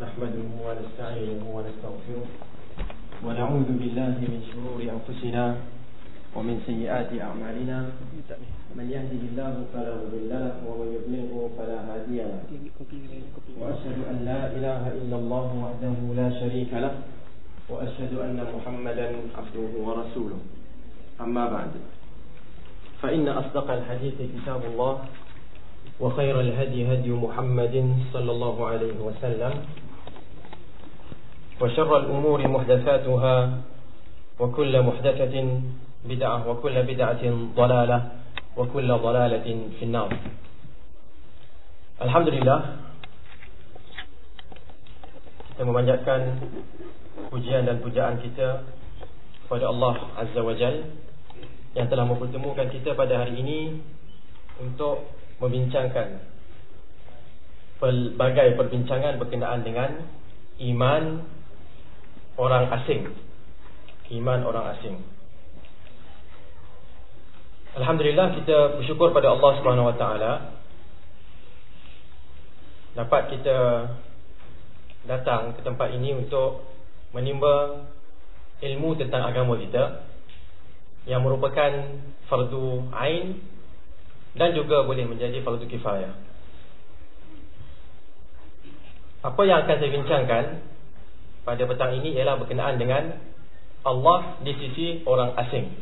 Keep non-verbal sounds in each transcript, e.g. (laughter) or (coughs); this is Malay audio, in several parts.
نحمده ونستعينه ونستغفره. ونعوذ بالله من شرور أنفسنا ومن سيئات أعمالنا. من يهده الله فلا مضل له ومن يضلله فلا هادي له. وأشهد أن لا إله إلا الله وحده لا شريك له. وأشهد أن محمدا عبده ورسوله. أما بعد فإن أصدق الحديث كتاب الله وخير الهدي هدي محمد صلى الله عليه وسلم. وشر الأمور محدثاتها وكل محدثة بدعة وكل بدعة ضلالة وكل ضلالة في النار الحمد لله kita memanjatkan pujian dan pujaan kita kepada Allah Azza wa Jal yang telah mempertemukan kita pada hari ini untuk membincangkan pelbagai perbincangan berkenaan dengan iman orang asing. Iman orang asing. Alhamdulillah kita bersyukur pada Allah Subhanahu Taala dapat kita datang ke tempat ini untuk menimba ilmu tentang agama kita yang merupakan fardu ain dan juga boleh menjadi fardu kifayah. Apa yang akan saya bincangkan pada petang ini ialah berkenaan dengan Allah di sisi orang asing.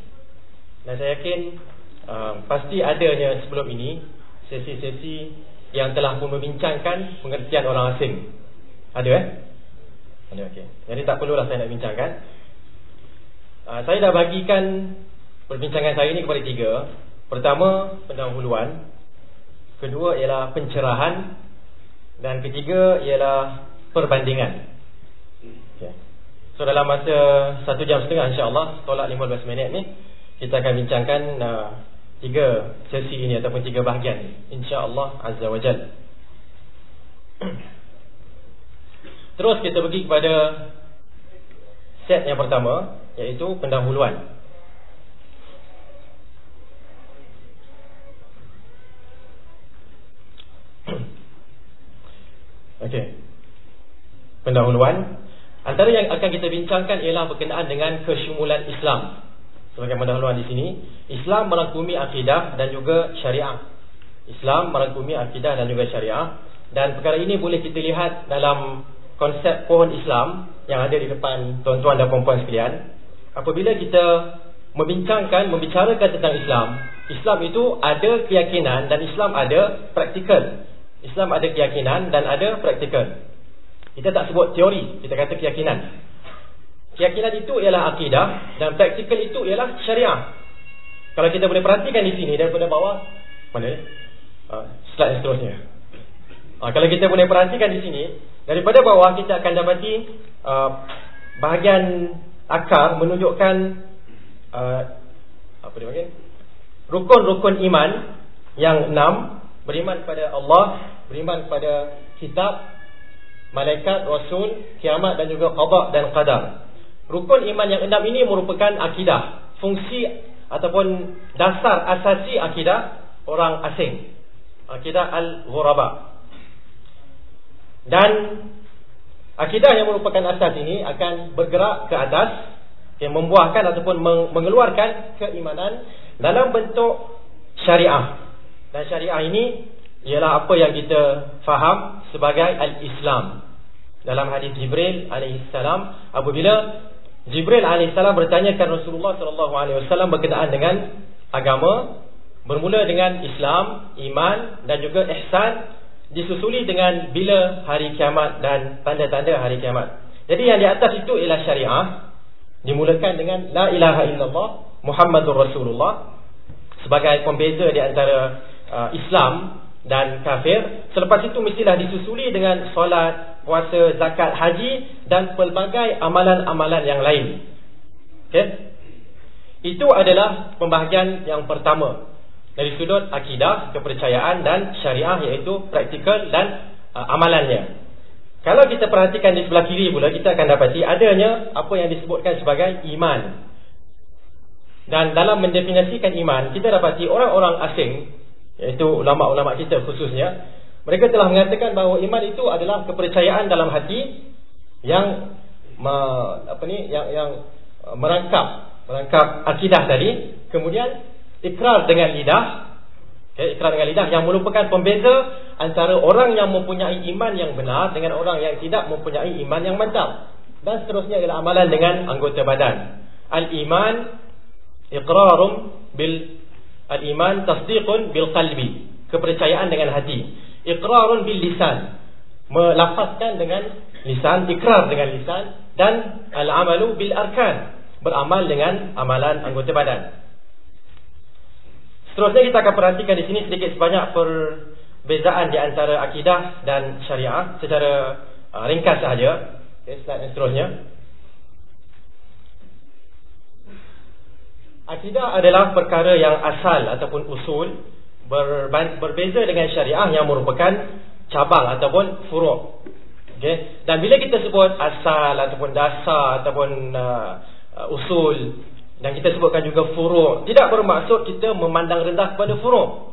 Dan saya yakin uh, pasti adanya sebelum ini sesi-sesi yang telah pun membincangkan pengertian orang asing. Ada eh? Ada okey. Jadi tak perlulah saya nak bincangkan. Uh, saya dah bagikan perbincangan saya ini kepada tiga. Pertama, pendahuluan. Kedua ialah pencerahan dan ketiga ialah perbandingan. So dalam masa satu jam setengah insya-Allah tolak 15 minit ni kita akan bincangkan uh, tiga sesi ini ataupun tiga bahagian insya-Allah azza wajal. (clears throat) Terus kita pergi kepada set yang pertama iaitu pendahuluan. (clears throat) Okey. Pendahuluan antara yang akan kita bincangkan ialah berkenaan dengan kesyumulan Islam. Sebagai pendahuluan di sini, Islam merangkumi akidah dan juga syariah. Islam merangkumi akidah dan juga syariah dan perkara ini boleh kita lihat dalam konsep pohon Islam yang ada di depan tuan-tuan dan puan-puan sekalian. Apabila kita membincangkan, membicarakan tentang Islam, Islam itu ada keyakinan dan Islam ada praktikal. Islam ada keyakinan dan ada praktikal. Kita tak sebut teori, kita kata keyakinan. Keyakinan itu ialah akidah dan praktikal itu ialah syariah. Kalau kita boleh perhatikan di sini daripada bawah, mana ni? Uh, slide yang seterusnya. Uh, kalau kita boleh perhatikan di sini, daripada bawah kita akan dapati uh, bahagian akar menunjukkan uh, apa dia panggil? Rukun-rukun iman yang enam beriman kepada Allah, beriman kepada kitab, malaikat, rasul, kiamat dan juga qada dan qadar. Rukun iman yang enam ini merupakan akidah, fungsi ataupun dasar asasi akidah orang asing. Akidah al-ghuraba. Dan akidah yang merupakan asas ini akan bergerak ke atas yang membuahkan ataupun mengeluarkan keimanan dalam bentuk syariah dan syariah ini ialah apa yang kita faham sebagai al-Islam. Dalam hadis Jibril alaihi salam apabila Jibril alaihi salam bertanyakan Rasulullah sallallahu alaihi wasallam berkenaan dengan agama bermula dengan Islam, iman dan juga ihsan disusuli dengan bila hari kiamat dan tanda-tanda hari kiamat. Jadi yang di atas itu ialah syariah dimulakan dengan la ilaha illallah Muhammadur Rasulullah sebagai pembeza di antara uh, Islam dan kafir selepas itu mestilah disusuli dengan solat, puasa, zakat, haji dan pelbagai amalan-amalan yang lain. Okey. Itu adalah pembahagian yang pertama dari sudut akidah, kepercayaan dan syariah iaitu praktikal dan uh, amalannya. Kalau kita perhatikan di sebelah kiri pula kita akan dapati adanya apa yang disebutkan sebagai iman. Dan dalam mendefinisikan iman, kita dapati orang-orang asing Iaitu ulama-ulama kita khususnya Mereka telah mengatakan bahawa iman itu adalah kepercayaan dalam hati yang me, apa ni yang yang merangkap merangkap akidah tadi, kemudian ikrar dengan lidah, okay, ikrar dengan lidah yang merupakan pembeza antara orang yang mempunyai iman yang benar dengan orang yang tidak mempunyai iman yang mantap. Dan seterusnya adalah amalan dengan anggota badan. Al-iman iqrarum bil al-iman tasdiqun bil qalbi. Kepercayaan dengan hati. Iqrarun bil lisan. Melafazkan dengan lisan, ikrar dengan lisan dan al-amalu bil arkan. Beramal dengan amalan anggota badan. Seterusnya kita akan perhatikan di sini sedikit sebanyak perbezaan di antara akidah dan syariah secara uh, ringkas sahaja. Okay, slide yang seterusnya. Akidah adalah perkara yang asal ataupun usul berbeza dengan syariah yang merupakan cabang ataupun furuk. Okay. Dan bila kita sebut asal ataupun dasar ataupun uh, usul dan kita sebutkan juga furuk, tidak bermaksud kita memandang rendah kepada furuk.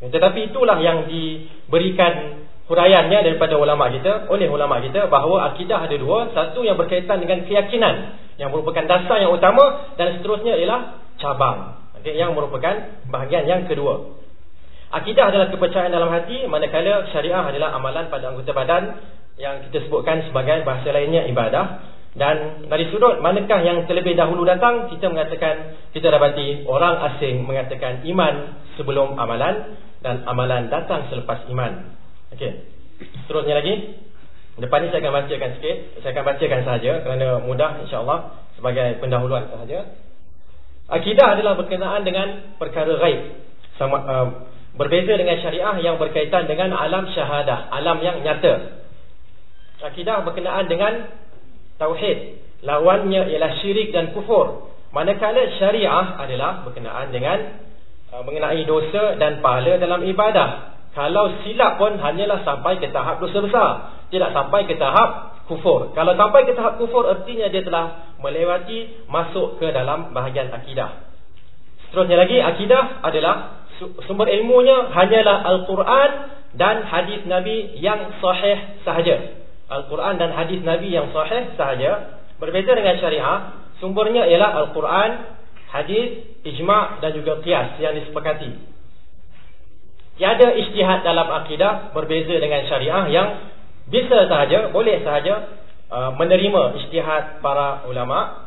Tetapi itulah yang diberikan huraiannya daripada ulama kita oleh ulama kita bahawa akidah ada dua, satu yang berkaitan dengan keyakinan yang merupakan dasar yang utama dan seterusnya ialah cabang okay, yang merupakan bahagian yang kedua. Akidah adalah kepercayaan dalam hati manakala syariah adalah amalan pada anggota badan yang kita sebutkan sebagai bahasa lainnya ibadah dan dari sudut manakah yang terlebih dahulu datang kita mengatakan kita dapati orang asing mengatakan iman sebelum amalan dan amalan datang selepas iman. Okey. Terusnya lagi depan ni saya akan bacakan sikit, saya akan bacakan saja kerana mudah insya-Allah sebagai pendahuluan sahaja. Akidah adalah berkenaan dengan perkara gaib. Sama uh, berbeza dengan syariah yang berkaitan dengan alam syahadah, alam yang nyata. Akidah berkenaan dengan tauhid. Lawannya ialah syirik dan kufur. Manakala syariah adalah berkenaan dengan uh, mengenai dosa dan pahala dalam ibadah. Kalau silap pun hanyalah sampai ke tahap dosa besar, tidak sampai ke tahap kufur. Kalau sampai ke tahap kufur artinya dia telah melewati masuk ke dalam bahagian akidah. Seterusnya lagi akidah adalah sumber ilmunya hanyalah Al-Quran dan hadis Nabi yang sahih sahaja. Al-Quran dan hadis Nabi yang sahih sahaja. Berbeza dengan syariah, sumbernya ialah Al-Quran, hadis, ijma' dan juga qiyas yang disepakati. Tiada ijtihad dalam akidah berbeza dengan syariah yang bisa sahaja, boleh sahaja Uh, menerima ijtihad para ulama.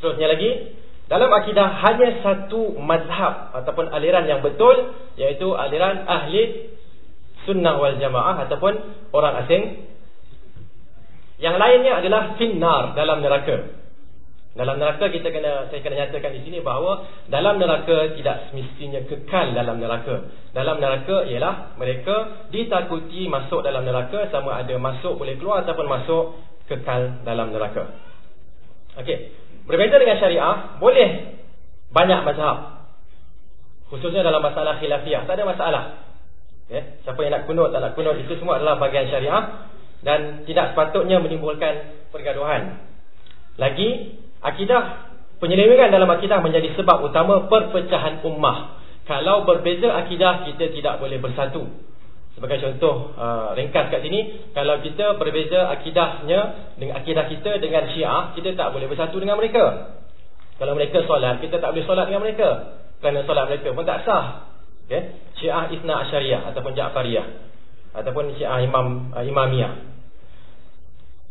Seterusnya lagi, dalam akidah hanya satu mazhab ataupun aliran yang betul iaitu aliran ahli sunnah wal jamaah ataupun orang asing. Yang lainnya adalah finnar dalam neraka. Dalam neraka kita kena saya kena nyatakan di sini bahawa dalam neraka tidak semestinya kekal dalam neraka. Dalam neraka ialah mereka ditakuti masuk dalam neraka sama ada masuk boleh keluar ataupun masuk kekal dalam neraka. Okey. Berbeza dengan syariah, boleh banyak mazhab. Khususnya dalam masalah khilafiyah, tak ada masalah. Okay. Siapa yang nak kunut, tak nak kunut, itu semua adalah bahagian syariah dan tidak sepatutnya menimbulkan pergaduhan. Lagi, akidah penyelewengan dalam akidah menjadi sebab utama perpecahan ummah. Kalau berbeza akidah, kita tidak boleh bersatu. Sebagai contoh uh, ringkas kat sini, kalau kita berbeza akidahnya dengan akidah kita dengan Syiah, kita tak boleh bersatu dengan mereka. Kalau mereka solat, kita tak boleh solat dengan mereka. Kerana solat mereka pun tak sah. Okay? Syiah Isna Asyariyah ataupun Ja'fariyah ataupun Syiah Imam uh, Imamiyah.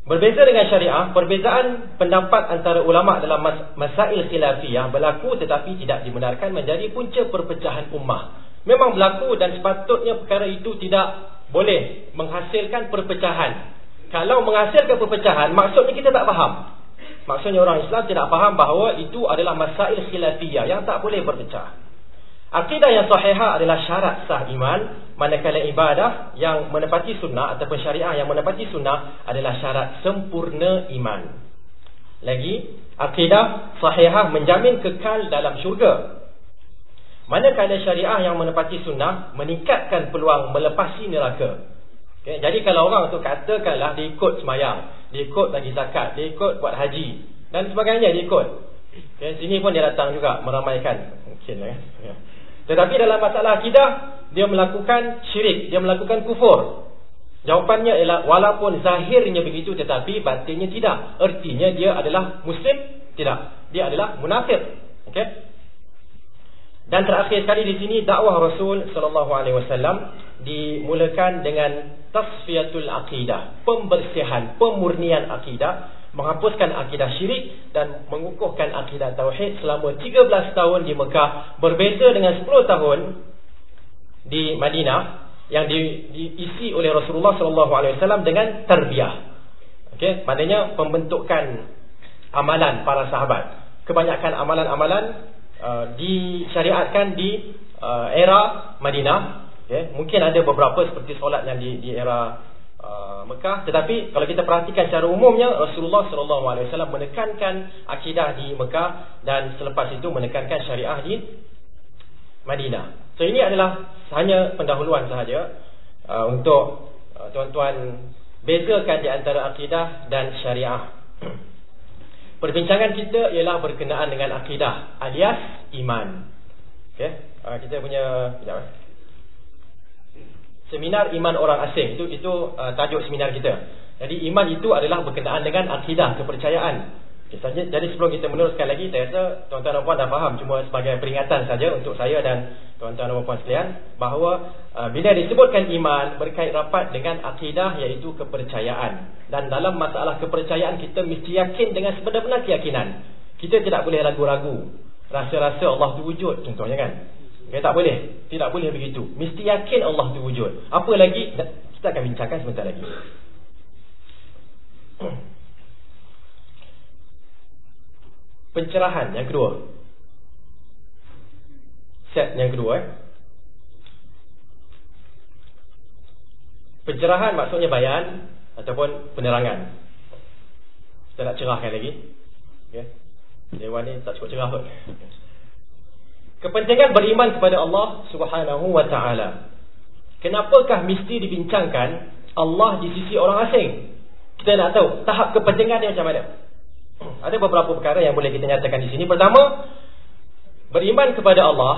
Berbeza dengan syariah, perbezaan pendapat antara ulama dalam mas masail khilafiyah berlaku tetapi tidak dibenarkan menjadi punca perpecahan ummah. Memang berlaku dan sepatutnya perkara itu tidak boleh menghasilkan perpecahan. Kalau menghasilkan perpecahan, maksudnya kita tak faham. Maksudnya orang Islam tidak faham bahawa itu adalah masail khilafiyah yang tak boleh berpecah. Akidah yang sahihah adalah syarat sah iman Manakala ibadah yang menepati sunnah Ataupun syariah yang menepati sunnah Adalah syarat sempurna iman. Lagi Akidah sahihah menjamin kekal dalam syurga. Manakala syariah yang menepati sunnah Meningkatkan peluang melepasi neraka. Okay? Jadi kalau orang tu katakanlah Dia ikut semayang Dia ikut bagi zakat Dia ikut buat haji Dan sebagainya dia ikut. Okay? Sini pun dia datang juga meramaikan. Mungkin lah ya Tetapi dalam masalah akidah dia melakukan syirik, dia melakukan kufur. Jawapannya ialah walaupun zahirnya begitu tetapi batinnya tidak. Artinya dia adalah muslim? Tidak. Dia adalah munafik. Okey. Dan terakhir sekali di sini dakwah Rasul sallallahu alaihi wasallam dimulakan dengan tasfiyatul akidah, pembersihan, pemurnian akidah, menghapuskan akidah syirik dan mengukuhkan akidah tauhid selama 13 tahun di Mekah, berbeza dengan 10 tahun di Madinah yang di, diisi oleh Rasulullah sallallahu alaihi wasallam dengan tarbiyah. Okey, maknanya pembentukan amalan para sahabat. Kebanyakan amalan-amalan uh, disyariatkan di uh, era Madinah. Okey, mungkin ada beberapa seperti solat yang di di era uh, Mekah, tetapi kalau kita perhatikan secara umumnya Rasulullah sallallahu alaihi wasallam menekankan akidah di Mekah dan selepas itu menekankan syariah di Madinah. So ini adalah hanya pendahuluan sahaja uh, untuk uh, tuan-tuan bezakan di antara akidah dan syariah. (clears throat) Perbincangan kita ialah berkenaan dengan akidah alias iman. Okey, uh, kita punya sekejap, eh. Seminar iman orang asing itu itu uh, tajuk seminar kita. Jadi iman itu adalah berkenaan dengan akidah, kepercayaan. Okay, jadi sebelum kita meneruskan lagi, saya rasa tuan-tuan dan puan dah faham. Cuma sebagai peringatan saja untuk saya dan tuan-tuan dan puan sekalian. Bahawa uh, bila disebutkan iman berkait rapat dengan akidah iaitu kepercayaan. Dan dalam masalah kepercayaan kita mesti yakin dengan sebenar-benar keyakinan. Kita tidak boleh ragu-ragu. Rasa-rasa Allah itu wujud contohnya kan. Okay, tak boleh. Tidak boleh begitu. Mesti yakin Allah itu wujud. Apa lagi? Kita akan bincangkan sebentar lagi. (clears throat) pencerahan yang kedua. Set yang kedua eh. Pencerahan maksudnya bayan ataupun penerangan. Kita nak cerahkan lagi. Okay. Dewan ni tak cukup cerah pun. Kepentingan beriman kepada Allah Subhanahu wa taala. Kenapakah mesti dibincangkan Allah di sisi orang asing? Kita nak tahu tahap kepentingan dia macam mana. (clears throat) Ada beberapa perkara yang boleh kita nyatakan di sini. Pertama, beriman kepada Allah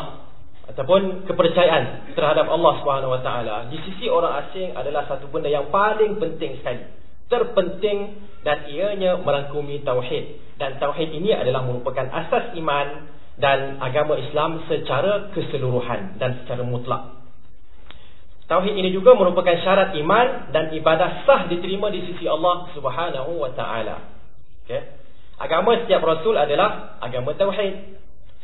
ataupun kepercayaan terhadap Allah Subhanahu Wa Taala di sisi orang asing adalah satu benda yang paling penting sekali. Terpenting dan ianya merangkumi tauhid. Dan tauhid ini adalah merupakan asas iman dan agama Islam secara keseluruhan dan secara mutlak. Tauhid ini juga merupakan syarat iman dan ibadah sah diterima di sisi Allah Subhanahu Wa Taala. Okay. Agama setiap Rasul adalah agama Tauhid.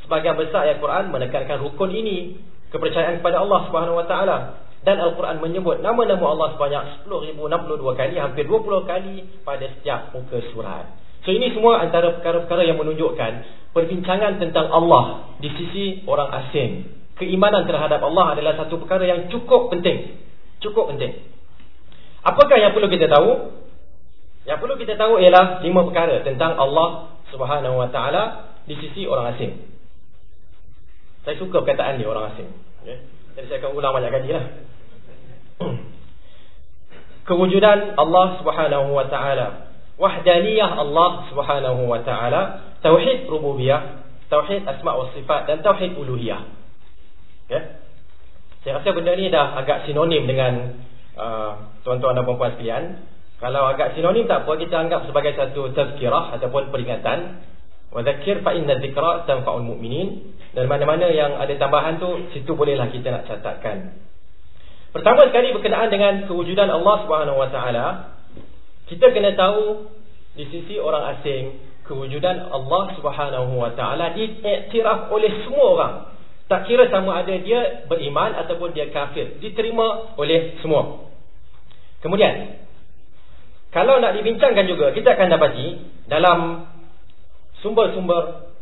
Sebagian besar ayat Quran menekankan rukun ini. Kepercayaan kepada Allah Subhanahu Wa Taala Dan Al-Quran menyebut nama-nama Allah sebanyak 10,062 kali. Hampir 20 kali pada setiap muka surat. So ini semua antara perkara-perkara yang menunjukkan perbincangan tentang Allah di sisi orang asing. Keimanan terhadap Allah adalah satu perkara yang cukup penting. Cukup penting. Apakah yang perlu kita tahu? Yang perlu kita tahu ialah lima perkara tentang Allah Subhanahu Wa Taala di sisi orang asing. Saya suka perkataan dia orang asing. Okay. Jadi saya akan ulang banyak kali lah. (clears throat) Kewujudan Allah Subhanahu Wa Taala, wahdaniyah Allah Subhanahu Wa Taala, tauhid rububiyah, tauhid asma wa sifat dan tauhid uluhiyah. Okay. Saya rasa benda ni dah agak sinonim dengan uh, tuan-tuan dan puan-puan sekalian. Kalau agak sinonim tak apa kita anggap sebagai satu tazkirah ataupun peringatan. Wa dzakir fa inna dzikra tanfa'ul mu'minin. Dan mana-mana yang ada tambahan tu situ bolehlah kita nak catatkan. Pertama sekali berkenaan dengan kewujudan Allah Subhanahu Wa Taala, kita kena tahu di sisi orang asing kewujudan Allah Subhanahu Wa Taala diiktiraf oleh semua orang. Tak kira sama ada dia beriman ataupun dia kafir, diterima oleh semua. Kemudian kalau nak dibincangkan juga Kita akan dapati Dalam Sumber-sumber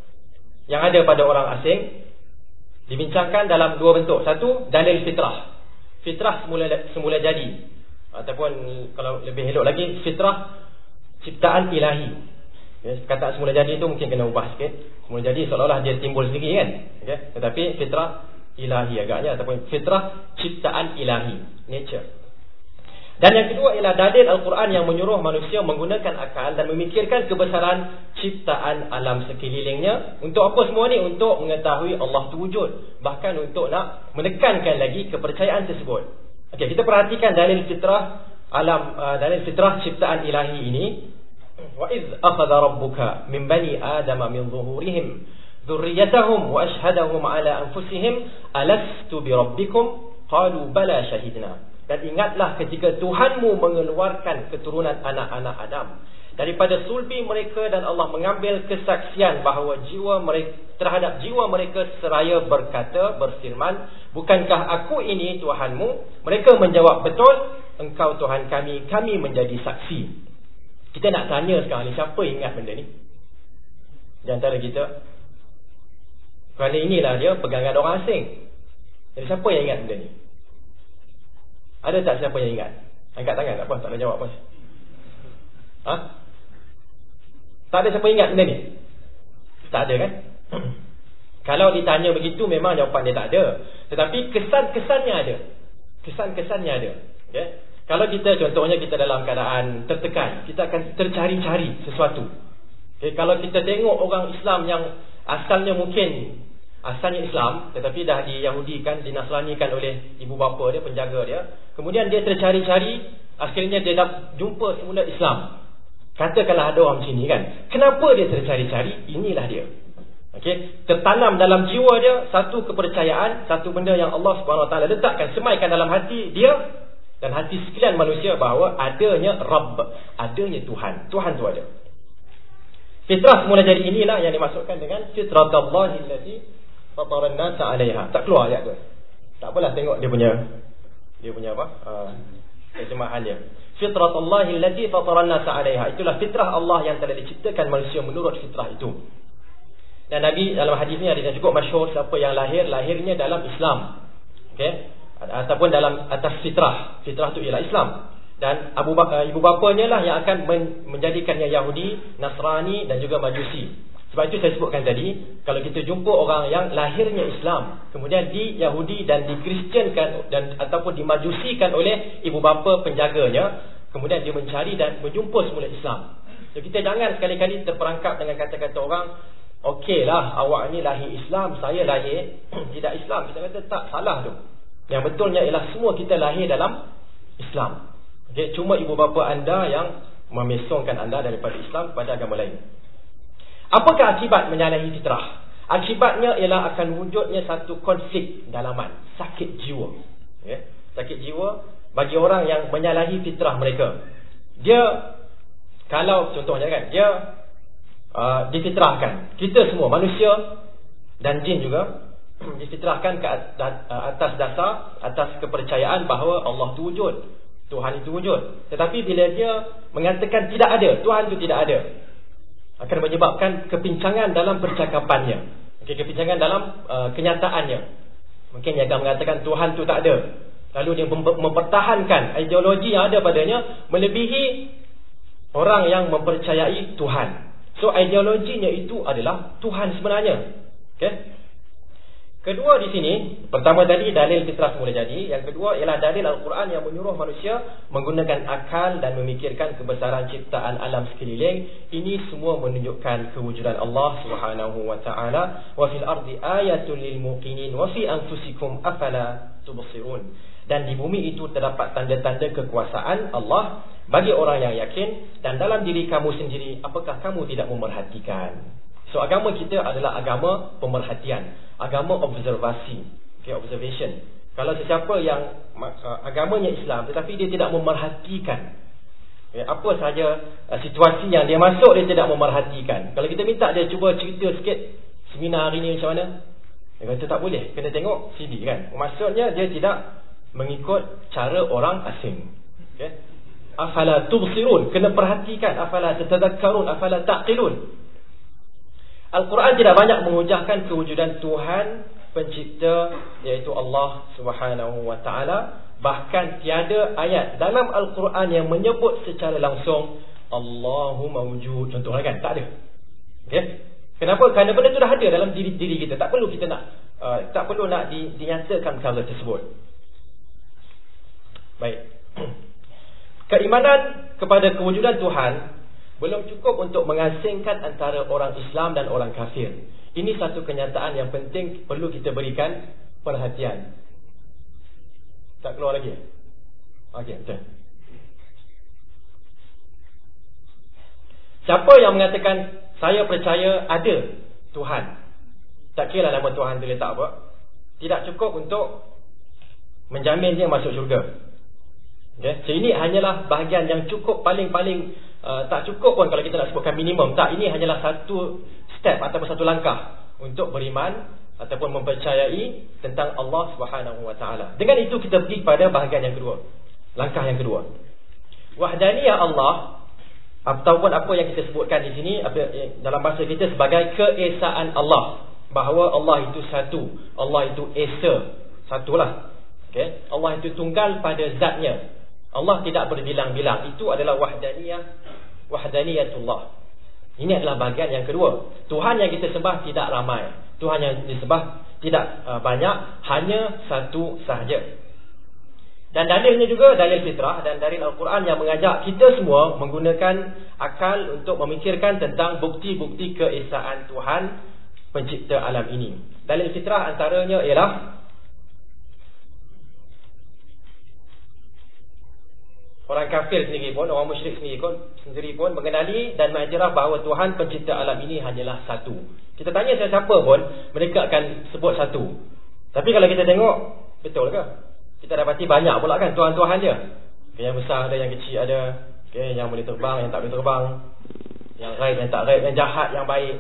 Yang ada pada orang asing Dibincangkan dalam dua bentuk Satu, dalil fitrah Fitrah semula, semula jadi Ataupun Kalau lebih elok lagi Fitrah Ciptaan ilahi ya, Kata semula jadi itu mungkin kena ubah sikit Semula jadi seolah-olah dia timbul sendiri kan okay? Tetapi fitrah ilahi agaknya Ataupun fitrah ciptaan ilahi Nature Dan yang kedua ialah dalil Al-Quran yang menyuruh manusia menggunakan akal dan memikirkan kebesaran ciptaan alam sekelilingnya. Untuk apa semua ni? Untuk mengetahui Allah itu wujud. Bahkan untuk nak menekankan lagi kepercayaan tersebut. Okey, kita perhatikan dalil fitrah alam uh, dalil fitrah ciptaan ilahi ini. Wa iz akhadha rabbuka min bani Adam min zuhurihim dhurriyyatahum wa ashhadahum ala anfusihim alastu bi rabbikum qalu bala shahidna. Dan ingatlah ketika Tuhanmu mengeluarkan keturunan anak-anak Adam daripada sulbi mereka dan Allah mengambil kesaksian bahawa jiwa mereka terhadap jiwa mereka seraya berkata berfirman bukankah aku ini Tuhanmu mereka menjawab betul engkau Tuhan kami kami menjadi saksi kita nak tanya sekarang ni siapa ingat benda ni di antara kita kerana inilah dia pegangan orang asing jadi siapa yang ingat benda ni ada tak siapa yang ingat? Angkat tangan tak apa, tak ada jawab apa. Ha? Tak ada siapa ingat benda ni? Tak ada kan? (clears throat) Kalau ditanya begitu memang jawapan dia tak ada. Tetapi kesan-kesannya ada. Kesan-kesannya ada. Okay? Kalau kita contohnya kita dalam keadaan tertekan, kita akan tercari-cari sesuatu. Okay? Kalau kita tengok orang Islam yang asalnya mungkin asalnya Islam tetapi dah di Yahudi kan dinasranikan oleh ibu bapa dia penjaga dia kemudian dia tercari-cari akhirnya dia dah jumpa semula Islam katakanlah ada orang sini kan kenapa dia tercari-cari inilah dia okey tertanam dalam jiwa dia satu kepercayaan satu benda yang Allah Subhanahu taala letakkan semaikan dalam hati dia dan hati sekalian manusia bahawa adanya Rabb adanya Tuhan Tuhan tu ada Fitrah semula jadi inilah yang dimasukkan dengan fitrah allati fataran nas 'alaiha. Tak keluar ayat tu. Tak apalah tengok dia punya dia punya apa? Uh, terjemahan dia. Fitratullahi allati fataran nas 'alaiha. Itulah fitrah Allah yang telah diciptakan manusia menurut fitrah itu. Dan Nabi dalam hadis ni ada yang cukup masyhur siapa yang lahir lahirnya dalam Islam. Okey? Ataupun dalam atas fitrah. Fitrah itu ialah Islam. Dan abu bapa, ibu bapanya lah yang akan menjadikannya Yahudi, Nasrani dan juga Majusi. Sebab itu saya sebutkan tadi, kalau kita jumpa orang yang lahirnya Islam, kemudian di Yahudi dan dikristiankan dan ataupun dimajusikan oleh ibu bapa penjaganya, kemudian dia mencari dan menjumpa semula Islam. So kita jangan sekali-kali terperangkap dengan kata-kata orang, okeylah awak ni lahir Islam, saya lahir (clears throat) tidak Islam. Kita kata tak salah tu. Yang betulnya ialah semua kita lahir dalam Islam. Okay, cuma ibu bapa anda yang memesongkan anda daripada Islam kepada agama lain. Apakah akibat menyalahi fitrah? Akibatnya ialah akan wujudnya satu konflik dalaman, sakit jiwa. Ya? Sakit jiwa bagi orang yang menyalahi fitrah mereka. Dia kalau contohnya kan, dia uh, difitrahkan. Kita semua manusia dan jin juga (clears throat) difitrahkan ke atas dasar atas kepercayaan bahawa Allah itu wujud. Tuhan itu wujud. Tetapi bila dia mengatakan tidak ada, Tuhan itu tidak ada akan menyebabkan kepincangan dalam percakapannya. Okay, kepincangan dalam uh, kenyataannya. Mungkin dia akan mengatakan Tuhan tu tak ada. Lalu dia mempertahankan ideologi yang ada padanya melebihi orang yang mempercayai Tuhan. So ideologinya itu adalah Tuhan sebenarnya. Okay? Kedua di sini, pertama tadi dalil fitrah semula jadi, yang kedua ialah dalil Al-Quran yang menyuruh manusia menggunakan akal dan memikirkan kebesaran ciptaan alam sekeliling. Ini semua menunjukkan kewujudan Allah Subhanahu wa taala. Wa fil ardi ayatun lil muqinin wa fi anfusikum afala tubsirun. Dan di bumi itu terdapat tanda-tanda kekuasaan Allah bagi orang yang yakin dan dalam diri kamu sendiri apakah kamu tidak memerhatikan? So agama kita adalah agama pemerhatian, agama observasi, okay, observation. Kalau sesiapa yang uh, agamanya Islam tetapi dia tidak memerhatikan okay, apa saja uh, situasi yang dia masuk dia tidak memerhatikan. Kalau kita minta dia cuba cerita sikit seminar hari ni macam mana? Dia kata tak boleh, kena tengok CD kan. Maksudnya dia tidak mengikut cara orang asing. Okay. Afala tubsirun, kena perhatikan, afala tatadhakkarun, afala taqilun. Al-Quran tidak banyak mengujarkan kewujudan Tuhan pencipta yaitu Allah Subhanahu wa taala. Bahkan tiada ayat dalam Al-Quran yang menyebut secara langsung Allahu mawjud. Contohnya kan? Tak ada. Okey? Kenapa? Kerana benda itu dah ada dalam diri diri kita. Tak perlu kita nak uh, tak perlu nak di, dinyatakan perkara tersebut. Baik. (clears throat) Keimanan kepada kewujudan Tuhan belum cukup untuk mengasingkan antara orang Islam dan orang kafir. Ini satu kenyataan yang penting perlu kita berikan perhatian. Tak keluar lagi? Okey, betul. Siapa yang mengatakan saya percaya ada Tuhan. Tak kira nama Tuhan dia letak apa. Tidak cukup untuk menjamin dia masuk syurga. Okay. So ini hanyalah bahagian yang cukup paling-paling uh, tak cukup pun kalau kita nak sebutkan minimum. Tak, ini hanyalah satu step ataupun satu langkah untuk beriman ataupun mempercayai tentang Allah Subhanahu Wa Taala. Dengan itu kita pergi pada bahagian yang kedua. Langkah yang kedua. Wahdaniyah Allah ataupun apa yang kita sebutkan di sini dalam bahasa kita sebagai keesaan Allah. Bahawa Allah itu satu. Allah itu esa. Satulah. Okay. Allah itu tunggal pada zatnya. Allah tidak berbilang-bilang. Itu adalah wahdaniyah. Wahdaniyatullah. Ini adalah bahagian yang kedua. Tuhan yang kita sembah tidak ramai. Tuhan yang disembah tidak uh, banyak. Hanya satu sahaja. Dan dalilnya juga dalil fitrah dan dalil Al-Quran yang mengajak kita semua menggunakan akal untuk memikirkan tentang bukti-bukti keesaan Tuhan pencipta alam ini. Dalil fitrah antaranya ialah Orang kafir sendiri pun, orang musyrik sendiri pun, sendiri pun mengenali dan mengajarah bahawa Tuhan pencipta alam ini hanyalah satu. Kita tanya siapa pun, mereka akan sebut satu. Tapi kalau kita tengok, betul ke? Kita dapati banyak pula kan Tuhan-Tuhan dia. Yang besar ada, yang kecil ada. Okay, yang boleh terbang, yang tak boleh terbang. Yang raib, yang tak raib, yang jahat, yang baik.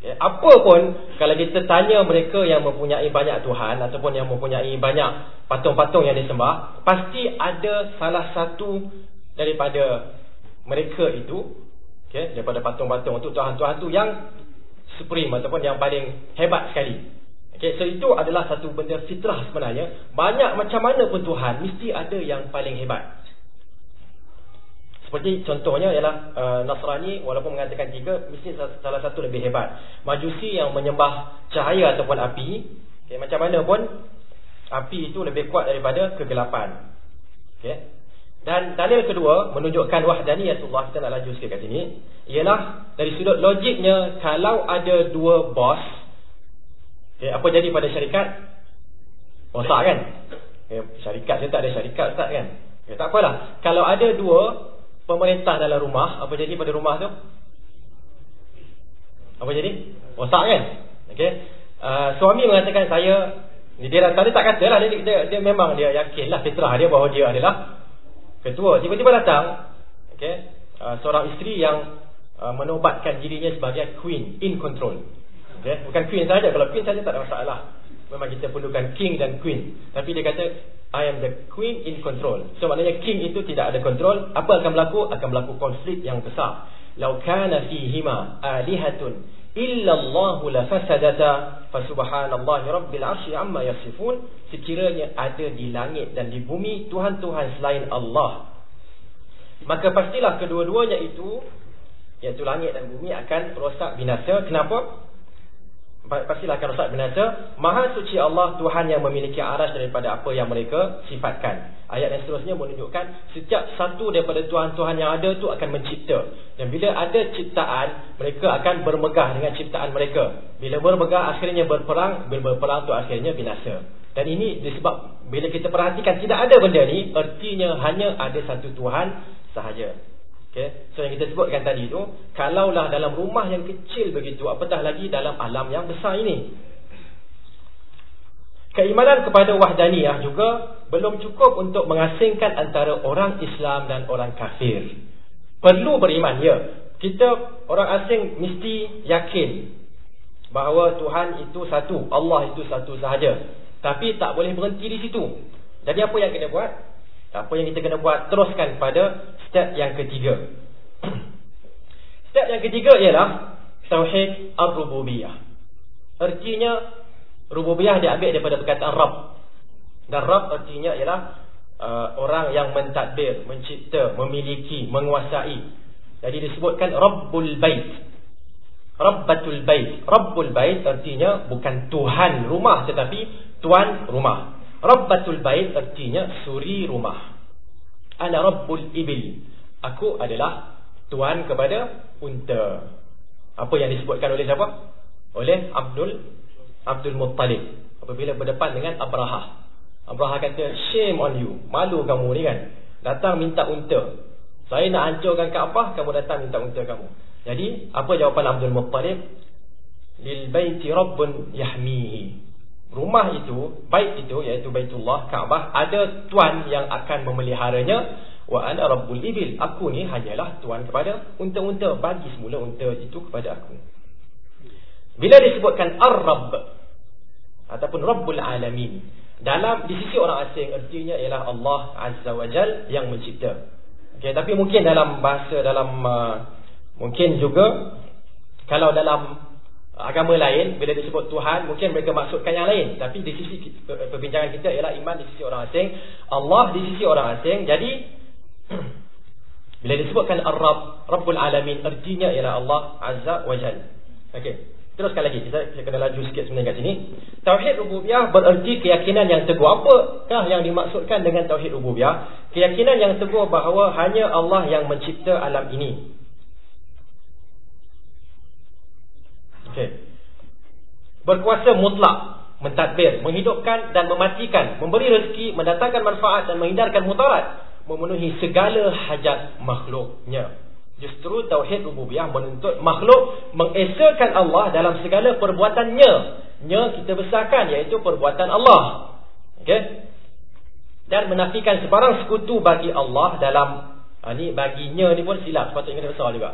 Ya, apa pun kalau kita tanya mereka yang mempunyai banyak Tuhan ataupun yang mempunyai banyak patung-patung yang disembah, pasti ada salah satu daripada mereka itu, okay, daripada patung-patung itu Tuhan-Tuhan itu yang supreme ataupun yang paling hebat sekali. Okay, so itu adalah satu benda fitrah sebenarnya. Banyak macam mana pun Tuhan, mesti ada yang paling hebat. Seperti contohnya ialah uh, Nasrani walaupun mengatakan tiga mesti salah satu lebih hebat. Majusi yang menyembah cahaya ataupun api, okay, macam mana pun api itu lebih kuat daripada kegelapan. Okay. Dan dalil kedua menunjukkan wahdaniyatullah kita nak laju sikit kat sini ialah dari sudut logiknya kalau ada dua bos okay, apa jadi pada syarikat? Rosak kan? Okay, syarikat dia tak ada syarikat Ustaz kan? Okay, tak apalah. Kalau ada dua pemerintah dalam rumah, apa jadi pada rumah tu? Apa jadi? Rosak kan? Okey. Uh, suami mengatakan saya dia tadi tak katalah dia, dia dia memang dia yakinlah fitrah dia bahawa dia adalah ketua. Tiba-tiba datang okey, uh, seorang isteri yang uh, menobatkan dirinya sebagai queen in control. Okey, bukan queen saja. Kalau queen saja tak ada masalah. Memang kita perlukan king dan queen. Tapi dia kata I am the queen in control. So maknanya king itu tidak ada control. Apa akan berlaku? Akan berlaku konflik yang besar. Lau kana fihima alihatun illa Allah la fasadata fa subhanallahi rabbil arsy amma yasifun. Sekiranya ada di langit dan di bumi tuhan-tuhan selain Allah. Maka pastilah kedua-duanya itu iaitu langit dan bumi akan rosak binasa. Kenapa? Pastilah akan rosak binasa. Maha suci Allah Tuhan yang memiliki aras daripada apa yang mereka sifatkan. Ayat yang seterusnya menunjukkan setiap satu daripada Tuhan-Tuhan yang ada itu akan mencipta. Dan bila ada ciptaan, mereka akan bermegah dengan ciptaan mereka. Bila bermegah akhirnya berperang, bila berperang itu akhirnya binasa. Dan ini disebab bila kita perhatikan tidak ada benda ni, artinya hanya ada satu Tuhan sahaja. Okay. So yang kita sebutkan tadi tu Kalaulah dalam rumah yang kecil begitu Apatah lagi dalam alam yang besar ini. Keimanan kepada wahdaniyah juga Belum cukup untuk mengasingkan antara orang Islam dan orang kafir. Perlu beriman, ya. Kita orang asing mesti yakin Bahawa Tuhan itu satu Allah itu satu sahaja. Tapi tak boleh berhenti di situ. Jadi apa yang kena buat? Apa yang kita kena buat Teruskan pada step yang ketiga. (clears throat) Step yang ketiga ialah Tauhid Ar-Rububiyah. Artinya Rububiyah diambil daripada perkataan Rabb. Dan Rabb artinya ialah uh, Orang yang mentadbir Mencipta, memiliki, menguasai. Jadi disebutkan Rabbul Bait. Rabbatul Bait. Rabbul Bait artinya bukan Tuhan rumah Tetapi Tuan rumah. Rabbatul Bait artinya suri rumah. Ana rabbul ibil. Aku adalah tuan kepada unta. Apa yang disebutkan oleh siapa? Oleh Abdul Abdul Muttalib apabila berdepan dengan Abraha. Abraha kata, "Shame on you. Malu kamu ni kan. Datang minta unta. Saya nak hancurkan Kaabah, kamu datang minta unta kamu." Jadi, apa jawapan Abdul Muttalib? Lil baiti rabbun yahmihi rumah itu, bait itu iaitu Baitullah Kaabah ada tuan yang akan memeliharanya wa ana rabbul ibil. Aku ni hanyalah tuan kepada unta-unta, bagi semula unta itu kepada aku. Bila disebutkan Ar-Rabb ataupun Rabbul Alamin, dalam di sisi orang asing artinya ialah Allah Azza wa Jal yang mencipta. Okey, tapi mungkin dalam bahasa dalam uh, mungkin juga kalau dalam agama lain bila disebut Tuhan mungkin mereka maksudkan yang lain. Tapi di sisi perbincangan kita ialah iman di sisi orang asing Allah di sisi orang asing. Jadi (clears throat) bila disebutkan Ar-Rabb Rabbul Alamin artinya ialah Allah Azza wa Jalla okey teruskan lagi. Kita, kita kena laju sikit sebenarnya kat sini. Tauhid rububiyah bererti keyakinan yang teguh. Apakah yang dimaksudkan dengan tauhid rububiyah? Keyakinan yang teguh bahawa hanya Allah yang mencipta alam ini Okay. Berkuasa mutlak mentadbir, menghidupkan dan mematikan, memberi rezeki, mendatangkan manfaat dan menghindarkan mutarat, memenuhi segala hajat makhluknya. Justru tauhid rububiyah menuntut makhluk mengesakan Allah dalam segala perbuatannya. Nya kita besarkan iaitu perbuatan Allah. Okey. Dan menafikan sebarang sekutu bagi Allah dalam ha, ni baginya ni pun silap sepatutnya kena besar juga.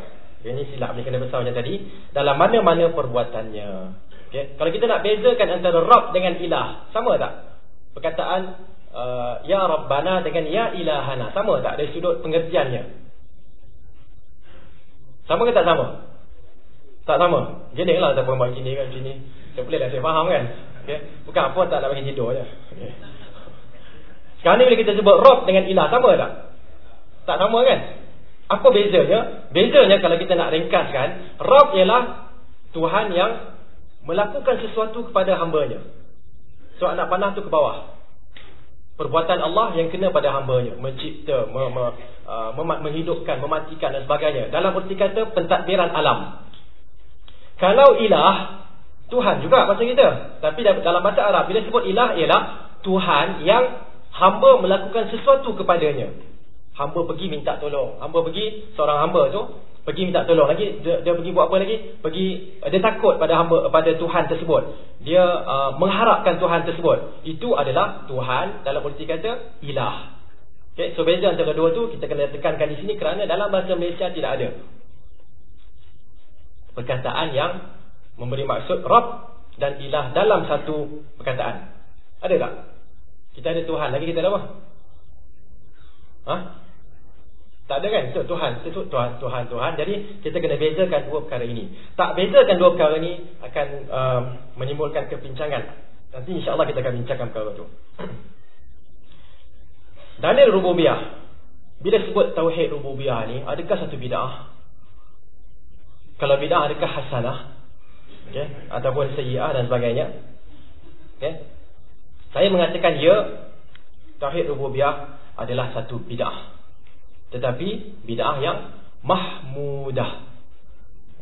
Ini silap ni kena besar macam tadi. Dalam mana-mana perbuatannya. Okay. Kalau kita nak bezakan antara Rabb dengan ilah. Sama tak? Perkataan uh, Ya Rabbana dengan Ya Ilahana. Sama tak dari sudut pengertiannya? Sama ke tak sama? Tak sama. Jenis lah siapa buat gini kan sini. Saya boleh lah saya faham kan. Okay. Bukan apa tak nak bagi tidur je. Okay. Sekarang ni bila kita sebut Rabb dengan ilah. Sama tak? Tak sama kan? Apa bezanya? Bezanya kalau kita nak ringkaskan, Rabb ialah Tuhan yang melakukan sesuatu kepada hambanya. So anak panah tu ke bawah. Perbuatan Allah yang kena pada hambanya. Mencipta, me, me, uh, menghidupkan, mematikan dan sebagainya. Dalam erti kata pentadbiran alam. Kalau ilah, Tuhan juga bahasa kita. Tapi dalam bahasa Arab, bila sebut ilah ialah Tuhan yang hamba melakukan sesuatu kepadanya hamba pergi minta tolong. Hamba pergi seorang hamba tu pergi minta tolong lagi dia, dia pergi buat apa lagi? Pergi dia takut pada hamba pada Tuhan tersebut. Dia uh, mengharapkan Tuhan tersebut. Itu adalah Tuhan dalam politik kata ilah. Okey, so beza antara dua tu kita kena tekankan di sini kerana dalam bahasa Malaysia tidak ada perkataan yang memberi maksud Rabb dan ilah dalam satu perkataan. Ada tak? Kita ada Tuhan lagi kita ada apa? Ha? Tak ada kan? Itu Tuhan. Itu Tuhan, Tuhan, Tuhan. Jadi kita kena bezakan dua perkara ini. Tak bezakan dua perkara ini akan um, menimbulkan kepincangan. Nanti insya-Allah kita akan bincangkan perkara itu. Dalil rububiyah. Bila sebut tauhid rububiyah ni, adakah satu bid'ah? Kalau bid'ah adakah hasanah? Okay? Ataupun sayyi'ah dan sebagainya? Okay? Saya mengatakan ya, tauhid rububiyah adalah satu bid'ah. Tetapi bid'ah yang mahmudah.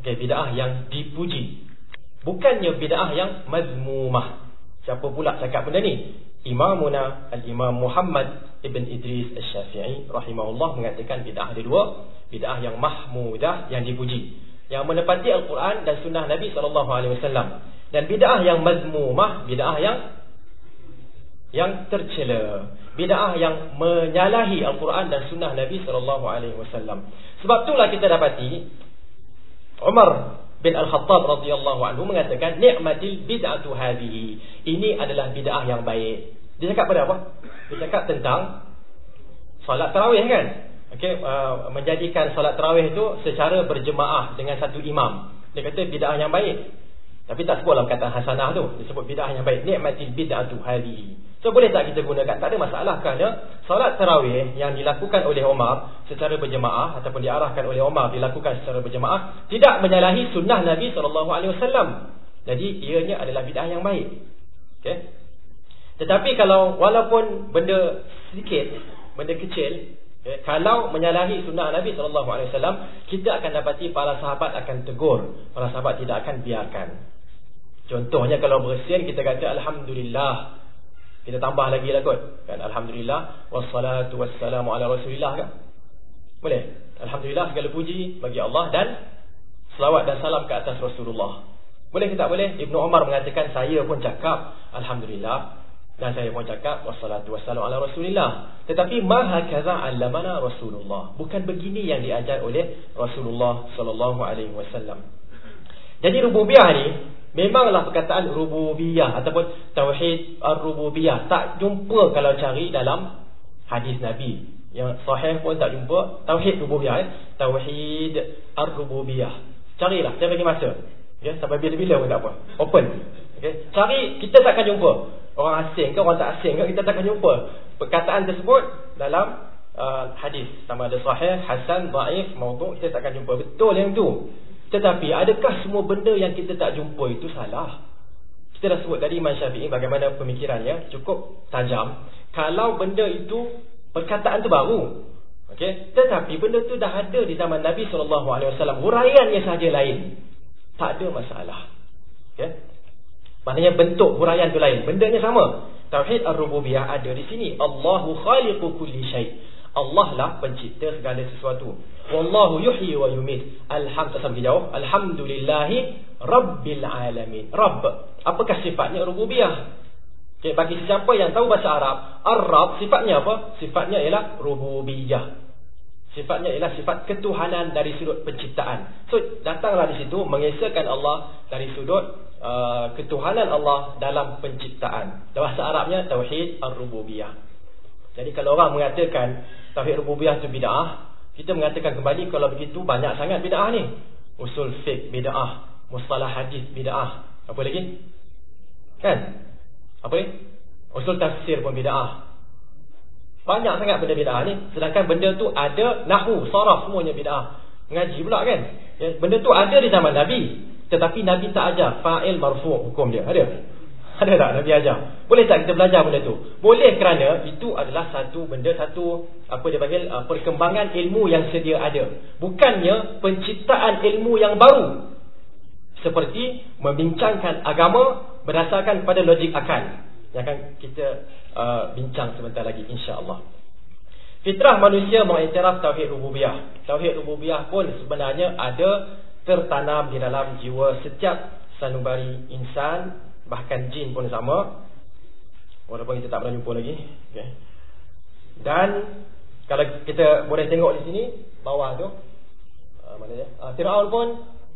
Okay, bid'ah yang dipuji. Bukannya bid'ah yang mazmumah. Siapa pula cakap benda ni? Imamuna al-Imam Muhammad Ibn Idris al-Syafi'i rahimahullah mengatakan bid'ah ada dua. Bid'ah yang mahmudah yang dipuji. Yang menepati Al-Quran dan sunnah Nabi SAW. Dan bid'ah yang mazmumah, bid'ah yang yang tercela bid'ah yang menyalahi Al-Quran dan sunnah Nabi sallallahu alaihi wasallam. Sebab itulah kita dapati Umar bin Al-Khattab radhiyallahu anhu mengatakan ni'matil bid'atu hadhihi. Ini adalah bid'ah yang baik. Dia cakap pada apa? Dia cakap tentang solat tarawih kan? Okey, uh, menjadikan solat tarawih itu secara berjemaah dengan satu imam. Dia kata bid'ah yang baik. Tapi tak sebutlah kata hasanah tu. Dia sebut bid'ah yang baik. Ni'matil bid'atu hadhihi. So boleh tak kita gunakan? Tak ada masalah kerana solat tarawih yang dilakukan oleh Umar secara berjemaah ataupun diarahkan oleh Umar dilakukan secara berjemaah tidak menyalahi sunnah Nabi SAW. Jadi ianya adalah bid'ah yang baik. Okay? Tetapi kalau walaupun benda sedikit, benda kecil, Okay. Kalau menyalahi sunnah Nabi SAW, kita akan dapati para sahabat akan tegur. Para sahabat tidak akan biarkan. Contohnya kalau bersin, kita kata Alhamdulillah. Kita tambah lagi lah kot. Kan? Alhamdulillah. Wassalatu wassalamu ala rasulillah kan? Boleh? Alhamdulillah segala puji bagi Allah dan selawat dan salam ke atas Rasulullah. Boleh ke tak boleh? Ibnu Umar mengatakan saya pun cakap Alhamdulillah dan saya pun cakap wassalatu wassalamu ala rasulillah. Tetapi ma hakaza allamana Rasulullah. Bukan begini yang diajar oleh Rasulullah sallallahu alaihi wasallam. Jadi rububiyah ni memanglah perkataan rububiyah ataupun tauhid ar-rububiyah tak jumpa kalau cari dalam hadis Nabi. Yang sahih pun tak jumpa tauhid rububiyah eh? tauhid ar-rububiyah. Carilah, saya bagi masa. Ya, sampai bila-bila pun tak apa. Open. Okay. Cari kita takkan jumpa orang asing ke orang tak asing ke kita takkan jumpa perkataan tersebut dalam uh, hadis sama ada sahih, hasan, dhaif, maudhu kita takkan jumpa betul yang tu tetapi adakah semua benda yang kita tak jumpa itu salah kita dah sebut tadi Imam Syafi'i bagaimana pemikirannya cukup tajam kalau benda itu perkataan tu baru okey tetapi benda tu dah ada di zaman Nabi sallallahu alaihi wasallam huraiannya saja lain tak ada masalah okey Maknanya bentuk huraian tu lain. Bendanya sama. Tauhid ar-rububiyah ada di sini. Allahu khaliqu kulli syai. Allah lah pencipta segala sesuatu. Wallahu yuhyi wa yumit. Alhamdulillah jauh. Alhamdulillahi rabbil alamin. Rabb. Apakah sifatnya rububiyah? Okay, bagi siapa yang tahu bahasa Arab, Ar-Rabb sifatnya apa? Sifatnya ialah rububiyah. Sifatnya ialah sifat ketuhanan dari sudut penciptaan. So, datanglah di situ mengesahkan Allah dari sudut Uh, ketuhanan Allah dalam penciptaan. Bahasa Arabnya tauhid ar-rububiyah. Jadi kalau orang mengatakan tauhid rububiyah itu bid'ah, kita mengatakan kembali kalau begitu banyak sangat bid'ah ni. Usul fiqh bid'ah, mustalah hadis bid'ah. Apa lagi? Kan? Apa ni? Usul tafsir pun bid'ah. Banyak sangat benda bid'ah ni. Sedangkan benda tu ada nahu, saraf semuanya bid'ah. Mengaji pula kan? Ya, benda tu ada di zaman Nabi. Tetapi Nabi tak ajar fa'il marfu' hukum dia. Ada? Ada tak Nabi ajar? Boleh tak kita belajar benda tu? Boleh kerana itu adalah satu benda satu apa dia panggil uh, perkembangan ilmu yang sedia ada. Bukannya penciptaan ilmu yang baru. Seperti membincangkan agama berdasarkan pada logik akal. Yang akan kita uh, bincang sebentar lagi insya-Allah. Fitrah manusia mengiktiraf tauhid rububiyah. Tauhid rububiyah pun sebenarnya ada tertanam di dalam jiwa setiap sanubari insan bahkan jin pun sama. Walaupun kita tak pernah jumpa lagi. Okay. dan kalau kita boleh tengok di sini bawah tu uh, mana dia? Uh, Firaun pun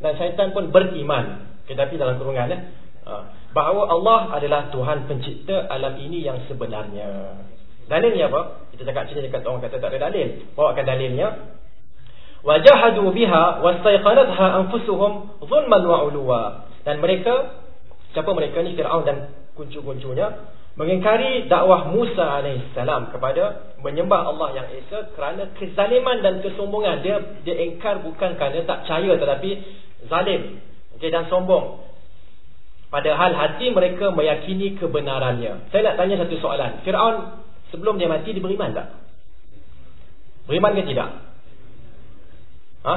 dan syaitan pun beriman. Okay, tapi dalam kurungan eh, uh, bahawa Allah adalah Tuhan pencipta alam ini yang sebenarnya. Dalilnya apa? Kita cakap sini dekat orang kata tak ada dalil. Bawakan dalilnya. Wajahadu biha wastayqanatha anfusuhum zulman wa dan mereka siapa mereka ni? Firaun dan kuncu-kuncunya. Mengingkari dakwah Musa alaihissalam kepada menyembah Allah yang esa kerana kezaliman dan kesombongan. Dia dia ingkar bukan kerana tak percaya tetapi zalim. Okey dan sombong. Padahal hati mereka meyakini kebenarannya. Saya nak tanya satu soalan. Firaun sebelum dia mati dia beriman tak? Beriman ke tidak? Ha?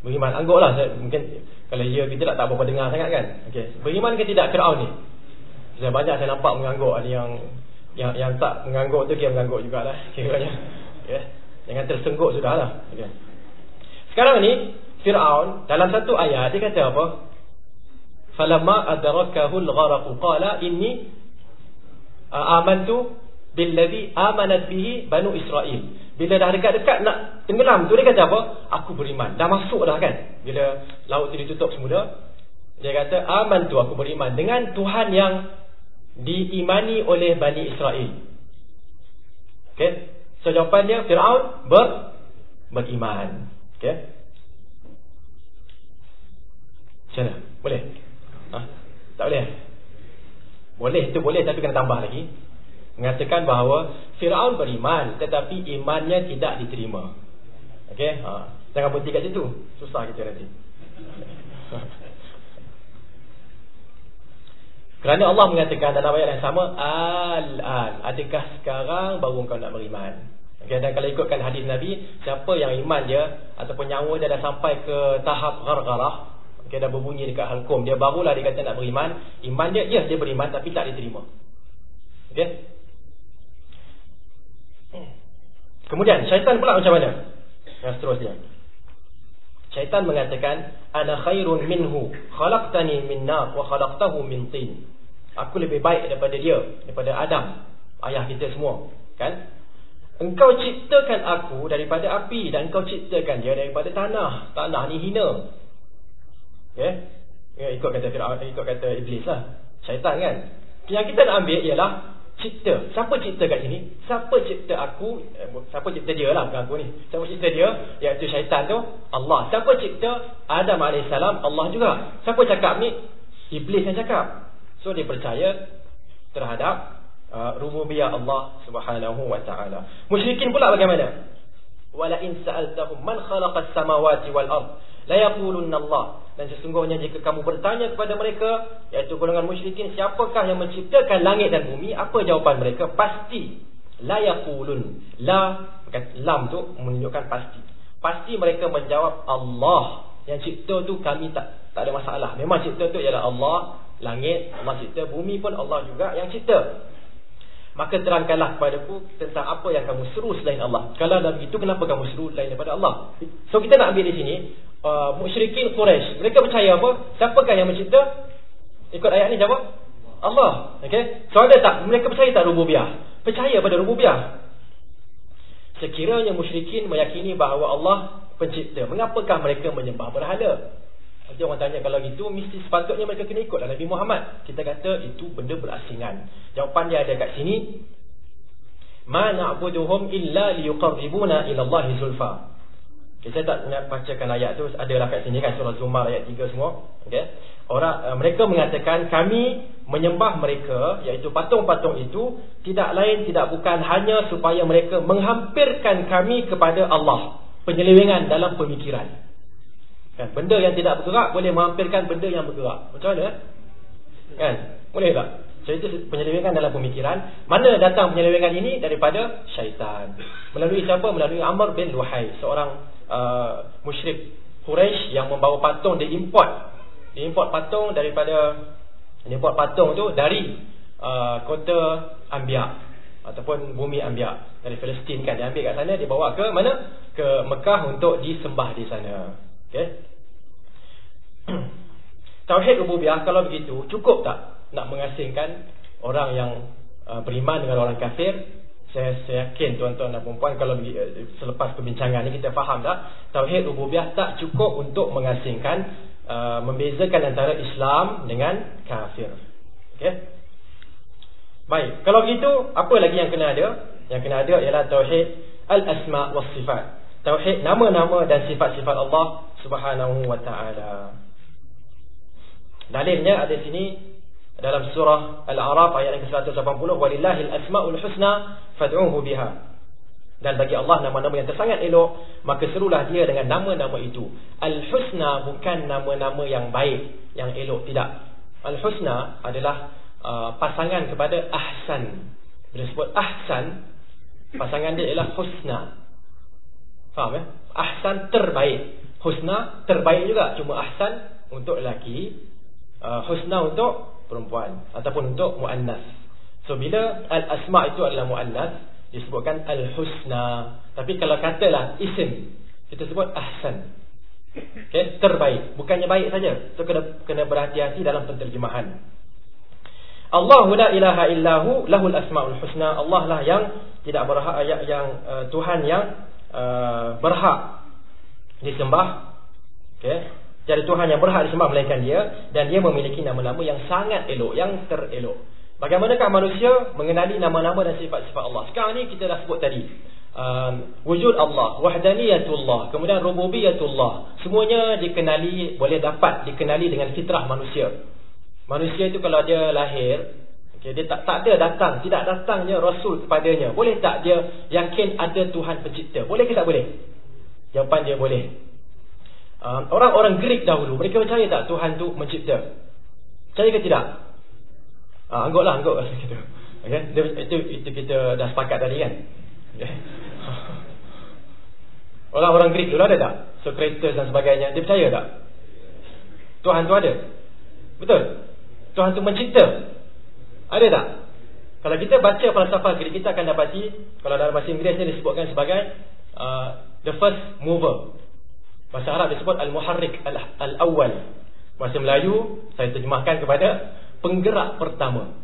Beriman. Anggaplah saya mungkin kalau ya kita tak, tak apa dengar sangat kan. Okey. Beriman ke tidak Firaun ni? Saya banyak saya nampak mengangguk ada yang yang yang tak mengangguk tu dia mengangguk jugalah (laughs) kiranya. Ya. Jangan tersengguk sudahlah. Okey. Sekarang ni Firaun dalam satu ayat dia kata apa? Falamma adrakahu al-gharq qala inni amantu billadhi amanat bihi banu Israel. Bila dah dekat-dekat nak tenggelam tu dia kata apa? Aku beriman. Dah masuk dah kan? Bila laut tu ditutup semula, dia kata aman tu aku beriman dengan Tuhan yang diimani oleh Bani Israel. Okey. So jawapannya Firaun ber beriman. Okey. Macam Boleh? Ha? Tak boleh? Boleh, tu boleh tapi kena tambah lagi mengatakan bahawa Firaun beriman tetapi imannya tidak diterima. Okey, ha. Jangan berhenti kat situ. Susah kita nanti. (laughs) Kerana Allah mengatakan dalam ayat yang sama, Al-an, adakah sekarang baru kau nak beriman? Okay, dan kalau ikutkan hadis Nabi, siapa yang iman dia ataupun nyawa dia dah sampai ke tahap ghargharah, okay, dah berbunyi dekat halkum, dia barulah dia kata nak beriman, iman dia, ya dia beriman tapi tak diterima. Okay? Kemudian syaitan pula macam mana? Yang seterusnya. Syaitan mengatakan, "Ana khairun minhu, khalaqtani min nar wa khalaqtahu min tin." Aku lebih baik daripada dia, daripada Adam, ayah kita semua, kan? Engkau ciptakan aku daripada api dan engkau ciptakan dia daripada tanah. Tanah ni hina. Okay? Ya, ikut kata Fir'aun, ikut kata Iblis lah. Syaitan kan? Yang kita nak ambil ialah cipta. Siapa cipta kat sini? Siapa cipta aku? Eh, siapa cipta dia lah bukan aku ni. Siapa cipta dia? Iaitu syaitan tu Allah. Siapa cipta Adam AS? Allah juga. Siapa cakap ni? Iblis yang cakap. So dia percaya terhadap Uh, rububiyah Allah Subhanahu wa taala. Musyrikin pula bagaimana? Wala in sa'altahum man khalaqas samawati wal ard la yaqulunna Allah. Dan sesungguhnya jika kamu bertanya kepada mereka iaitu golongan musyrikin siapakah yang menciptakan langit dan bumi? Apa jawapan mereka? Pasti la yaqulun. La lam tu menunjukkan pasti. Pasti mereka menjawab Allah. Yang cipta tu kami tak tak ada masalah. Memang cipta tu ialah Allah, langit, Allah cipta, bumi pun Allah juga yang cipta. Maka terangkanlah kepadaku tentang apa yang kamu seru selain Allah. Kalau dalam itu kenapa kamu seru lain daripada Allah? So kita nak ambil di sini uh, musyrikin Quraisy. Mereka percaya apa? Siapakah yang mencipta? Ikut ayat ni jawab. Allah. Okey. So ada tak mereka percaya tak rububiyah? Percaya pada rububiyah. Sekiranya musyrikin meyakini bahawa Allah pencipta, mengapakah mereka menyembah berhala? Nanti orang tanya kalau gitu mesti sepatutnya mereka kena ikutlah Nabi Muhammad. Kita kata itu benda berasingan. Jawapan dia ada kat sini. Ma na'buduhum illa liyuqarribuna ila Allah zulfa. Okay, saya tak nak bacakan ayat tu adalah kat sini kan surah Zumar ayat 3 semua. Okey. Orang uh, mereka mengatakan kami menyembah mereka iaitu patung-patung itu tidak lain tidak bukan hanya supaya mereka menghampirkan kami kepada Allah. Penyelewengan dalam pemikiran. Kan? Benda yang tidak bergerak boleh menghampirkan benda yang bergerak. Macam mana? Kan? Boleh tak? So itu penyelewengan dalam pemikiran. Mana datang penyelewengan ini? Daripada syaitan. Melalui siapa? Melalui Amr bin Luhai. Seorang uh, musyrik Quraisy yang membawa patung dia import. Dia import patung daripada dia import patung tu dari uh, kota Ambiak ataupun bumi Ambiak dari Palestin kan dia ambil kat sana dia bawa ke mana ke Mekah untuk disembah di sana Okay. (clears throat) Tauhid rububiyah kalau begitu cukup tak nak mengasingkan orang yang uh, beriman dengan orang kafir? Saya, saya yakin tuan-tuan dan puan kalau uh, selepas perbincangan ini kita faham tak tauhid rububiyah tak cukup untuk mengasingkan uh, membezakan antara Islam dengan kafir. Okey. Baik, kalau begitu apa lagi yang kena ada? Yang kena ada ialah tauhid al-asma was sifat. Tauhid nama-nama dan sifat-sifat Allah Subhanahu wa taala. Dalilnya ada sini dalam surah Al-A'raf ayat yang ke-180 walillahil asmaul husna fad'uhu biha. Dan bagi Allah nama-nama yang tersangat elok, maka serulah dia dengan nama-nama itu. Al-husna bukan nama-nama yang baik, yang elok tidak. Al-husna adalah uh, pasangan kepada ahsan. Bila sebut ahsan, pasangan dia ialah husna. Faham ya? Ahsan terbaik. Husna terbaik juga cuma ahsan untuk lelaki, uh, husna untuk perempuan ataupun untuk muannas. So bila al-asma itu adalah muannas disebutkan al-husna. Tapi kalau katalah isim kita sebut ahsan. Okay, terbaik. Bukannya baik saja. So kena kena berhati-hati dalam penterjemahan. Allahu la ilaha illahu lahul asmaul husna. Allah lah yang tidak berhak yang, yang uh, Tuhan yang uh, berhak disembah okay. Jadi Tuhan yang berhak disembah melainkan dia Dan dia memiliki nama-nama yang sangat elok Yang terelok. Bagaimanakah manusia mengenali nama-nama dan sifat-sifat Allah? Sekarang ni kita dah sebut tadi um, Wujud Allah Wahdaniyatullah Kemudian Rububiyatullah. Semuanya dikenali Boleh dapat dikenali dengan fitrah manusia. Manusia itu kalau dia lahir okay, Dia tak, tak ada datang Tidak datangnya Rasul kepadanya. Boleh tak dia yakin ada Tuhan pencipta? Boleh ke tak boleh? Jawapan dia boleh. Uh, orang-orang Greek dahulu, mereka percaya tak Tuhan tu mencipta? Percaya ke tidak? Uh, anggaplah, anggap. (laughs) Okay. Itu, itu kita dah sepakat tadi kan? Okay. (laughs) Orang-orang Greek dulu ada tak? Socrates dan sebagainya. Dia percaya tak? Tuhan tu ada. Betul? Tuhan tu mencipta. Ada tak? Kalau kita baca falsafah Greek kita akan dapati kalau dalam bahasa Inggeris ni disebutkan sebagai uh, the first mover. Bahasa Arab disebut al-muharrik al-awwal. Bahasa Melayu saya terjemahkan kepada penggerak pertama.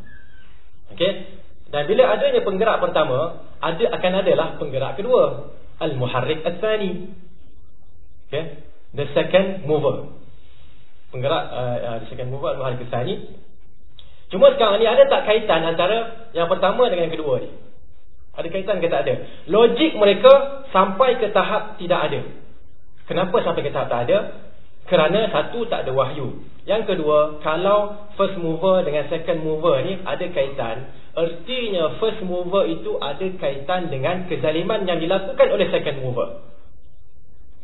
Okey? Dan bila adanya penggerak pertama, ada akan adalah penggerak kedua, al-muharrik ats-tsani. Okey? The second mover. Penggerak uh, uh, the second mover al-muharrik ats-tsani. Cuma sekarang ni ada tak kaitan antara yang pertama dengan yang kedua ni? Ada kaitan ke tak ada? Logik mereka sampai ke tahap tidak ada. Kenapa sampai ke tahap tak ada? Kerana satu tak ada wahyu. Yang kedua, kalau first mover dengan second mover ni ada kaitan, Artinya first mover itu ada kaitan dengan kezaliman yang dilakukan oleh second mover.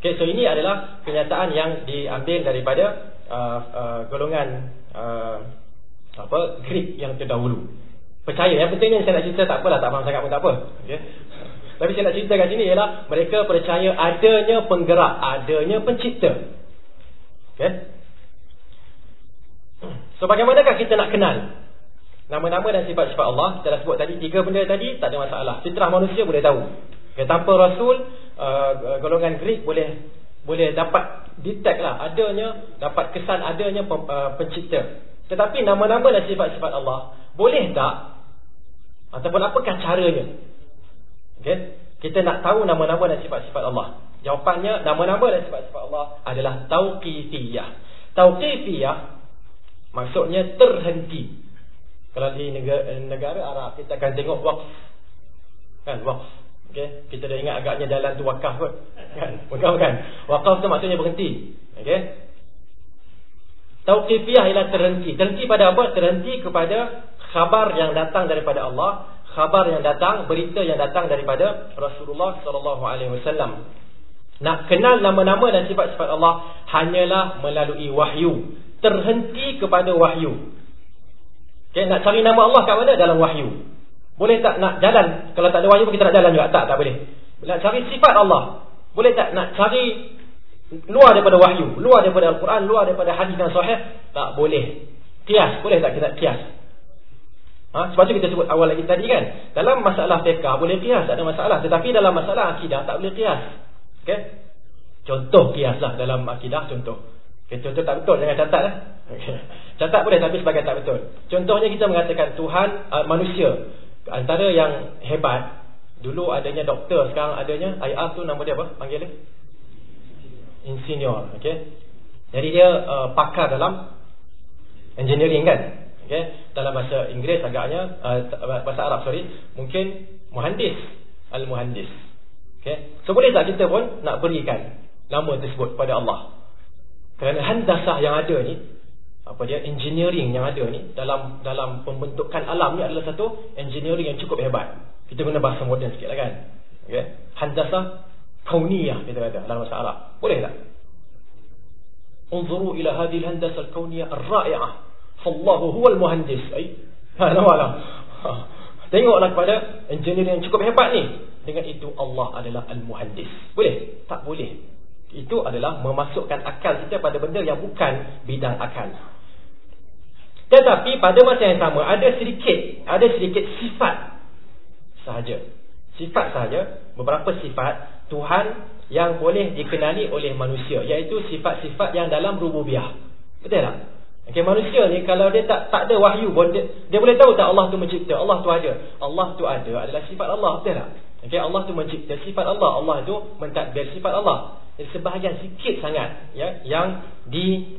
Okay, so ini adalah kenyataan yang diambil daripada uh, uh, golongan uh, apa Greek yang terdahulu. Percaya, yang pentingnya saya nak cerita tak apalah, tak faham sangat pun tak apa. Okay. Tapi saya nak cerita kat sini ialah mereka percaya adanya penggerak, adanya pencipta. Okay. So bagaimanakah kita nak kenal? Nama-nama dan sifat-sifat Allah. Kita dah sebut tadi Tiga benda tadi Tak ada masalah. Fitrah manusia boleh tahu. Okay, Tanpa Rasul uh, Golongan Greek boleh Boleh dapat Detect lah Adanya Dapat kesan adanya pem, uh, Pencipta. Tetapi nama-nama dan sifat-sifat Allah Boleh tak? Ataupun apakah caranya okay? Kita nak tahu nama-nama dan sifat-sifat Allah Jawapannya Nama-nama dan sifat-sifat Allah Adalah Tauqifiyah Tauqifiyah Maksudnya terhenti kalau di negara, negara Arab kita akan tengok waqf. Kan waqf. Okey, kita dah ingat agaknya jalan tu wakaf kot. Kan? (laughs) Bukan kan? Wakaf tu maksudnya berhenti. Okey. Tauqifiyah ialah terhenti. Terhenti pada apa? Terhenti kepada khabar yang datang daripada Allah, khabar yang datang, berita yang datang daripada Rasulullah sallallahu alaihi wasallam. Nak kenal nama-nama dan sifat-sifat Allah hanyalah melalui wahyu. Terhenti kepada wahyu. Okay, nak cari nama Allah kat mana? Dalam wahyu. Boleh tak nak jalan? Kalau tak ada wahyu pun kita nak jalan juga. Tak, tak boleh. Nak cari sifat Allah. Boleh tak nak cari luar daripada wahyu? Luar daripada Al-Quran, luar daripada hadis dan sahih? Tak boleh. Kias. Boleh tak kita kias? Ha? Sebab tu kita sebut awal lagi tadi kan. Dalam masalah fiqah boleh kias. Tak ada masalah. Tetapi dalam masalah akidah tak boleh kias. Okay? Contoh kias lah dalam akidah. Contoh. Okay, contoh tak betul. Jangan catat lah. Okay. (laughs) Catat boleh tapi sebagai tak betul. Contohnya kita mengatakan Tuhan uh, manusia antara yang hebat dulu adanya doktor sekarang adanya IR tu nama dia apa? Panggil dia? Insinyur, okey. Jadi dia uh, pakar dalam engineering kan? Okey. Dalam bahasa Inggeris agaknya uh, bahasa Arab sorry, mungkin muhandis, al-muhandis. Okey. So boleh tak kita pun nak berikan nama tersebut pada Allah? Kerana handasah yang ada ni apa dia engineering yang ada ni dalam dalam pembentukan alam ni adalah satu engineering yang cukup hebat. Kita guna bahasa moden sikit lah kan. Okay. Handasah kauniyah kita kata dalam bahasa Arab. Boleh tak? Unzuru ila hadhihi al-handasah al-kauniyah ar-ra'i'ah. Fallahu huwa al-muhandis. Ai. Ha, nampak ha. Tengoklah kepada engineering yang cukup hebat ni. Dengan itu Allah adalah al-muhandis. Boleh? Tak boleh. Itu adalah memasukkan akal kita pada benda yang bukan bidang akal. Tetapi pada masa yang sama ada sedikit ada sedikit sifat sahaja. Sifat sahaja, beberapa sifat Tuhan yang boleh dikenali oleh manusia iaitu sifat-sifat yang dalam rububiyah. Betul tak? Okey manusia ni kalau dia tak tak ada wahyu pun dia, dia boleh tahu tak Allah tu mencipta, Allah tu ada. Allah tu ada adalah sifat Allah, betul tak? Okey Allah tu mencipta sifat Allah, Allah tu mentadbir sifat Allah. Jadi sebahagian sikit sangat ya yang di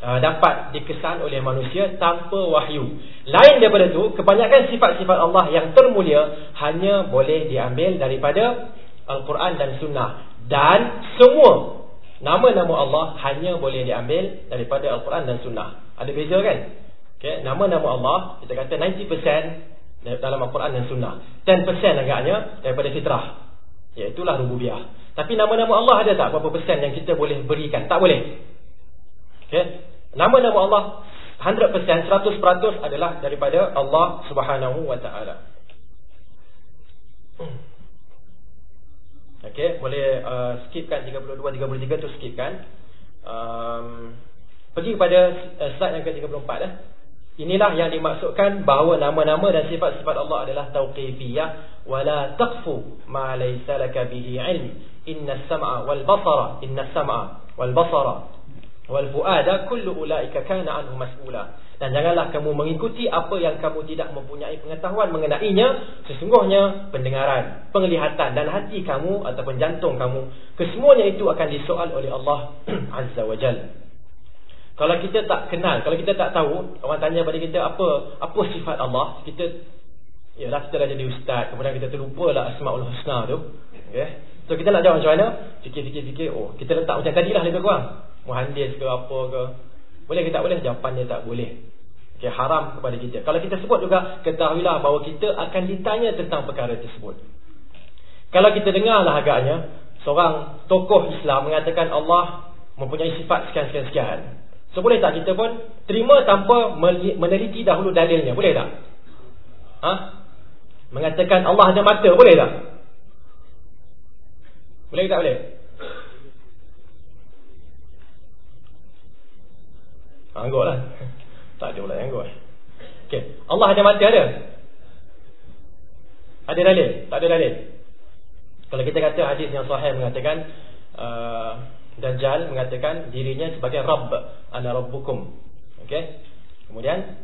uh, dapat dikesan oleh manusia tanpa wahyu. Lain daripada itu, kebanyakan sifat-sifat Allah yang termulia hanya boleh diambil daripada Al-Quran dan Sunnah. Dan semua nama-nama Allah hanya boleh diambil daripada Al-Quran dan Sunnah. Ada beza kan? Okay, nama-nama Allah, kita kata 90% dalam Al-Quran dan Sunnah. 10% agaknya daripada fitrah. Iaitulah rububiah. Tapi nama-nama Allah ada tak berapa persen yang kita boleh berikan? Tak boleh. Okay. Nama-nama Allah 100%, 100% adalah daripada Allah subhanahu wa ta'ala. Okey, boleh uh, skipkan 32 33 tu skipkan. Um, pergi kepada uh, slide yang ke-34 eh. Inilah yang dimaksudkan bahawa nama-nama dan sifat-sifat Allah adalah tauqifiyah wala taqfu ma laysa laka bihi ilm. Inna as-sam'a wal basara, inna as-sam'a wal basara wal fuada kullu ulaika kana anhu mas'ula. Dan janganlah kamu mengikuti apa yang kamu tidak mempunyai pengetahuan mengenainya Sesungguhnya pendengaran, penglihatan dan hati kamu ataupun jantung kamu Kesemuanya itu akan disoal oleh Allah (clears throat) Azza wa Jal. Kalau kita tak kenal, kalau kita tak tahu Orang tanya pada kita apa apa sifat Allah? Kita, yalah kita dah jadi ustaz Kemudian kita terlupa lah Asma'ul Husna tu. Okay? So kita nak jawab macam mana? Fikir-fikir-fikir, oh kita letak macam tadi lah lebih kurang. Muhandis ke apa ke boleh ke tak boleh? Jawapannya tak boleh. Okay, haram kepada kita. Kalau kita sebut juga, ketahuilah bahawa kita akan ditanya tentang perkara tersebut. Kalau kita dengarlah agaknya, seorang tokoh Islam mengatakan Allah mempunyai sifat sekian-sekian-sekian. So, boleh tak kita pun terima tanpa meneliti dahulu dalilnya? Boleh tak? Ha? Mengatakan Allah ada mata, boleh tak? Boleh tak boleh? Angguk lah. Tak ada pula yang angguk. Okay. Allah ada mati ada? Ada dalil? Tak ada dalil? Kalau kita kata hadis yang sahih mengatakan uh, Dajjal mengatakan dirinya sebagai Rabb Ana Rabbukum. Okay. Kemudian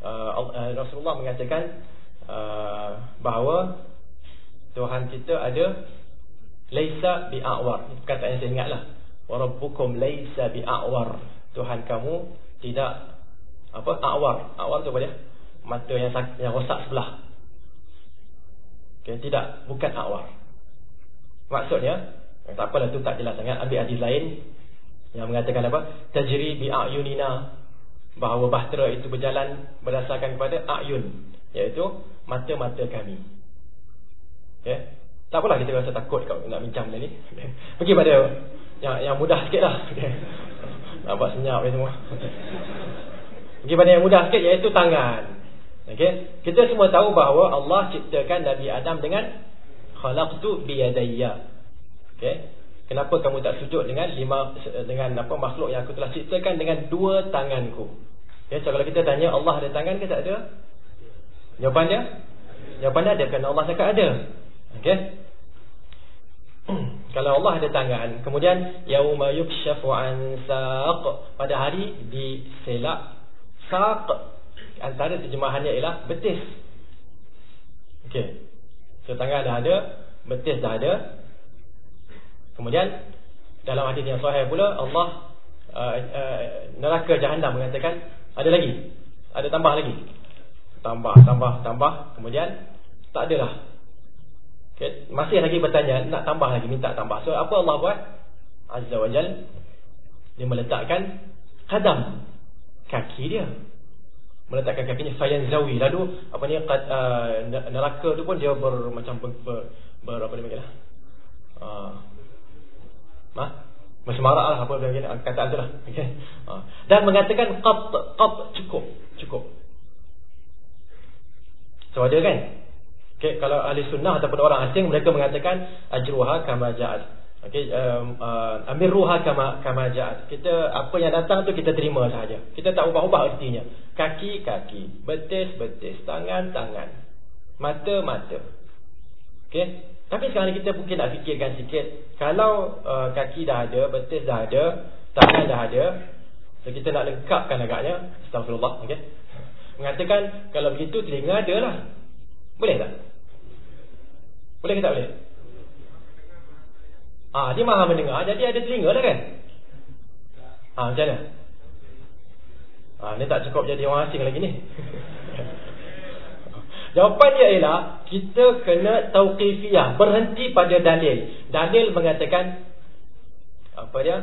uh, uh, Rasulullah mengatakan uh, Bahawa Tuhan kita ada Laisa bi'a'war. Kata yang saya ingat lah Warabbukum laisa bi'a'war Tuhan kamu tidak apa awar awar tu apa dia? Mata yang yang rosak sebelah. Okay, tidak bukan awar maksudnya tak apalah tu tak jelas sangat. Ambil hadis lain yang mengatakan apa? Tajri bi ayunina bahawa bahtera itu berjalan berdasarkan kepada ayun iaitu mata-mata kami. Okey? Tak apalah kita rasa takut kalau nak bincang benda ni. (laughs) Pergi pada yang yang mudah sikitlah okey Nampak senyap ni semua Pergi pada yang mudah sikit iaitu tangan okay? Kita semua tahu bahawa Allah ciptakan Nabi Adam dengan Khalaqtu biyadayya okay? Kenapa kamu tak sujud dengan lima dengan apa makhluk yang aku telah ciptakan dengan dua tanganku okay? So kalau kita tanya Allah ada tangan ke tak ada Jawapan dia Jawapan dia ada kerana Allah cakap ada Okay kalau Allah ada tangan kemudian yauma yukshafu an saq. Pada hari diselak saq. Antara terjemahannya ialah betis. Okey. So tangan dah ada betis dah ada. Kemudian dalam hadis yang sahih pula Allah uh, uh, neraka jahanam mengatakan ada lagi. Ada tambah lagi. Tambah tambah tambah. Kemudian tak adalah Okay. Masih lagi bertanya Nak tambah lagi Minta tambah. So apa Allah buat? Azza wa Jal Dia meletakkan Kadam Kaki dia. Meletakkan kakinya Fayan Zawi Lalu Apa ni uh, Neraka tu pun Dia ber, macam ber, ber, ber Apa dia panggil lah? Uh, Mah Mesemarak lah Apa dia panggil Kata tu lah. Okay. uh. Dan mengatakan Qat Qat Cukup. Cukup. So ada kan Okay, kalau ahli sunnah ataupun orang asing mereka mengatakan ajruha kama ja'at. Okey, um, uh, amiruha kama kama ja'at. Kita apa yang datang tu kita terima saja. Kita tak ubah-ubah artinya. Kaki kaki, betis betis, tangan tangan, mata mata. Okey. Tapi sekarang kita mungkin nak fikirkan sikit, kalau uh, kaki dah ada, betis dah ada, tangan dah ada, so kita nak lengkapkan agaknya. Astagfirullah, okey. Mengatakan kalau begitu telinga ada lah. Boleh tak? Boleh ke tak boleh? Ah, dia maha mendengar, jadi ada telinga lah kan? Ah, macam mana? Ah, ni tak cukup jadi orang asing lagi ni. (laughs) Jawapan dia ialah kita kena tauqifiyah, berhenti pada dalil. Dalil mengatakan apa dia?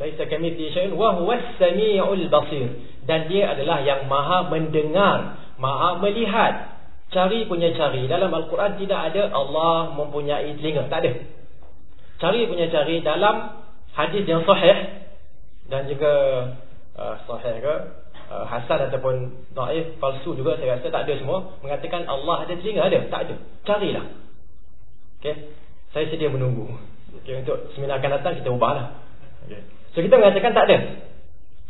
Laisa kamitsli syai'un wa huwa as-sami'ul basir. Dan dia adalah yang maha mendengar, maha melihat. Cari punya cari Dalam Al-Quran tidak ada Allah mempunyai telinga Tak ada Cari punya cari dalam hadis yang sahih Dan juga uh, Sahih ke uh, Hasan ataupun Daif, palsu juga Saya rasa tak ada semua Mengatakan Allah ada telinga Ada, tak ada Carilah Okay. Saya sedia menunggu. Okay, untuk seminar akan datang kita ubahlah. Okay. So kita mengatakan tak ada.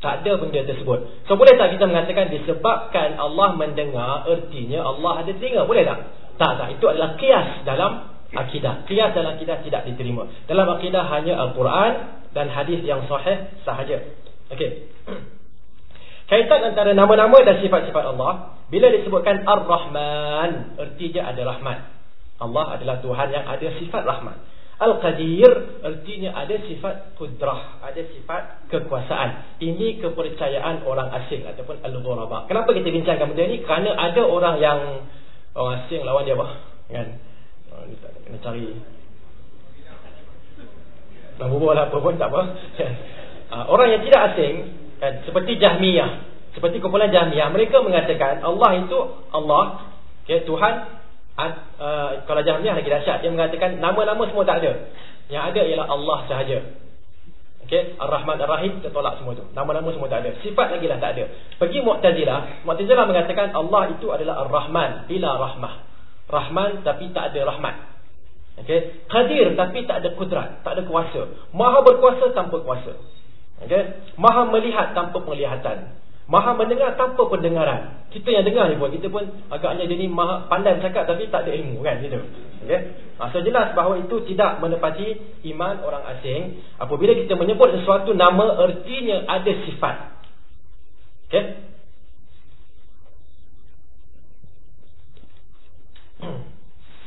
Tak ada benda tersebut. So boleh tak kita mengatakan disebabkan Allah mendengar ertinya Allah ada telinga? Boleh tak? Tak, tak. Itu adalah kias dalam akidah. Kias dalam akidah tidak diterima. Dalam akidah hanya Al-Quran dan hadis yang sahih sahaja. Okey. (clears throat) Kaitan antara nama-nama dan sifat-sifat Allah bila disebutkan Ar-Rahman, ertinya ada rahmat. Allah adalah Tuhan yang ada sifat rahmat. Al-Qadir artinya ada sifat kudrah, ada sifat kekuasaan. Ini kepercayaan orang asing ataupun al-ghuraba. Kenapa kita bincangkan benda ni? Kerana ada orang yang orang asing lawan dia apa? Kan? Oh, ni tak kena cari. Nak berbual apa pun tak apa. (laughs) Ah, orang yang tidak asing kan, seperti Jahmiyah, seperti kumpulan Jahmiyah, mereka mengatakan Allah itu Allah, okay, Tuhan uh, kalau Jahmiyah lagi dahsyat dia mengatakan nama-nama semua tak ada. Yang ada ialah Allah sahaja. Okey Ar-Rahman Ar-Rahim kita tolak semua tu. Nama-nama semua tak ada. Sifat lagi lah tak ada. Pergi Mu'tazilah Mu'tazilah mengatakan Allah itu adalah Ar-Rahman bila rahmah. Rahman tapi tak ada rahmat. Okey Qadir tapi tak ada kudrat tak ada kuasa. Maha berkuasa tanpa kuasa. Okey Maha melihat tanpa penglihatan Maha mendengar tanpa pendengaran. Kita yang dengar ni pun kita pun agaknya dia ni maha pandai bercakap tapi tak ada ilmu kan gitu. Okey. Ha, so jelas bahawa itu tidak menepati iman orang asing apabila kita menyebut sesuatu nama ertinya ada sifat. Okey. (clears throat)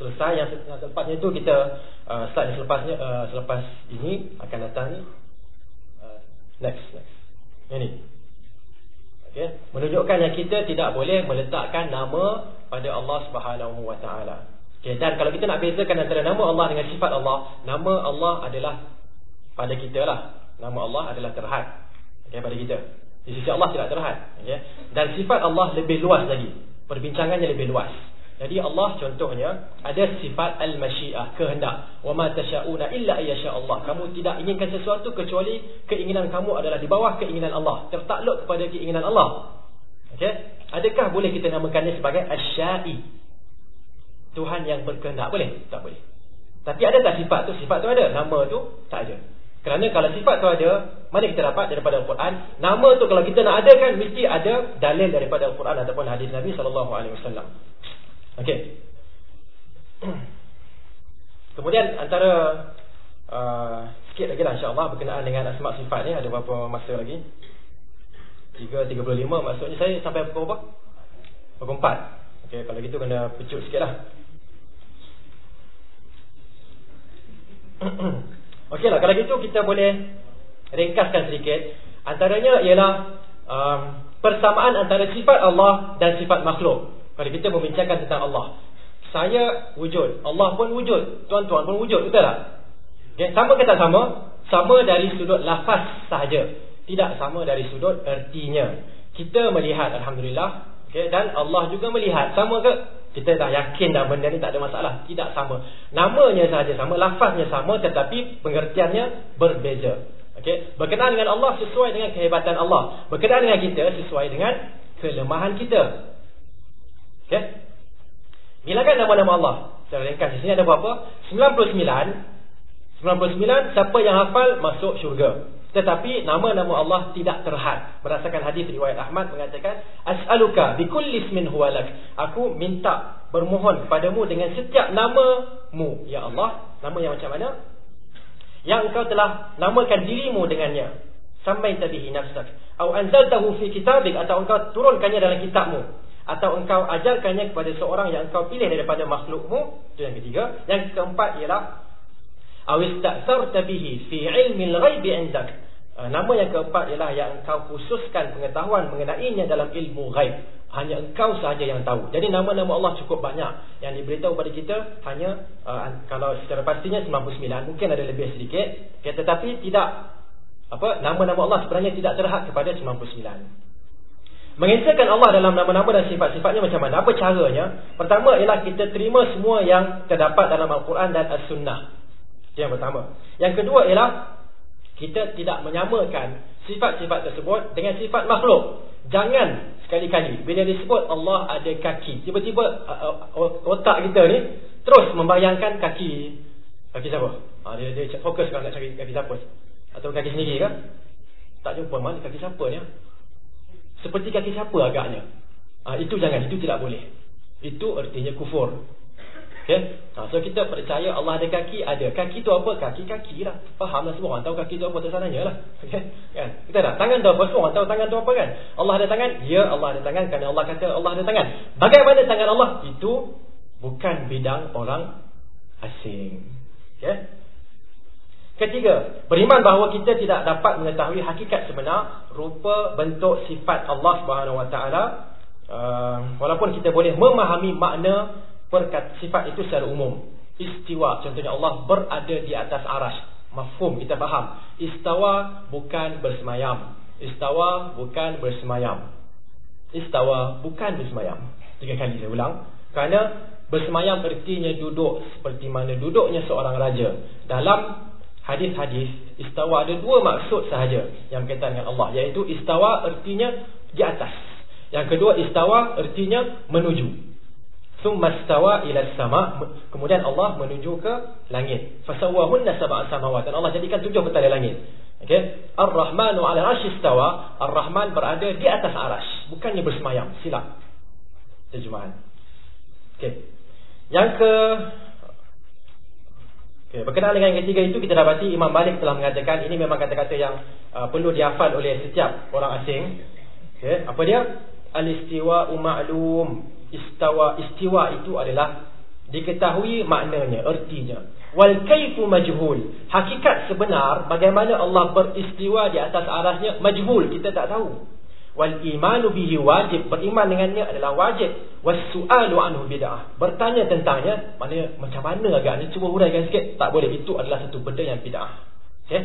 Selesai yang selepasnya itu kita uh, start selepasnya uh, selepas ini akan datang ni. Uh, next next. Ini okay? menunjukkan yang kita tidak boleh meletakkan nama pada Allah Subhanahu Wa Taala. Dan kalau kita nak bezakan antara nama Allah dengan sifat Allah, nama Allah adalah pada kita lah. Nama Allah adalah terhad okay, pada kita. Di sisi Allah tidak terhad. Okay? Dan sifat Allah lebih luas lagi. Perbincangannya lebih luas. Jadi Allah contohnya ada sifat al-masyiah, kehendak. Wa ma tasyauna illa ayyasha Allah. Kamu tidak inginkan sesuatu kecuali keinginan kamu adalah di bawah keinginan Allah, tertakluk kepada keinginan Allah. Okey? Adakah boleh kita namakannya sebagai asy-sya'i? Tuhan yang berkehendak boleh? Tak boleh. Tapi ada tak sifat tu? Sifat tu ada, nama tu tak ada. Kerana kalau sifat tu ada, mana kita dapat daripada Al-Quran? Nama tu kalau kita nak ada kan mesti ada dalil daripada Al-Quran ataupun hadis Nabi sallallahu alaihi wasallam. Okey. Kemudian antara uh, sikit lagi lah insyaAllah berkenaan dengan asma sifat ni ada berapa masa lagi? 3.35 maksudnya saya sampai pukul berapa? Pukul 4. Okey, kalau gitu kena pecut sikit lah. (clears throat) Okey lah, kalau gitu kita boleh ringkaskan sedikit. Antaranya ialah um, persamaan antara sifat Allah dan sifat makhluk. Kalau kita membincangkan tentang Allah Saya wujud Allah pun wujud Tuan-tuan pun wujud Betul tak? Okay. Sama ke tak sama? Sama dari sudut lafaz sahaja Tidak sama dari sudut ertinya Kita melihat Alhamdulillah okay. Dan Allah juga melihat Sama ke? Kita dah yakin dah benda ni tak ada masalah Tidak sama Namanya sahaja sama Lafaznya sama Tetapi pengertiannya berbeza okay. Berkenaan dengan Allah sesuai dengan kehebatan Allah Berkenaan dengan kita sesuai dengan kelemahan kita Okay? Bilangkan nama-nama Allah. Secara ringkas di sini ada berapa? 99. 99 siapa yang hafal masuk syurga. Tetapi nama-nama Allah tidak terhad. Berdasarkan hadis riwayat Ahmad mengatakan, As'aluka bikulli ismin huwalak. Aku minta bermohon kepadamu dengan setiap namamu. Ya Allah. Nama yang macam mana? Yang engkau telah namakan dirimu dengannya. Sampai tabihi nafsak. Atau anzaltahu fi kitabik. Atau engkau turunkannya dalam kitabmu atau engkau ajarkannya kepada seorang yang engkau pilih daripada makhlukmu itu yang ketiga. Yang keempat ialah awistasarta bihi fi ilmi al-ghaib indak. Uh, nama yang keempat ialah yang engkau khususkan pengetahuan mengenainya dalam ilmu ghaib. Hanya engkau sahaja yang tahu. Jadi nama-nama Allah cukup banyak. Yang diberitahu kepada kita hanya uh, kalau secara pastinya 99 mungkin ada lebih sedikit. Okay, tetapi tidak apa nama-nama Allah sebenarnya tidak terhad kepada 99 Mengesahkan Allah dalam nama-nama dan sifat-sifatnya macam mana? Apa caranya? Pertama ialah kita terima semua yang terdapat dalam Al-Quran dan As-Sunnah. Itu yang pertama. Yang kedua ialah kita tidak menyamakan sifat-sifat tersebut dengan sifat makhluk. Jangan sekali-kali bila disebut Allah ada kaki, tiba-tiba uh, uh, otak kita ni Terus membayangkan kaki kaki siapa? Ha, dia dia fokus kalau nak cari kaki siapa? Atau kaki sendiri ke? Tak jumpa mana kaki siapa ni? Seperti kaki siapa agaknya? Ha, itu jangan, itu tidak boleh. Itu artinya kufur. Okay? Ha, so kita percaya Allah ada kaki, ada. Kaki tu apa? Kaki-kaki lah. Faham lah semua orang tahu kaki tu apa tersananya lah. Okay? Kan? Kita dah, tangan tu apa? Semua orang tahu tangan tu apa kan? Allah ada tangan? Ya, Allah ada tangan. Kerana Allah kata Allah ada tangan. Bagaimana tangan Allah? Itu bukan bidang orang asing. Okay? Ketiga, beriman bahawa kita tidak dapat mengetahui hakikat sebenar rupa bentuk sifat Allah Subhanahu Wa Taala. Uh, walaupun kita boleh memahami makna perkat, sifat itu secara umum. Istiwa, contohnya Allah berada di atas arash. Mafhum, kita faham. Istawa bukan bersemayam. Istawa bukan bersemayam. Istawa bukan bersemayam. Tiga kali saya ulang. Kerana bersemayam artinya duduk seperti mana duduknya seorang raja. Dalam hadis-hadis, istawa ada dua maksud sahaja yang berkaitan dengan Allah. Iaitu istawa artinya di atas. Yang kedua, istawa artinya menuju. Tsummastawa ila sama kemudian Allah menuju ke langit. Fasawwahunna sab'a samawat. Dan Allah jadikan tujuh petala langit. Okey. Ar-Rahmanu 'ala 'arsy istawa. Ar-Rahman berada di atas arasy, bukannya bersemayam. Silap. Terjemahan. Okey. Yang ke Okey, berkenaan dengan yang ketiga itu kita dapati Imam Malik telah mengatakan ini memang kata-kata yang uh, perlu dihafal oleh setiap orang asing. Okey, apa dia? Al-istiwa ma'lum istawa istiwa itu adalah diketahui maknanya ertinya wal kaifu majhul hakikat sebenar bagaimana Allah beristiwa di atas arasnya majhul kita tak tahu wal imanu bihi wajib. Beriman dengannya adalah wajib. Was sualu anhu bid'ah. Bertanya tentangnya maknanya macam mana agaknya? Cuba huraikan sikit. Tak boleh. Itu adalah satu benda yang bid'ah. Okey?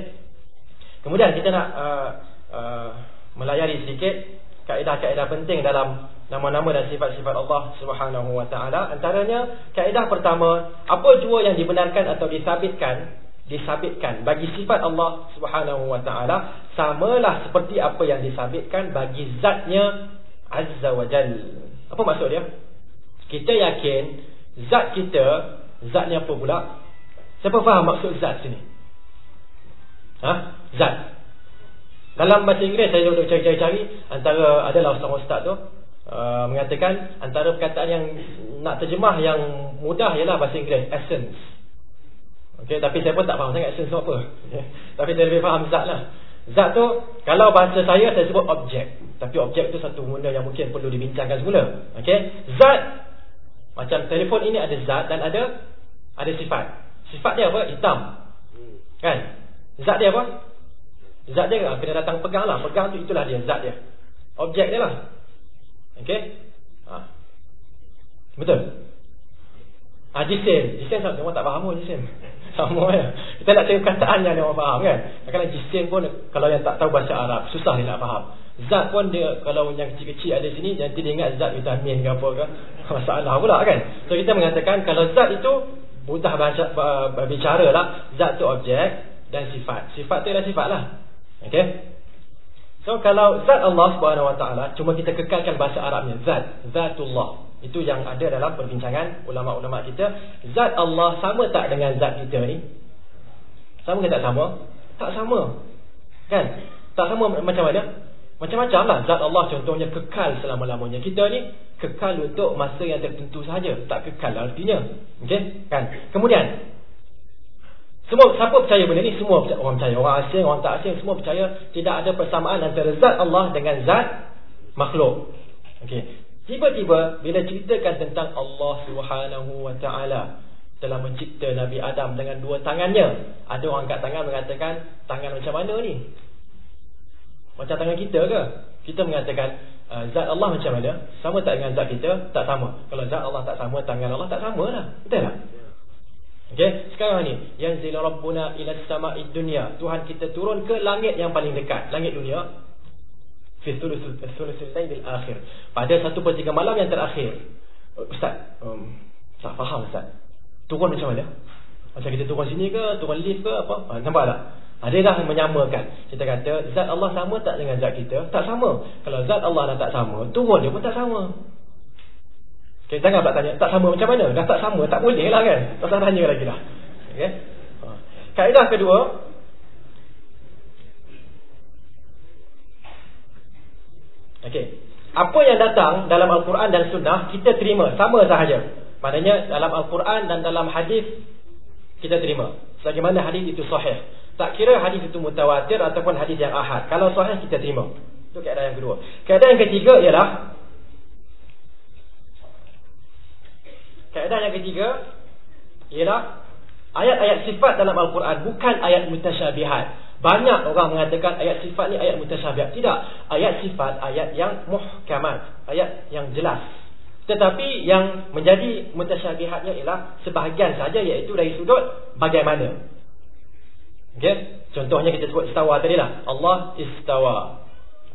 Kemudian kita nak uh, uh, melayari sedikit kaedah-kaedah penting dalam nama-nama dan sifat-sifat Allah Subhanahu wa taala. Antaranya kaedah pertama apa jua yang dibenarkan atau disabitkan disabitkan. Bagi sifat Allah Subhanahu wa taala samalah seperti apa yang disabitkan bagi zatnya azza wa jal. Apa maksud dia? Kita yakin zat kita zatnya apa pula? Siapa faham maksud zat sini? Ha? Zat. Dalam bahasa Inggeris saya duduk cari-cari antara adalah ustaz-ustaz tu uh, mengatakan antara perkataan yang nak terjemah yang mudah ialah bahasa Inggeris essence. Okey tapi saya pun tak faham sangat tu apa. Okay. (laughs) Tapi saya lebih faham zat lah. Zat tu kalau bahasa saya saya sebut objek. Tapi objek tu satu benda yang mungkin perlu dibincangkan semula. Okey. Zat macam telefon ini ada zat dan ada ada sifat. Sifat dia apa? Hitam. Kan? Zat dia apa? Zat dia kena datang pegang lah Pegang tu itulah dia Zat dia Objek dia lah Okay ha. Betul ha, Jisim Jisim sama Mereka tak faham pun jisim Sama ya Kita nak tengok kataan yang mereka faham kan? Kadang-kadang jisim pun Kalau yang tak tahu bahasa Arab Susah dia nak faham. Zat pun dia Kalau yang kecil-kecil ada sini Nanti dia ingat zat vitamin ke apa ke (laughs) Masalah pula kan? So kita mengatakan Kalau zat itu Mudah baca, bicara lah. Zat tu objek Dan sifat. Sifat tu adalah sifat lah Okey. So kalau zat Allah Subhanahu Wa Taala cuma kita kekalkan bahasa Arabnya zat, zatullah. Itu yang ada dalam perbincangan ulama-ulama kita. Zat Allah sama tak dengan zat kita ni? Sama ke tak sama? Tak sama. Kan? Tak sama macam mana? Macam-macam lah Zat Allah contohnya kekal selama-lamanya Kita ni kekal untuk masa yang tertentu sahaja Tak kekal artinya okay? kan? Kemudian semua siapa percaya benda ni? Semua orang percaya. Orang asing, orang tak asing semua percaya tidak ada persamaan antara zat Allah dengan zat makhluk. Okey. Tiba-tiba bila ceritakan tentang Allah Subhanahu wa taala telah mencipta Nabi Adam dengan dua tangannya. Ada orang angkat tangan mengatakan tangan macam mana ni? Macam tangan kita ke? Kita mengatakan uh, zat Allah macam mana? Sama tak dengan zat kita? Tak sama. Kalau zat Allah tak sama, tangan Allah tak sama lah. Betul tak? Okey, sekarang ni yanzil rabbuna ila sama'id dunya. Tuhan kita turun ke langit yang paling dekat, langit dunia. Fi thuluthul lailil akhir. Pada satu per tiga malam yang terakhir. Ustaz, um, tak faham ustaz. Turun macam mana? Macam kita turun sini ke, turun lift ke apa? Ha, nampak tak? Ada dah menyamakan. Kita kata zat Allah sama tak dengan zat kita? Tak sama. Kalau zat Allah dah tak sama, turun dia pun tak sama. Okay, jangan pula tanya, tak sama macam mana? Dah tak sama, tak boleh lah kan? Tak usah tanya lagi lah. Okay. Ha. Kaedah kedua. Okay. Apa yang datang dalam Al-Quran dan Sunnah, kita terima. Sama sahaja. Maknanya dalam Al-Quran dan dalam hadis kita terima. Sebagaimana hadis itu sahih. Tak kira hadis itu mutawatir ataupun hadis yang ahad. Kalau sahih, kita terima. Itu keadaan yang kedua. Keadaan yang ketiga ialah Kaedah yang ketiga ialah ayat-ayat sifat dalam Al-Quran bukan ayat mutasyabihat. Banyak orang mengatakan ayat sifat ni ayat mutasyabihat. Tidak. Ayat sifat ayat yang muhkamat, ayat yang jelas. Tetapi yang menjadi mutasyabihatnya ialah sebahagian saja iaitu dari sudut bagaimana. Okay? Contohnya kita sebut istawa tadi lah. Allah istawa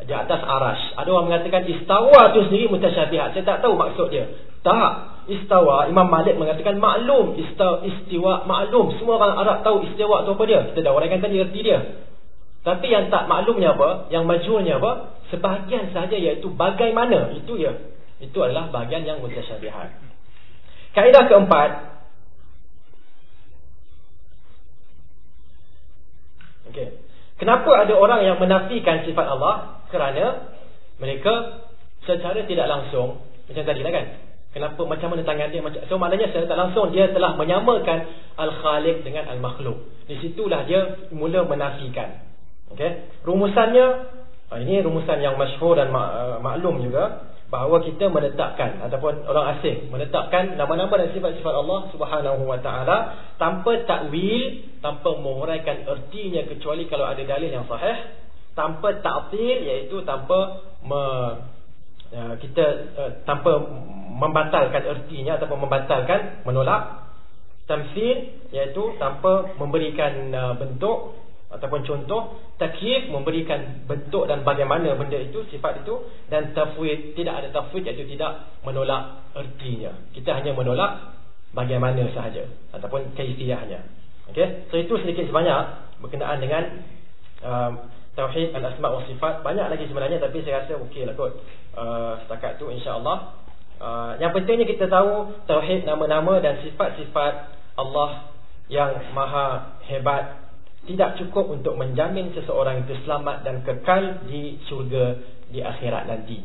di atas arash. Ada orang mengatakan istawa tu sendiri mutasyabihat. Saya tak tahu maksud dia. Tak istawa Imam Malik mengatakan maklum istawa, istiwa maklum. Semua orang Arab tahu istiwa tu apa dia. Kita dah uraikan tadi erti dia. Tapi yang tak maklumnya apa yang majhulnya apa sebahagian saja iaitu bagaimana. Itu ya. Itu adalah bahagian yang mutasyabihat. Kaedah keempat. Okey. Kenapa ada orang yang menafikan sifat Allah? Kerana mereka secara tidak langsung macam tadi lah kan Kenapa macam mana tangan dia macam so maknanya secara tak langsung dia telah menyamakan al-khaliq dengan al-makhluk. Di situlah dia mula menafikan. Okey. Rumusannya ah, ini rumusan yang masyhur dan uh, maklum juga bahawa kita menetapkan ataupun orang asing menetapkan nama-nama dan sifat-sifat Allah Subhanahu wa taala tanpa takwil, tanpa menguraikan ertinya kecuali kalau ada dalil yang sahih, tanpa ta'til iaitu tanpa me, uh, kita uh, tanpa membatalkan ertinya ataupun membatalkan menolak tamsil iaitu tanpa memberikan uh, bentuk ataupun contoh takyif memberikan bentuk dan bagaimana benda itu sifat itu dan tafwid tidak ada tafwid iaitu tidak menolak ertinya. Kita hanya menolak bagaimana sahaja ataupun kaifiyahnya okey? So itu sedikit sebanyak berkenaan dengan uh, tauhid al-asma wa sifat banyak lagi sebenarnya tapi saya rasa okeylah kot uh, setakat tu insya-Allah Uh, yang pentingnya kita tahu tauhid nama-nama dan sifat-sifat Allah yang maha hebat tidak cukup untuk menjamin seseorang itu selamat dan kekal di syurga di akhirat nanti.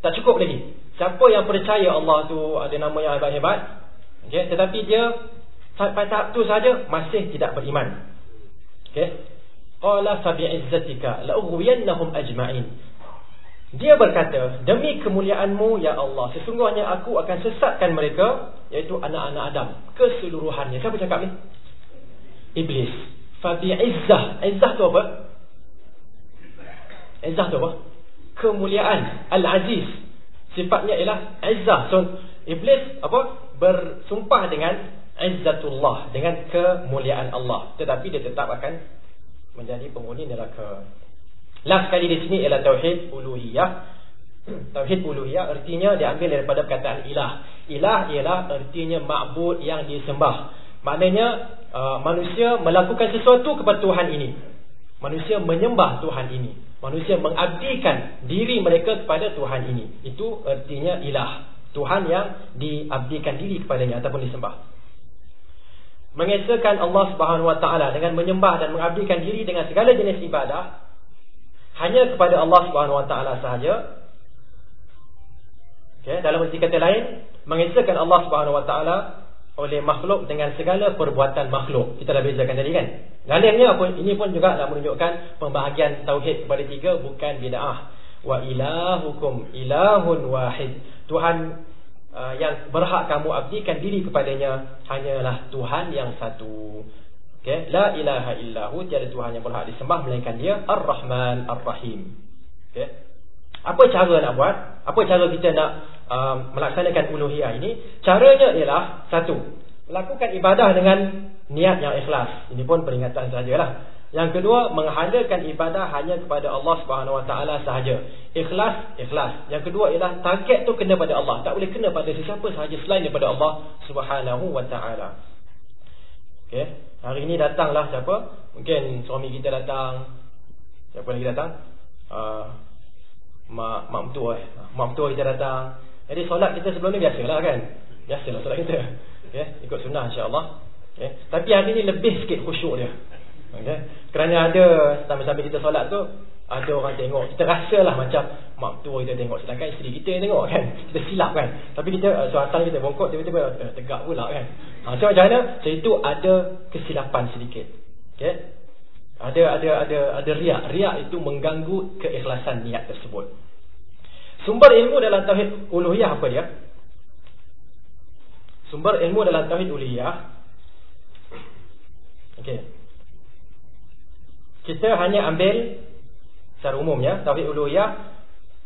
Tak cukup lagi. Siapa yang percaya Allah tu ada nama yang hebat-hebat, okay, tetapi dia sampai tahap tu saja masih tidak beriman. Okey. Qala fa bi'izzatika la ughwiyannahum ajma'in. Dia berkata, demi kemuliaanmu ya Allah, sesungguhnya aku akan sesatkan mereka, iaitu anak-anak Adam, keseluruhannya. Siapa cakap ni? Iblis. Fabi izzah. Izzah tu apa? Izzah tu apa? Kemuliaan. Al-Aziz. Sifatnya ialah izzah. So, Iblis apa? Bersumpah dengan izzatullah. Dengan kemuliaan Allah. Tetapi dia tetap akan menjadi penghuni neraka. Last sekali di sini ialah tauhid uluhiyah. (clears throat) Tauhid uluhiyah artinya diambil daripada perkataan ilah. Ilah ialah artinya ma'bud yang disembah. Maknanya uh, manusia melakukan sesuatu kepada Tuhan ini. Manusia menyembah Tuhan ini. Manusia mengabdikan diri mereka kepada Tuhan ini. Itu artinya ilah. Tuhan yang diabdikan diri kepadanya ataupun disembah. Mengesahkan Allah Subhanahu Wa Taala dengan menyembah dan mengabdikan diri dengan segala jenis ibadah hanya kepada Allah Subhanahu Wa Taala sahaja. Okay, dalam arti kata lain, mengesahkan Allah Subhanahu Wa Taala oleh makhluk dengan segala perbuatan makhluk. Kita dah bezakan tadi kan. Dalilnya apa? Ini pun juga nak menunjukkan pembahagian tauhid kepada tiga bukan bid'ah. Wa ilahukum ilahun wahid. Tuhan uh, yang berhak kamu abdikan diri kepadanya hanyalah Tuhan yang satu. Okay. La ilaha illahu tiada Tuhan yang berhak disembah melainkan dia Ar-Rahman Ar-Rahim. Okay. Apa cara nak buat? Apa cara kita nak um, melaksanakan uluhiyah ini? Caranya ialah satu, melakukan ibadah dengan niat yang ikhlas. Ini pun peringatan sajalah. Yang kedua, menghadirkan ibadah hanya kepada Allah Subhanahu Wa Taala sahaja. Ikhlas, ikhlas. Yang kedua ialah target tu kena pada Allah. Tak boleh kena pada sesiapa sahaja selain daripada Allah Subhanahu Wa Taala. Okay. Hari ini datanglah siapa? Mungkin suami kita datang. Siapa lagi datang? Uh, mak mak mentua eh. Mak mentua kita datang. Jadi solat kita sebelum ni biasalah kan. Biasalah solat kita. Okey, ikut sunnah insya-Allah. Okey. Tapi hari ni lebih sikit khusyuk dia. Okey. Kerana ada sambil-sambil kita solat tu ada orang tengok. Kita rasalah macam mak tua kita tengok sedangkan isteri kita yang tengok kan? (laughs) Kita silap kan? Tapi kita uh, suasana kita bongkok tiba-tiba uh, tegak pula kan? Ha, so macam mana? So itu ada kesilapan sedikit. Okey? Ada ada ada ada riak. Riak itu mengganggu keikhlasan niat tersebut. Sumber ilmu dalam tauhid uluhiyah apa dia? Sumber ilmu dalam tauhid uluhiyah. Okey kita hanya ambil secara umumnya tauhid uluhiyah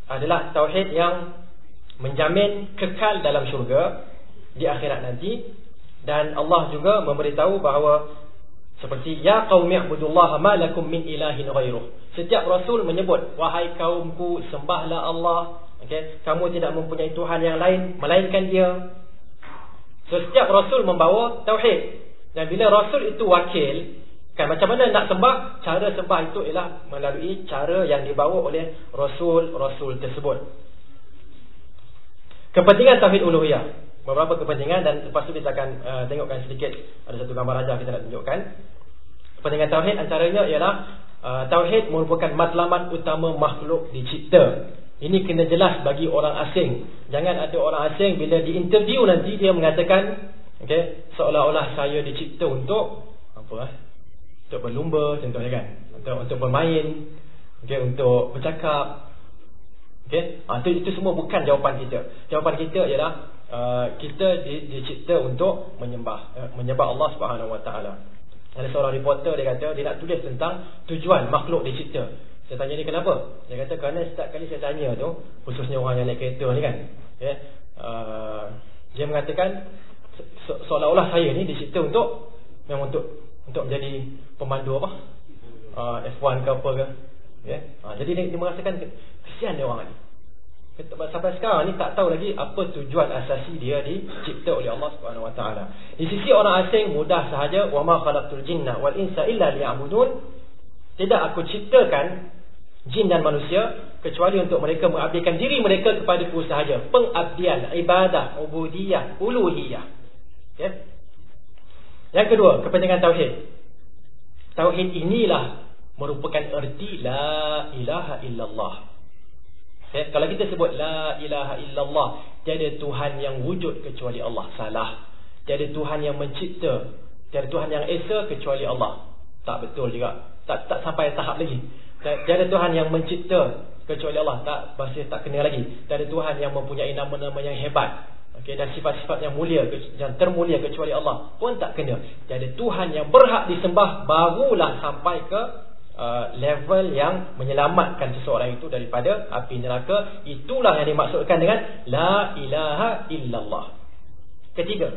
adalah tauhid yang menjamin kekal dalam syurga di akhirat nanti. Dan Allah juga memberitahu bahawa seperti ya qaumi ibudullaha ma lakum min ilahin ghairuh. Setiap rasul menyebut wahai kaumku sembahlah Allah. Okey? Kamu tidak mempunyai tuhan yang lain melainkan dia. So, setiap rasul membawa tauhid. Dan bila rasul itu wakil Kan macam mana nak sembah? Cara sembah itu ialah melalui cara yang dibawa oleh rasul-rasul tersebut. Kepentingan tauhid uluhiyah. Beberapa kepentingan dan lepas tu kita akan uh, tengokkan sedikit ada satu gambar ajar kita nak tunjukkan. Kepentingan tauhid antaranya ialah uh, tauhid merupakan matlamat utama makhluk dicipta. Ini kena jelas bagi orang asing. Jangan ada orang asing bila diinterview nanti dia mengatakan okey seolah-olah saya dicipta untuk apa eh? Untuk berlumba contohnya kan? Untuk untuk bermain okey untuk bercakap okey? Ha, itu, itu semua bukan jawapan kita. Jawapan kita ialah uh, kita di, dicipta untuk menyembah uh, menyembah Allah Subhanahu Wa Taala. Ada seorang reporter dia kata dia nak tulis tentang tujuan makhluk dicipta. Saya tanya ni kenapa? Dia kata kerana setiap kali saya tanya tu khususnya orang yang naik kereta ni kan okey uh, dia mengatakan seolah-olah saya ni dicipta untuk memang untuk untuk menjadi pemandu apa? Uh, F1 ke apa ke? Ya. Yeah? Uh, jadi dia, dia merasakan kesian dia orang ni. Sampai sekarang ni tak tahu lagi apa tujuan asasi dia dicipta oleh Allah Subhanahu Wa Taala. Di sisi orang asing mudah sahaja wa ma khalaqtul jinna wal insa illa liya'budun. Tidak aku ciptakan jin dan manusia kecuali untuk mereka mengabdikan diri mereka kepada ku sahaja. Pengabdian, ibadah, ubudiyah, uluhiyah. Okay? Yang kedua, kepentingan tauhid. Tauhid inilah merupakan erti la ilaha illallah. Okay? Kalau kita sebut la ilaha illallah, tiada Tuhan yang wujud kecuali Allah. Salah. Tiada Tuhan yang mencipta, tiada Tuhan yang esa kecuali Allah. Tak betul juga. Tak tak sampai tahap lagi. Tiada Tuhan yang mencipta kecuali Allah. Tak masih tak kena lagi. Tiada Tuhan yang mempunyai nama-nama yang hebat. Okay, dan sifat-sifat yang mulia yang termulia kecuali Allah pun tak kena. Jadi Tuhan yang berhak disembah barulah sampai ke uh, level yang menyelamatkan seseorang itu daripada api neraka. Itulah yang dimaksudkan dengan la ilaha illallah. Ketiga,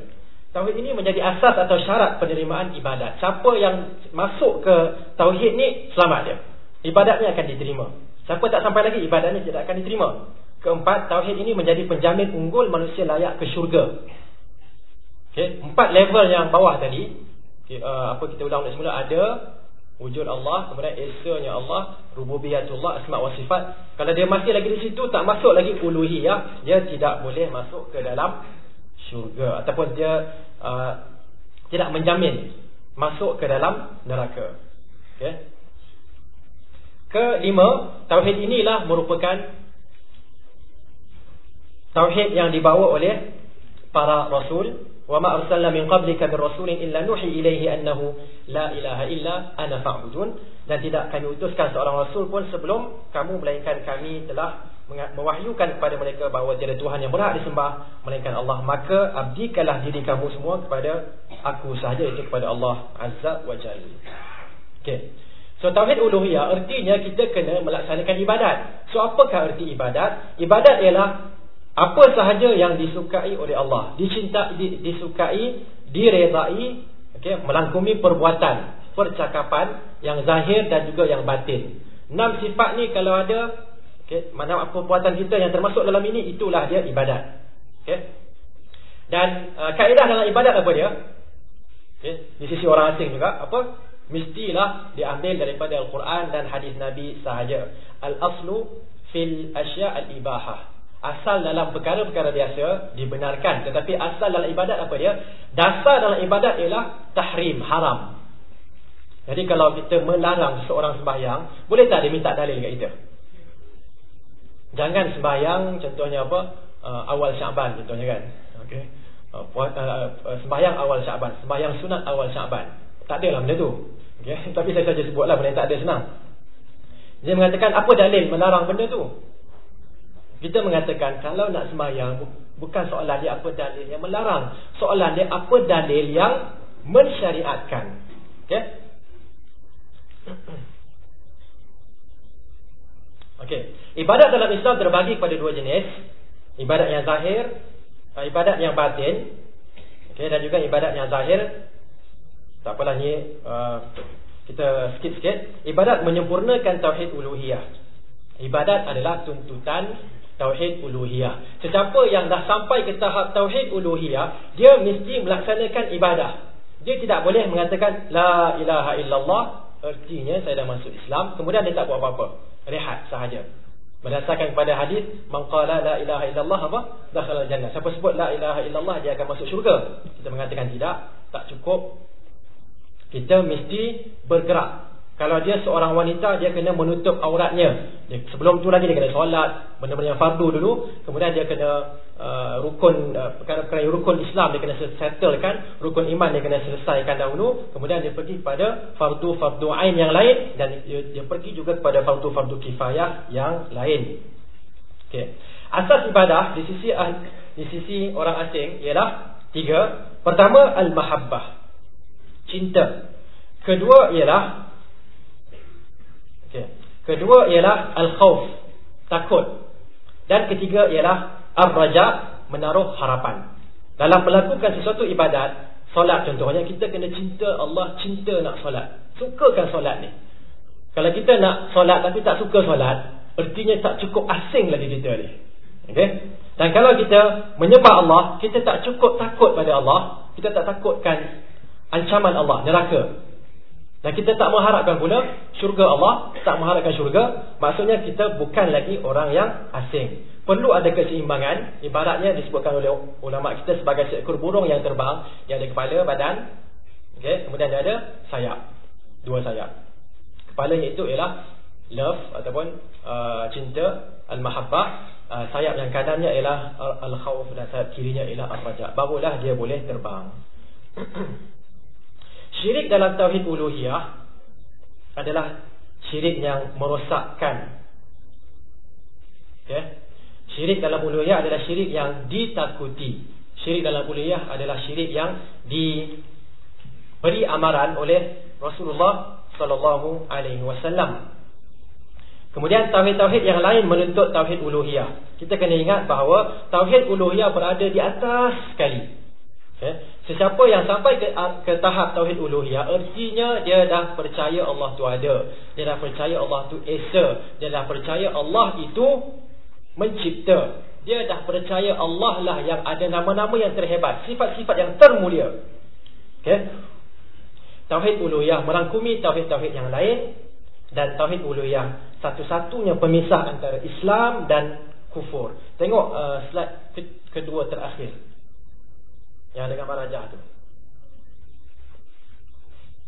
tauhid ini menjadi asas atau syarat penerimaan ibadat. Siapa yang masuk ke tauhid ni selamat dia. Ibadatnya akan diterima. Siapa tak sampai lagi ibadatnya tidak akan diterima. Keempat, tauhid ini menjadi penjamin unggul manusia layak ke syurga. Okay. Empat level yang bawah tadi, okay, uh, apa kita ulang semula ada wujud Allah, kemudian esanya Allah, rububiyatullah, asma wa sifat. Kalau dia masih lagi di situ tak masuk lagi uluhiyah, dia tidak boleh masuk ke dalam syurga ataupun dia uh, tidak menjamin masuk ke dalam neraka. Okay. Kelima, tauhid inilah merupakan tauhid yang dibawa oleh para rasul. Wa ma arsalna min qablika bir rasulin illa nuhi ilaihi annahu la ilaha illa ana fa'budun. Dan tidak kami utuskan seorang rasul pun sebelum kamu melainkan kami telah mewahyukan kepada mereka bahawa tiada tuhan yang berhak disembah melainkan Allah. Maka abdikanlah diri kamu semua kepada aku sahaja itu kepada Allah azza wa jalla. Okey. So tauhid uluhiyah artinya kita kena melaksanakan ibadat. So apakah erti ibadat? Ibadat ialah apa sahaja yang disukai oleh Allah dicinta di, disukai diredai okey melangkumi perbuatan percakapan yang zahir dan juga yang batin. Enam sifat ni kalau ada okey mana perbuatan kita yang termasuk dalam ini itulah dia ibadat. Okey. Dan uh, kaedah dalam ibadat apa dia? Okey di sisi orang asing juga apa? Mestilah diambil daripada al-Quran dan hadis Nabi sahaja. Al-aslu fil asya' al-ibahah Asal dalam perkara-perkara biasa dibenarkan. Tetapi asal dalam ibadat apa dia? Dasar dalam ibadat ialah tahrim, haram. Jadi kalau kita melarang seorang sembahyang, boleh tak dia minta dalil kat kita? Jangan sembahyang contohnya apa? Uh, awal Syaban contohnya kan. Okey. Uh, uh, uh, sembahyang awal Syaban, sembahyang sunat awal Syaban. Tak ada lah benda tu. Okey. (laughs) Tapi saya saja sebutlah benda yang tak ada senang. Dia mengatakan apa dalil melarang benda tu? Kita mengatakan kalau nak sembahyang bukan soalan dia apa dalil yang melarang. Soalan dia apa dalil yang mensyariatkan. Okey? (clears throat) Okey. Ibadat dalam Islam terbagi kepada dua jenis. Ibadat yang zahir, uh, ibadat yang batin. Okey dan juga ibadat yang zahir. Tak apalah ni uh, kita skip sikit. Ibadat menyempurnakan tauhid uluhiyah. Ibadat adalah tuntutan Tauhid uluhiyah. Sesiapa yang dah sampai ke tahap tauhid uluhiyah, dia mesti melaksanakan ibadah. Dia tidak boleh mengatakan la ilaha illallah, artinya saya dah masuk Islam, kemudian dia tak buat apa-apa. Rehat sahaja. Berdasarkan kepada hadis, man qala la ilaha illallah apa? Dakhala jannah. Siapa sebut la ilaha illallah, dia akan masuk syurga. Kita mengatakan tidak, tak cukup. Kita mesti bergerak kalau dia seorang wanita Dia kena menutup auratnya. Dia, Sebelum tu lagi dia kena solat Benda-benda yang fardu dulu. Kemudian dia kena uh, Rukun uh, Perkara-perkara uh, rukun Islam Dia kena settlekan. Rukun iman dia kena selesaikan dahulu. Kemudian dia pergi kepada Fardu-fardu ain yang lain. Dan dia, dia pergi juga kepada Fardu-fardu kifayah yang lain. Okay. Asas ibadah Di sisi di sisi orang asing Ialah Tiga. Pertama Al-Mahabbah. Cinta. Kedua ialah. Kedua ialah al-khawf, takut. Dan ketiga ialah ar-raja, menaruh harapan. Dalam melakukan sesuatu ibadat, solat contohnya, kita kena cinta Allah, cinta nak solat. Sukakan solat ni. Kalau kita nak solat tapi tak suka solat, artinya tak cukup asing lagi kita ni. Okay? Dan kalau kita menyembah Allah, kita tak cukup takut pada Allah, kita tak takutkan ancaman Allah, neraka. Dan kita tak mengharapkan pula syurga Allah, tak mengharapkan syurga, maksudnya kita bukan lagi orang yang asing. Perlu ada keseimbangan, ibaratnya disebutkan oleh ulama kita sebagai seekor burung yang terbang, yang ada kepala, badan, okay, kemudian dia ada sayap, dua sayap. Kepalanya itu ialah love ataupun uh, cinta, al-mahabbah, uh, sayap yang kanannya ialah al-khawf dan sayap kirinya ialah al-raja. Barulah dia boleh terbang. (clears throat) Syirik dalam tauhid uluhiyah adalah syirik yang merosakkan. Okay? Syirik dalam uluhiyah adalah syirik yang ditakuti. Syirik dalam uluhiyah adalah syirik yang diberi amaran oleh Rasulullah sallallahu alaihi wasallam. Kemudian tauhid-tauhid yang lain menuntut tauhid uluhiyah. Kita kena ingat bahawa tauhid uluhiyah berada di atas sekali. Okay. Sesiapa yang sampai ke, ke tahap Tauhid Uluhiyah Artinya dia dah percaya Allah tu ada. Dia dah percaya Allah tu Esa. Dia dah percaya Allah itu Mencipta. Dia dah percaya Allah lah yang ada nama-nama yang terhebat Sifat-sifat yang termulia. Okay. Tauhid Uluhiyah merangkumi Tauhid-Tauhid yang lain Dan Tauhid Uluhiyah Satu-satunya pemisah antara Islam dan kufur. Tengok uh, slide kedua terakhir yang gambar rajah tu.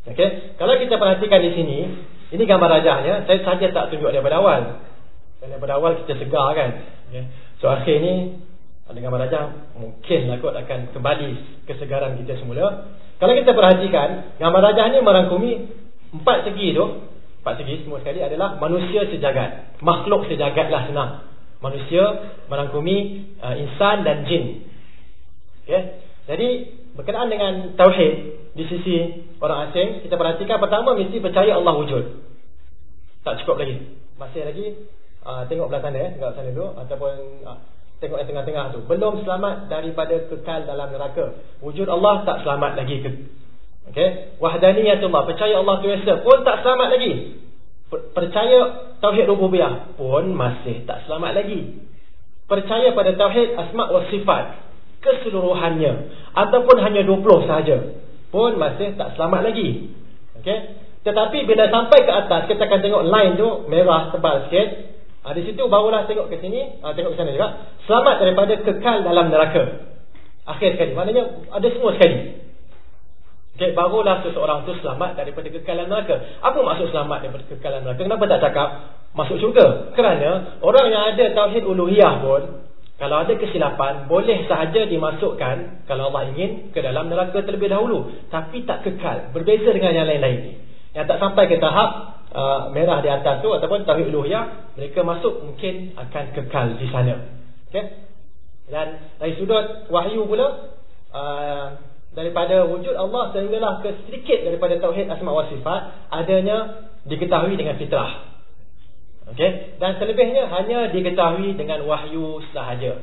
Okey, kalau kita perhatikan di sini, ini gambar rajahnya, saya saja tak tunjuk daripada awal. Daripada awal kita segar kan. Okey. So akhir ni ada gambar rajah, mungkinlah kot akan kembali kesegaran kita semula. Kalau kita perhatikan, gambar rajah ni merangkumi empat segi tu, empat segi semua sekali adalah manusia sejagat. Makhluk sejagat lah senang. Manusia merangkumi uh, insan dan jin. Okey. Jadi berkenaan dengan tauhid di sisi orang asing, kita perhatikan pertama mesti percaya Allah wujud. Tak cukup lagi. Masih lagi uh, tengok belah sana eh, tengok sana dulu ataupun uh, tengok yang tengah-tengah tu. Belum selamat daripada kekal dalam neraka. Wujud Allah tak selamat lagi ke. Okey. Wahdaniyatullah, percaya Allah tu esa pun tak selamat lagi. Percaya tauhid rububiyah pun masih tak selamat lagi. Percaya pada tauhid asma wa sifat keseluruhannya ataupun hanya 20 saja pun masih tak selamat lagi. Okey. Tetapi bila sampai ke atas kita akan tengok line tu merah tebal sikit Ha, di situ barulah tengok ke sini, ha, tengok ke sana juga. Selamat daripada kekal dalam neraka. Akhir sekali. Maknanya ada semua sekali. Okay, barulah seseorang tu selamat daripada kekalan neraka. Apa maksud selamat daripada kekalan neraka? Kenapa tak cakap masuk syurga? Kerana orang yang ada tauhid uluhiyah pun, kalau ada kesilapan, boleh sahaja dimasukkan kalau Allah ingin ke dalam neraka terlebih dahulu. Tapi tak kekal. Berbeza dengan yang lain-lain. Yang tak sampai ke tahap uh, merah di atas tu ataupun tauhid uluhiyah mereka masuk mungkin akan kekal di sana okey dan dari sudut wahyu pula uh, daripada wujud Allah sehinggalah ke sedikit daripada tauhid asma wa sifat adanya diketahui dengan fitrah okey dan selebihnya hanya diketahui dengan wahyu sahaja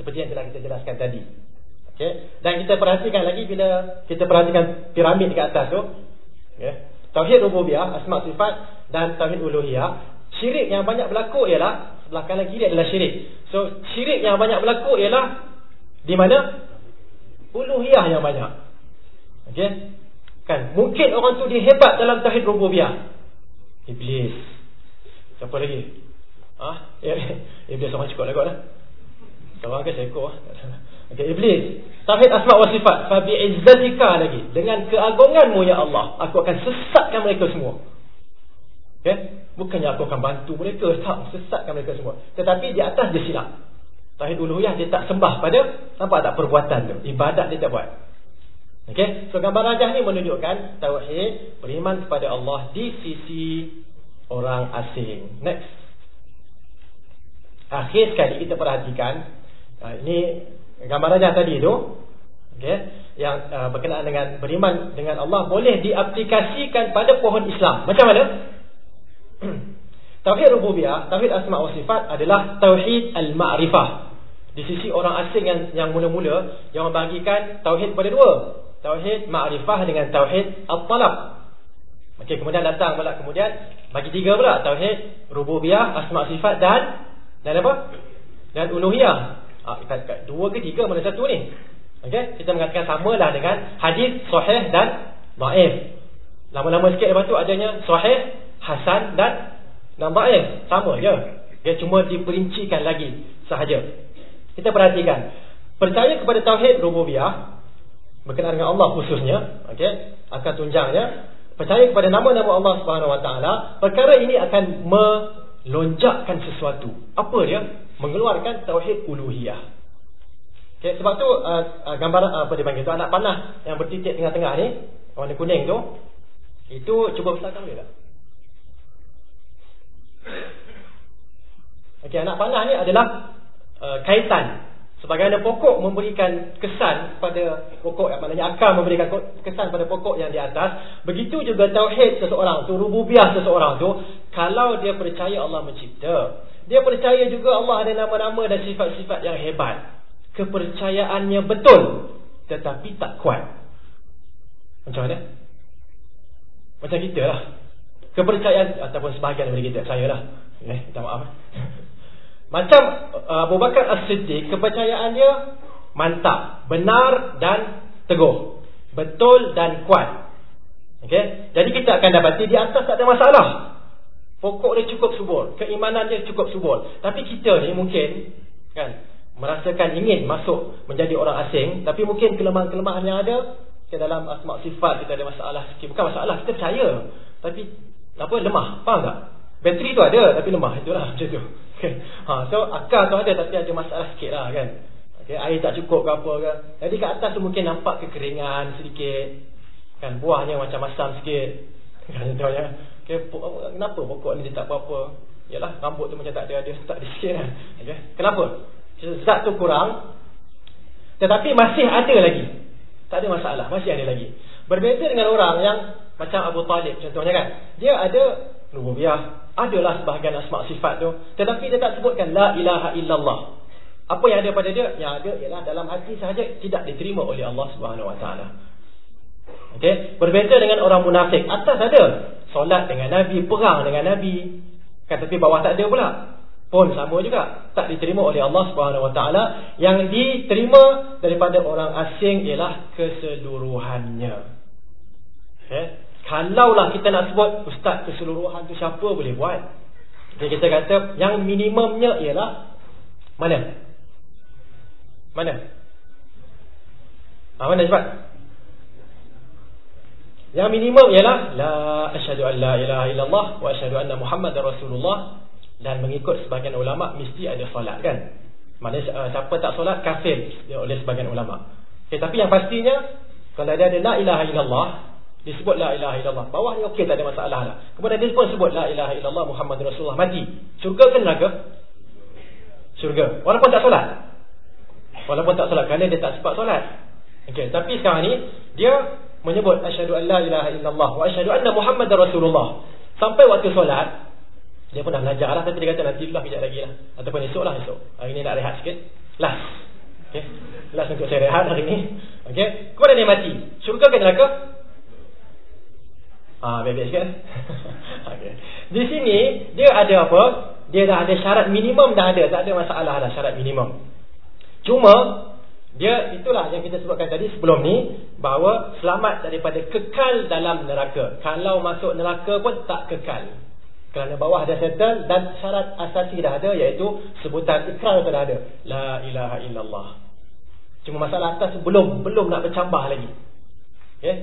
seperti yang telah kita jelaskan tadi okey dan kita perhatikan lagi bila kita perhatikan piramid dekat atas tu okey Tauhid rububiyah, asma sifat dan tauhid uluhiyah. Syirik yang banyak berlaku ialah sebelah kanan kiri adalah syirik. So syirik yang banyak berlaku ialah di mana? Uluhiyah yang banyak. Okey. Kan mungkin orang tu dia hebat dalam tauhid rububiyah. Iblis. Siapa lagi? Ha? iblis orang cukup lah kot lah. Seorang ke seekor? Okay, iblis. Tauhid asma wa sifat. Fa bi izzatika lagi. Dengan keagunganmu ya Allah, aku akan sesatkan mereka semua. Okay? Bukannya aku akan bantu mereka, tak sesatkan mereka semua. Tetapi di atas dia silap. Tauhid uluhiyah dia tak sembah pada nampak tak perbuatan tu. Ibadat dia tak buat. Okay? So gambar rajah ni menunjukkan tauhid beriman kepada Allah di sisi orang asing. Next. Akhir sekali kita perhatikan uh, ini gambar raja tadi itu okay, yang uh, berkenaan dengan beriman dengan Allah boleh diaplikasikan pada pohon Islam. Macam mana? (clears throat) tauhid rububiyah, tauhid asma wa sifat adalah tauhid al-ma'rifah. Di sisi orang asing yang yang mula-mula yang membagikan tauhid pada dua. Tauhid ma'rifah dengan tauhid al-talab. Okey, kemudian datang pula kemudian bagi tiga pula tauhid rububiyah, asma sifat dan dan apa? Dan uluhiyah. Ah, kat, kat dua ke tiga mana satu ni? Okey, kita mengatakan samalah dengan hadis sahih dan dhaif. Lama-lama sikit lepas tu adanya sahih, hasan dan dan dhaif. Sama je. Dia cuma diperincikan lagi sahaja. Kita perhatikan. Percaya kepada tauhid rububiyah berkenaan dengan Allah khususnya, okey, akan tunjangnya percaya kepada nama-nama Allah Subhanahu Wa Taala, perkara ini akan melonjakkan sesuatu. Apa dia? mengeluarkan tauhid uluhiyah. Okay, sebab tu uh, uh, gambar uh, apa dia panggil tu anak panah yang bertitik tengah-tengah ni, warna kuning tu, itu cuba besarkan boleh tak? Okey, anak panah ni adalah uh, kaitan sebagaimana pokok memberikan kesan pada pokok yang maknanya akar memberikan kesan pada pokok yang di atas, begitu juga tauhid seseorang tu, rububiyah seseorang tu, kalau dia percaya Allah mencipta, dia percaya juga Allah ada nama-nama dan sifat-sifat yang hebat. Kepercayaannya betul. Tetapi tak kuat. Macam mana? Macam kita lah. Kepercayaan ataupun sebahagian daripada kita. Saya lah. Eh, minta maaf. Macam uh, Abu Bakar As-Siddiq. Kepercayaannya mantap. Benar dan teguh. Betul dan kuat. Okay? Jadi kita akan dapati di atas tak ada masalah. Pokok dia cukup subur, keimanan dia cukup subur. Tapi kita ni mungkin kan merasakan ingin masuk menjadi orang asing, tapi mungkin kelemahan-kelemahan yang ada ke dalam asma sifat kita ada masalah sikit. Bukan masalah, kita percaya. Tapi apa lemah, faham tak? Bateri tu ada tapi lemah itulah (laughs) macam tu. ha, so akal tu ada tapi ada masalah sikitlah kan. Okay, air tak cukup ke apa ke. Jadi kat atas tu mungkin nampak kekeringan sedikit. Kan buahnya macam masam sikit. (laughs) Kan contohnya. Okay, kenapa pokok ni dia tak apa-apa? Yalah, rambut tu macam tak ada, dia tak ada (laughs) sikit kan. Okay. Kenapa? Zat tu kurang. Tetapi masih ada lagi. Tak ada masalah, masih ada lagi. Berbeza dengan orang yang macam Abu Talib contohnya kan. Dia ada rububiyah, adalah sebahagian asma sifat tu, tetapi dia tak sebutkan la ilaha illallah. Apa yang ada pada dia? Yang ada ialah dalam hati sahaja tidak diterima oleh Allah Subhanahu Wa Taala. Okey, berbeza dengan orang munafik. Atas ada solat dengan Nabi, perang dengan Nabi. Kan tapi bawah tak ada pula. Pun sama juga, tak diterima oleh Allah Subhanahu Wa Taala. Yang diterima daripada orang asing ialah keseluruhannya. Okay. Kalaulah kita nak sebut ustaz keseluruhan tu siapa boleh buat? Jadi kita kata yang minimumnya ialah mana? Mana? Ha, mana cepat? Yang minimum ialah la asyhadu an la ilaha illallah wa asyhadu anna muhammadar rasulullah dan mengikut sebagian ulama mesti ada solat kan? Mana uh, siapa tak solat kafir oleh sebagian ulama. Okay, tapi yang pastinya kalau dia ada la ilaha illallah disebut la ilaha illallah. Bawah ni okey tak ada masalah lah. Kemudian dia pun sebut la ilaha illallah Muhammad Rasulullah mati. Syurga ke neraka? Syurga. Walaupun tak solat. Walaupun tak solat kerana dia tak sempat solat. Okey, tapi sekarang ni dia menyebut asyhadu an la ilaha illallah wa asyhadu anna muhammadar rasulullah sampai waktu solat dia pun dah belajar lah tapi dia kata nanti lah kejap lagi lah ataupun esok lah esok hari ni nak rehat sikit last okay. last untuk saya rehat hari ni okay. kemudian dia mati syurga ke neraka Ah, baik-baik sikit (laughs) okay. Di sini Dia ada apa Dia dah ada syarat minimum dah ada Tak ada masalah lah syarat minimum Cuma dia itulah yang kita sebutkan tadi sebelum ni bahawa selamat daripada kekal dalam neraka. Kalau masuk neraka pun tak kekal. Kerana bawah dah settle dan syarat asasi dah ada iaitu sebutan ikrar dah ada. La ilaha illallah. Cuma masalah atas belum belum nak bercambah lagi. Okey.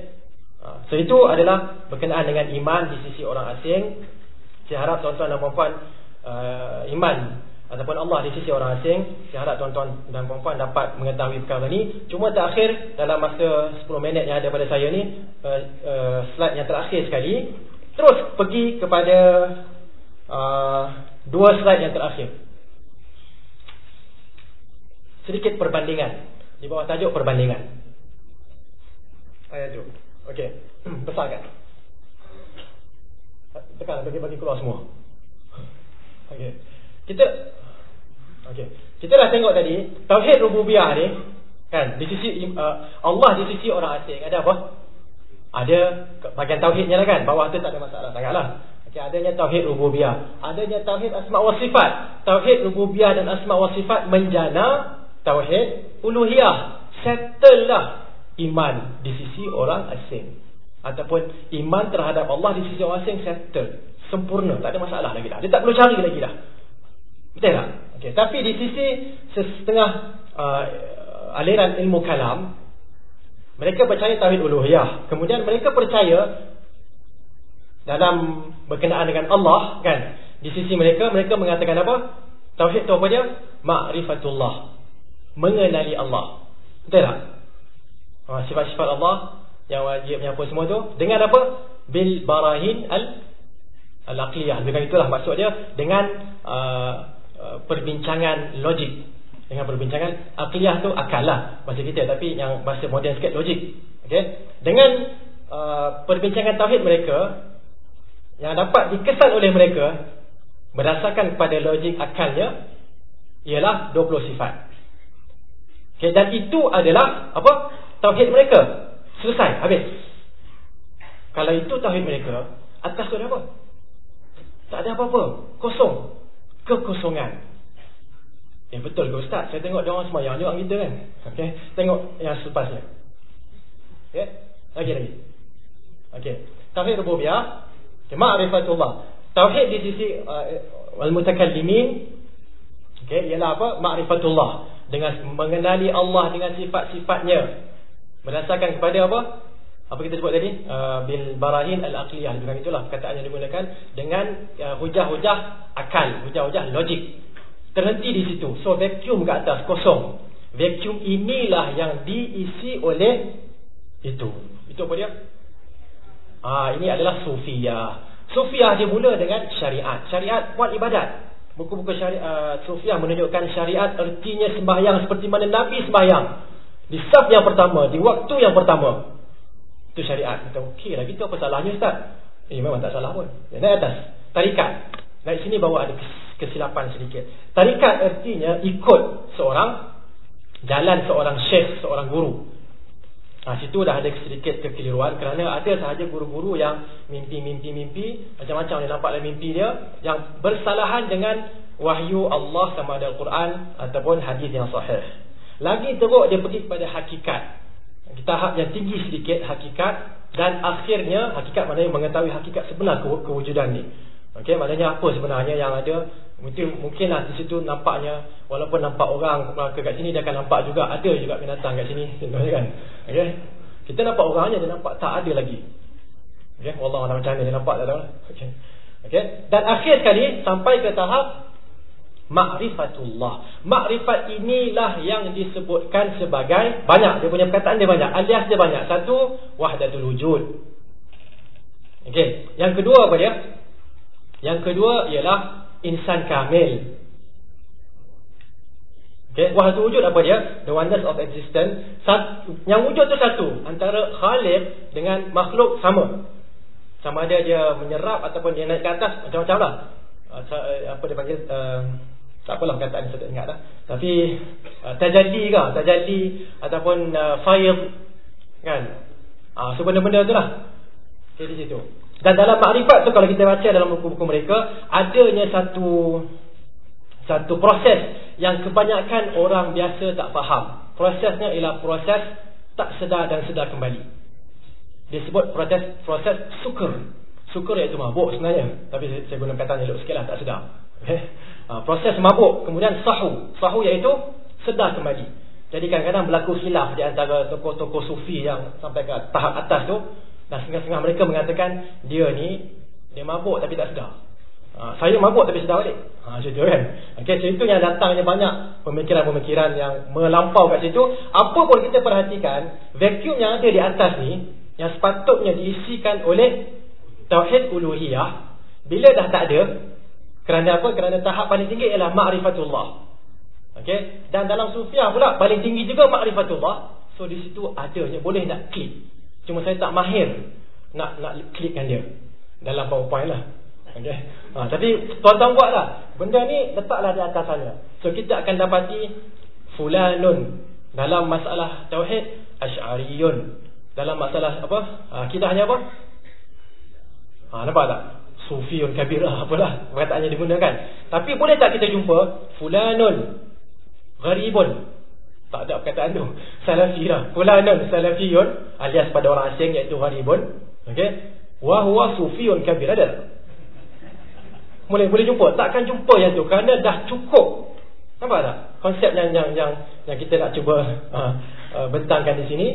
Ha, so itu adalah berkenaan dengan iman di sisi orang asing. Saya harap tuan-tuan dan puan-puan uh, iman ataupun Allah di sisi orang asing saya harap tuan-tuan dan puan-puan dapat mengetahui perkara ini cuma terakhir dalam masa 10 minit yang ada pada saya ni uh, uh, slide yang terakhir sekali terus pergi kepada uh, dua slide yang terakhir. Sedikit perbandingan. Di bawah tajuk perbandingan. Ayat tu ok (clears throat) besar kan tekan bagi-bagi keluar semua ok kita okey. Kita dah tengok tadi tauhid rububiyah ni kan di sisi uh, Allah di sisi orang asing ada apa? Ada bagian tauhidnya lah kan. Bawah tu tak ada masalah sangatlah. Okey, adanya tauhid rububiyah, adanya tauhid asma wa sifat. Tauhid rububiyah dan asma wa sifat menjana tauhid uluhiyah. Settle lah iman di sisi orang asing ataupun iman terhadap Allah di sisi orang asing settle sempurna tak ada masalah lagi dah dia tak perlu cari lagi dah Betul tak? Okay. Tapi di sisi setengah uh, aliran ilmu kalam, mereka percaya tauhid uluhiyah. Kemudian mereka percaya dalam berkenaan dengan Allah, kan? Di sisi mereka, mereka mengatakan apa? Tauhid itu apa dia? Ma'rifatullah. Mengenali Allah. Betul tak? Uh, sifat-sifat Allah yang wajib yang apa semua tu dengan apa? Bil barahin al al-aqliyah. Dengan itulah maksud dia dengan uh, perbincangan logik dengan perbincangan akliyah tu akal lah bahasa kita tapi yang bahasa moden sikit logik okay? dengan uh, perbincangan tauhid mereka yang dapat dikesan oleh mereka berdasarkan kepada logik akalnya ialah 20 sifat okay? dan itu adalah apa tauhid mereka selesai habis kalau itu tauhid mereka atas tu ada apa tak ada apa-apa kosong kekosongan. Eh betul ke ustaz? Saya tengok dia orang semayang juga kita kan. Okey, tengok yang selepasnya. Okey, lagi lagi. Okey, tauhid rububiyah, okay, ma'rifatullah. Tauhid di sisi uh, al-mutakallimin okey, ialah apa? Ma'rifatullah dengan mengenali Allah dengan sifat-sifatnya. Berdasarkan kepada apa? apa kita sebut tadi? Uh, bil barahin al aqliyah dengan itulah perkataan yang digunakan dengan uh, hujah-hujah akal hujah-hujah logik. Terhenti di situ. So vacuum ke atas kosong. Vacuum inilah yang diisi oleh itu. Itu apa dia? Ah ini adalah sufiyah. Sufiyah dia mula dengan syariat. Syariat buat ibadat. Buku-buku syariat uh, sufiyah menunjukkan syariat ertinya sembahyang seperti mana nabi sembahyang di saf yang pertama di waktu yang pertama itu syariat. Kata okey lah kita apa salahnya Ustaz? Eh memang tak salah pun. Ya, naik atas. Tarikat. Naik sini bawa ada kesilapan sedikit. Tarikat artinya ikut seorang jalan seorang syekh, seorang guru. Nah, situ dah ada sedikit kekeliruan kerana ada sahaja guru-guru yang mimpi-mimpi-mimpi macam-macam yang nampak dalam mimpi dia yang bersalahan dengan wahyu Allah sama ada Al-Quran ataupun hadis yang sahih. Lagi teruk dia pergi kepada hakikat tahap yang tinggi sedikit hakikat dan akhirnya hakikat maknanya mengetahui hakikat sebenar kewujudan ni Okey, maknanya apa sebenarnya yang ada? Mungkin mungkinlah di situ nampaknya walaupun nampak orang ke kat sini dia akan nampak juga ada juga binatang kat sini, contohnya kan. Okey. Kita nampak orangnya dia nampak tak ada lagi. Okey, wallah mana macam ni dia nampak tak tahu. Okey. Okey. Dan akhir sekali sampai ke tahap Ma'rifatullah. Ma'rifat inilah yang disebutkan sebagai Banyak, dia punya perkataan dia banyak. Alias dia banyak. Satu, wahdatul wujud. Okey, yang kedua apa dia? Yang kedua ialah Insan kamil. Okey, wahdatul wujud apa dia? The oneness of existence. Satu, Yang wujud tu satu. Antara khalif dengan makhluk sama. Sama ada dia menyerap Ataupun dia naik ke atas Macam-macam lah. Apa dia panggil uh, tak apalah perkataan saya tak ingat dah. Tapi uh, tajalli ke, tajalli ataupun uh, faid kan. Ah uh, so benda-benda itulah. Okay, di situ. Dan dalam makrifat tu kalau kita baca dalam buku-buku mereka adanya satu satu proses yang kebanyakan orang biasa tak faham. Prosesnya ialah proses tak sedar dan sedar kembali. Dia sebut proses proses sukur. Sukur iaitu mabuk sebenarnya. Tapi saya guna kata elok sikitlah tak sedar. Okay. Ha, proses mabuk kemudian sahu. Sahu iaitu sedar kembali. Jadi kadang-kadang berlaku khilaf di antara tokoh-tokoh sufi yang sampai ke tahap atas tu. Dan setengah-setengah mereka mengatakan dia ni dia mabuk tapi tak sedar. Ha, saya mabuk tapi sedar balik. Ha, macam tu kan. Okay, so itu yang datangnya banyak pemikiran-pemikiran yang melampau kat situ. Apa pun kita perhatikan vacuum yang ada di atas ni yang sepatutnya diisikan oleh Tauhid Uluhiyah bila dah tak ada kerana apa? Kerana tahap paling tinggi ialah ma'rifatullah. Okey? Dan dalam sufiah pula paling tinggi juga ma'rifatullah. So di situ adanya boleh nak klik. Cuma saya tak mahir nak nak klikkan dia dalam PowerPoint lah. Okey. Ha, tapi tuan-tuan buatlah. Benda ni letaklah di atas sana. So kita akan dapati fulanun dalam masalah tauhid asy'ariyun. Dalam masalah apa? Akidahnya apa? Ha, nampak tak? Sufiun kabirah apalah perkataannya digunakan. Tapi boleh tak kita jumpa fulanun gharibun? Tak ada perkataan tu. (laughs) Salafi lah. Fulanun salafiyun alias pada orang asing iaitu gharibun. Okey. Wa huwa sufiun kabir ada. Boleh boleh jumpa. Takkan jumpa yang tu kerana dah cukup. Nampak tak? Konsep yang yang yang, yang kita nak cuba (laughs) uh, uh, bentangkan di sini.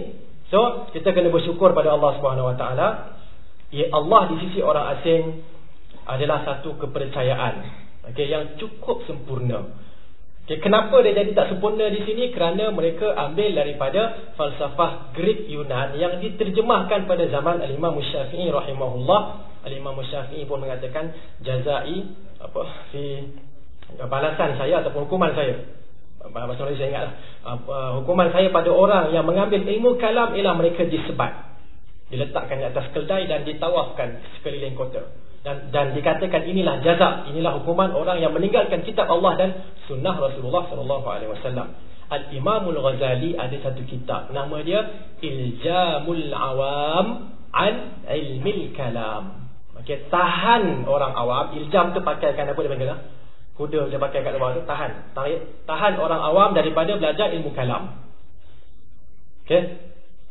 So, kita kena bersyukur pada Allah Subhanahu Wa Taala. Ya Allah di sisi orang asing adalah satu kepercayaan okay, yang cukup sempurna. Okay, kenapa dia jadi tak sempurna di sini? Kerana mereka ambil daripada falsafah Greek Yunan yang diterjemahkan pada zaman Al-Imam Syafi'i rahimahullah. Al-Imam Syafi'i pun mengatakan jazai apa si balasan saya ataupun hukuman saya. Bahasa Melayu saya ingatlah. Hukuman saya pada orang yang mengambil ilmu kalam ialah mereka disebat. Diletakkan di atas keldai dan ditawafkan sekeliling kota dan dan dikatakan inilah jaza inilah hukuman orang yang meninggalkan kitab Allah dan sunnah Rasulullah sallallahu alaihi wasallam. Al Imam Al Ghazali ada satu kitab nama dia Iljamul Awam an Ilmil Kalam. Okey tahan orang awam iljam tu pakaikan apa dia panggil lah kuda dia pakai kat luar tu tahan. Tarik tahan orang awam daripada belajar ilmu kalam. Okey?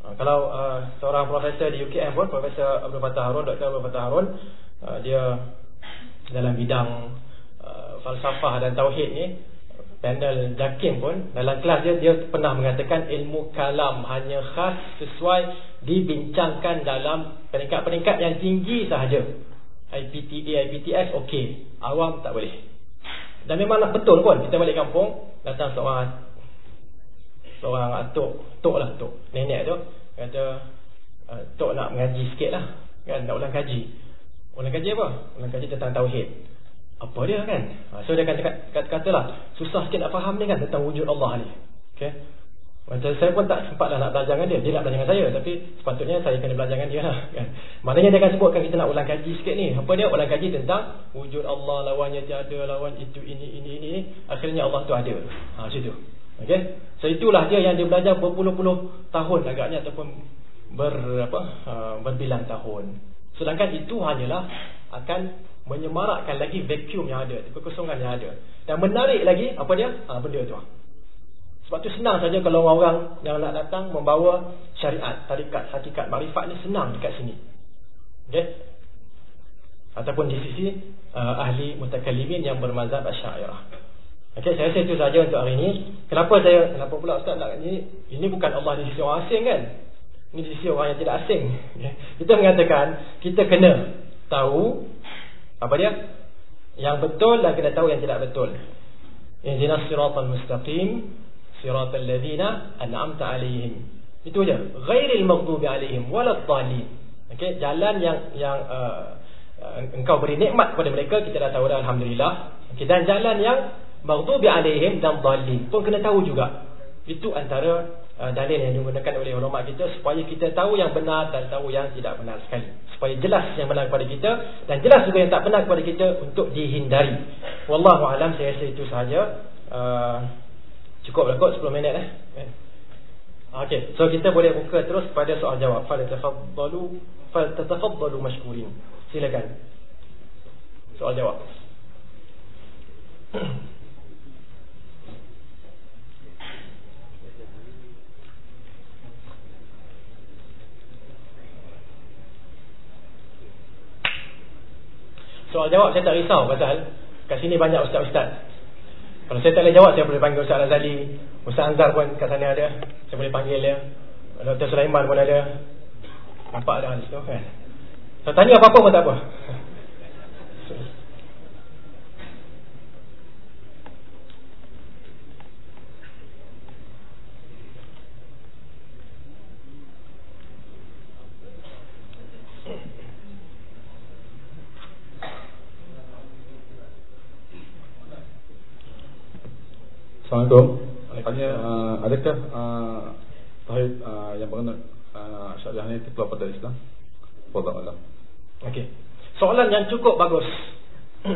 Ha, kalau uh, seorang profesor di UKM pun Profesor Abdul Fattah Harun Dr. Abdul Fattah Harun Uh, dia dalam bidang uh, falsafah dan tauhid ni panel Jakim pun dalam kelas dia dia pernah mengatakan ilmu kalam hanya khas sesuai dibincangkan dalam peringkat-peringkat yang tinggi sahaja. IPTA, IPTS okey. Awam tak boleh. Dan memang nak betul pun kita balik kampung datang seorang seorang atuk tok lah tok. Nenek tu kata uh, tok nak mengaji sikit lah kan nak ulang kaji Ulang kaji apa? Ulang kaji tentang Tauhid Apa dia kan? Ha, so dia kata, kata lah Susah sikit nak faham ni kan Tentang wujud Allah ni okay? Macam saya pun tak sempat lah nak belajar dengan dia Dia nak belajar dengan saya Tapi sepatutnya saya kena belajar dengan dia lah (laughs) kan? Maknanya dia akan sebutkan kita nak ulang kaji sikit ni Apa dia? Ulang kaji tentang Wujud Allah lawannya tiada Lawan itu ini ini ini Akhirnya Allah tu ada ha, Macam tu okay? So itulah dia yang dia belajar berpuluh-puluh tahun agaknya Ataupun ber, apa, uh, berbilang tahun Sedangkan itu hanyalah akan menyemarakkan lagi vacuum yang ada, kekosongan yang ada. Dan menarik lagi apa dia? Ha, benda tu. Sebab tu senang saja kalau orang yang nak datang membawa syariat, tarikat, hakikat, marifat ni senang dekat sini. Okey? Ataupun di sisi uh, ahli mutakalimin yang bermazhab Asy'ariyah. Okey, saya rasa itu saja untuk hari ini. Kenapa saya kenapa pula ustaz nak ini? Ini bukan Allah di sisi orang asing kan? Ini sisi orang yang tidak asing. Kita mengatakan kita kena tahu apa dia? Yang betul dan kena tahu yang tidak betul. Ihdinas siratal mustaqim siratal ladzina an'amta alaihim. Itu aja. Ghairil maghdubi alaihim waladdallin. Okey, jalan yang yang uh, engkau beri nikmat kepada mereka kita dah tahu dah alhamdulillah. Okey, dan jalan yang maghdubi alaihim dan dhalin pun kena tahu juga itu antara uh, dalil yang digunakan oleh ulama kita supaya kita tahu yang benar dan tahu yang tidak benar sekali. Supaya jelas yang benar kepada kita dan jelas juga yang tak benar kepada kita untuk dihindari. Wallahu alam saya rasa itu sahaja. Uh, cukup lah kot 10 minit eh? Okey so kita boleh buka terus pada soal jawab. Fal tafaddalu fal tatafaddalu mashkurin. Silakan. Soal jawab (clears throat) Soal jawab saya tak risau pasal kat sini banyak ustaz-ustaz. Kalau saya tak boleh jawab saya boleh panggil Ustaz Azali, Ustaz Anzar pun kat sana ada. Saya boleh panggil dia. Dr. Sulaiman pun ada. Nampak dah di situ kan. So, tanya apa-apa pun tak apa. Assalamualaikum. Tanya uh, adakah uh, tauhid uh, yang berkenaan uh, syariah ini keluar pada Islam? Wallahu a'lam. Okey. Soalan yang cukup bagus. (clears throat)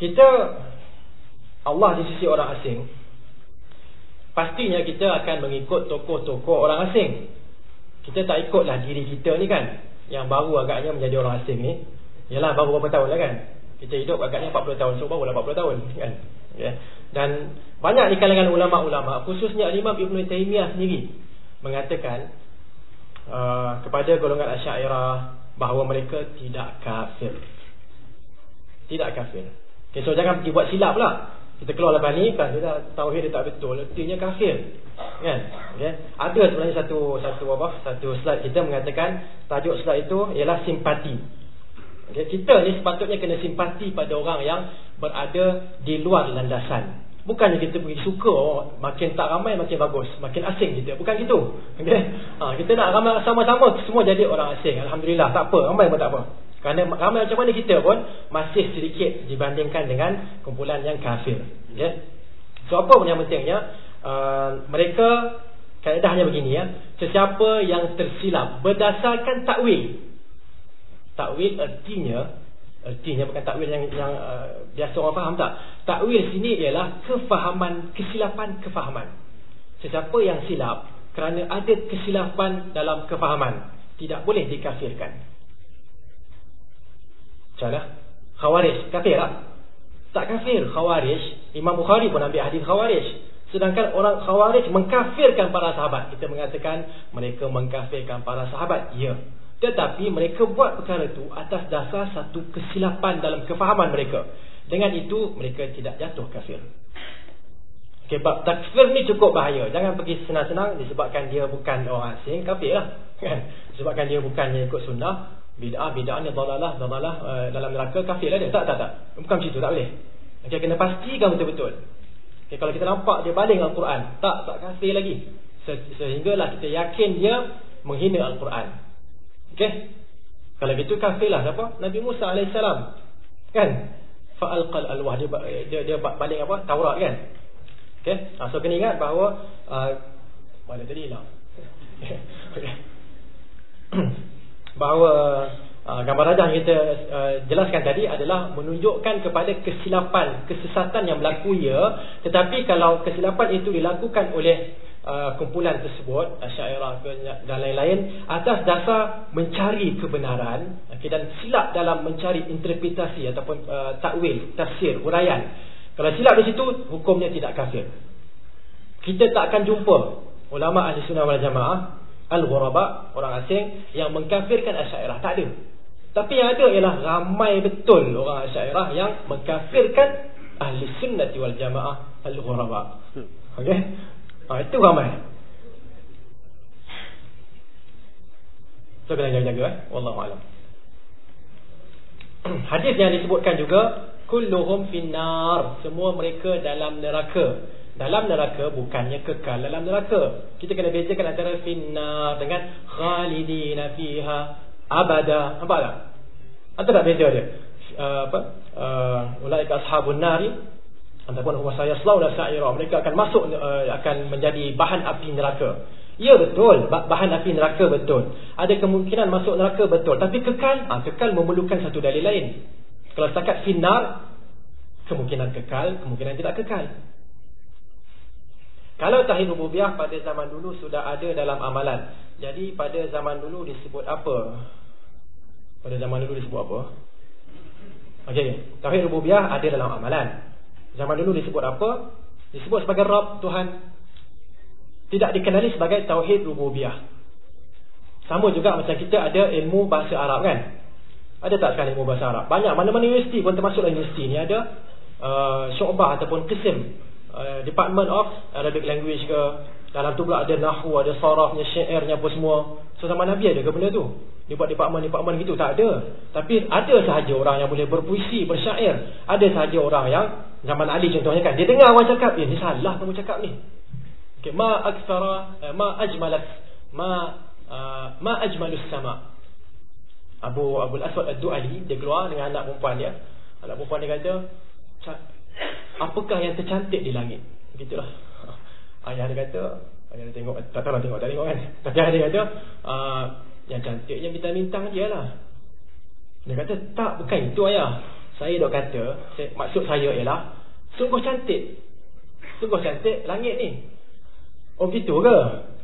kita Allah di sisi orang asing pastinya kita akan mengikut tokoh-tokoh orang asing. Kita tak ikutlah diri kita ni kan yang baru agaknya menjadi orang asing ni. Yalah baru berapa tahun lah kan. Kita hidup agaknya 40 tahun so barulah 40 tahun kan. Ya. Dan banyak di kalangan ulama-ulama khususnya Imam Ibn Taymiyah sendiri mengatakan uh, kepada golongan Asy'ariyah bahawa mereka tidak kafir. Tidak kafir. Okay, so jangan pergi buat silap pula. Kita keluar lepas ni kan kita tauhid dia tak betul, artinya kafir. Kan? Okay. Ada sebenarnya satu satu apa? Satu slide kita mengatakan tajuk slide itu ialah simpati. Okay. Kita ni sepatutnya kena simpati pada orang yang berada di luar landasan. Bukannya kita pergi suka oh, Makin tak ramai makin bagus Makin asing kita Bukan gitu okay? ha, Kita nak ramai sama-sama Semua jadi orang asing Alhamdulillah Tak apa Ramai pun tak apa Kerana ramai macam mana kita pun Masih sedikit Dibandingkan dengan Kumpulan yang kafir okay? So apa yang pentingnya uh, Mereka Kaedahnya begini ya Sesiapa yang tersilap Berdasarkan takwil Takwil artinya Artinya bukan takwil yang yang uh, biasa orang faham tak? Takwil sini ialah kefahaman, kesilapan kefahaman. Sesiapa yang silap kerana ada kesilapan dalam kefahaman tidak boleh dikafirkan. Cara Khawarij kafir tak? Tak kafir Khawarij. Imam Bukhari pun ambil hadis Khawarij. Sedangkan orang Khawarij mengkafirkan para sahabat. Kita mengatakan mereka mengkafirkan para sahabat. Ya. Tetapi mereka buat perkara itu atas dasar satu kesilapan dalam kefahaman mereka. Dengan itu mereka tidak jatuh kafir. Okay, bab takfir ni cukup bahaya. Jangan pergi senang-senang disebabkan dia bukan orang asing, kafir lah. Kan? disebabkan dia bukannya ikut sunnah, bid'ah, bid'ah ni dalalah, dalalah uh, dalam neraka, kafir lah dia. Tak, tak, tak. Bukan macam itu, tak boleh. Okay, kena pastikan betul-betul. Okay, kalau kita nampak dia baling Al-Quran, tak, tak kafir lagi. Sehinggalah kita yakin dia menghina Al-Quran. Okey. Kalau gitu kafirlah siapa? Nabi Musa alaihissalam. Kan? Fa'alqal alwah dia, dia dia balik apa? Taurat kan? Okey. Ha, so kena ingat bahawa uh, mana tadi lah. (coughs) bahawa uh, gambar rajah yang kita uh, jelaskan tadi adalah menunjukkan kepada kesilapan, kesesatan yang berlaku ya, tetapi kalau kesilapan itu dilakukan oleh Uh, kumpulan tersebut Asyairah dan lain-lain atas dasar mencari kebenaran okay, dan silap dalam mencari interpretasi ataupun uh, takwil, tafsir, huraian. Kalau silap di situ hukumnya tidak kafir. Kita tak akan jumpa ulama ahli sunnah wal jamaah al-ghuraba orang asing yang mengkafirkan Asyairah tak ada. Tapi yang ada ialah ramai betul orang Asy'ariyah yang mengkafirkan ahli sunnati wal jamaah al-ghuraba. Hmm. Okey? Ha, itu ramai. So kena jaga-jaga eh. Wallahu alam. (clears throat) Hadis yang disebutkan juga kulluhum finnar, semua mereka dalam neraka. Dalam neraka bukannya kekal dalam neraka. Kita kena bezakan antara finnar dengan khalidina fiha abada. Nampak tak? Ada tak beza dia? Uh, apa? Uh, ulaika ashabun nari ataupun hum sayaslawna sa'ira. Mereka akan masuk uh, akan menjadi bahan api neraka. Ya betul, bahan api neraka betul. Ada kemungkinan masuk neraka betul, tapi kekal, ha, kekal memerlukan satu dalil lain. Kalau setakat finnar, kemungkinan kekal, kemungkinan tidak kekal. Kalau tahid rububiyah pada zaman dulu sudah ada dalam amalan. Jadi pada zaman dulu disebut apa? Pada zaman dulu disebut apa? Okey, tahid rububiyah ada dalam amalan. Zaman dulu disebut apa? Disebut sebagai Rabb Tuhan. Tidak dikenali sebagai tauhid rububiyah. Sama juga macam kita ada ilmu bahasa Arab kan? Ada tak sekarang ilmu bahasa Arab? Banyak mana-mana universiti pun termasuklah universiti ni ada uh, syu'bah ataupun kisim Uh, Department of Arabic Language ke Dalam tu pula ada Nahu, ada Sarafnya, Syairnya apa semua So zaman Nabi ada ke benda tu? Dia buat department-department gitu? Tak ada Tapi ada sahaja orang yang boleh berpuisi, bersyair Ada sahaja orang yang Zaman Ali contohnya kan Dia dengar orang cakap Eh ni salah kamu cakap ni okay. Ma aksara, eh, ma ajmalat Ma uh, ma ajmalus sama Abu Abu Aswad Ad-Du'ali Dia keluar dengan anak perempuan dia Anak perempuan dia kata Apakah yang tercantik di langit? Begitulah. (laughs) Ayah dia kata, ayah dia tengok, tak tahu lah tengok, tak tengok kan. (laughs) Tapi ayah dia kata, uh, yang cantik yang bintang-bintang je lah. Dia kata, tak, bukan itu ayah. Saya dok kata, saya, maksud saya ialah, sungguh cantik. Sungguh cantik langit ni. Oh gitu ke?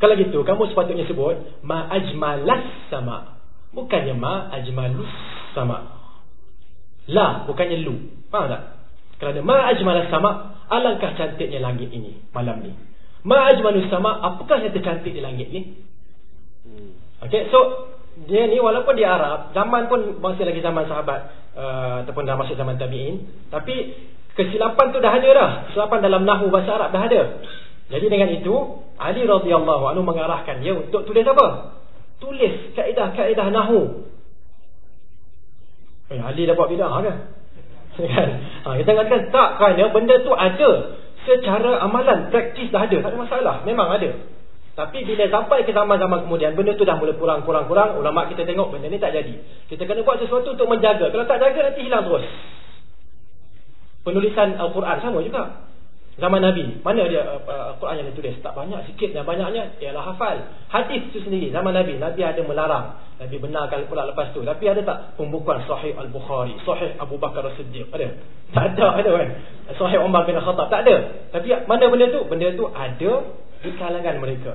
Kalau gitu, kamu sepatutnya sebut, ma ajmalas sama. Bukannya ma ajmalus sama. La, bukannya lu. Faham tak? Kerana ma'ajmalas sama Alangkah cantiknya langit ini Malam ni Ma'ajmalus sama Apakah yang tercantik di langit ni hmm. Okay so Dia ni walaupun di Arab Zaman pun masih lagi zaman sahabat uh, Ataupun dah masuk zaman tabi'in. Tapi Kesilapan tu dah ada dah. Kesilapan dalam nahu bahasa Arab dah ada. Jadi dengan itu Ali radhiyallahu anhu mengarahkan dia Untuk tulis apa? Tulis kaedah-kaedah nahu. Eh Ali dah buat bidah kan? Ha, kita katakan tak kerana benda tu ada. Secara amalan, praktis dah ada, tak ada masalah, memang ada. Tapi bila sampai ke zaman-zaman kemudian benda tu dah mula kurang-kurang-kurang, ulama kita tengok benda ni tak jadi. Kita kena buat sesuatu untuk menjaga. Kalau tak jaga nanti hilang terus. Penulisan Al-Quran sama juga. Zaman Nabi, mana dia uh, uh, Al-Quran yang ditulis? Tak banyak, sikit dan banyaknya ialah hafal. Hadis itu sendiri, zaman Nabi, Nabi ada melarang. Nabi benarkan pula lepas tu. Tapi ada tak pembukuan Sahih Al-Bukhari, Sahih Abu Bakar As-Siddiq? Ada? Tak ada, ada kan? Sahih Umar bin Khattab, tak ada. Tapi mana benda tu? Benda tu ada di kalangan mereka.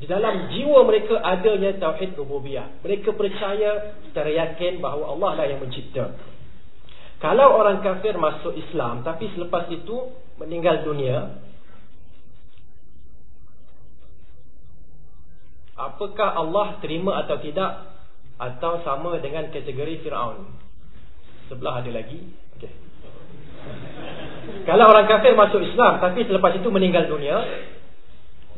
Di dalam jiwa mereka adanya Tauhid Rububiyah. Mereka percaya secara yakin bahawa Allah lah yang mencipta. Kalau orang kafir masuk Islam tapi selepas itu meninggal dunia Apakah Allah terima atau tidak atau sama dengan kategori Firaun? Sebelah ada lagi. Okey. Kalau orang kafir masuk Islam tapi selepas itu meninggal dunia,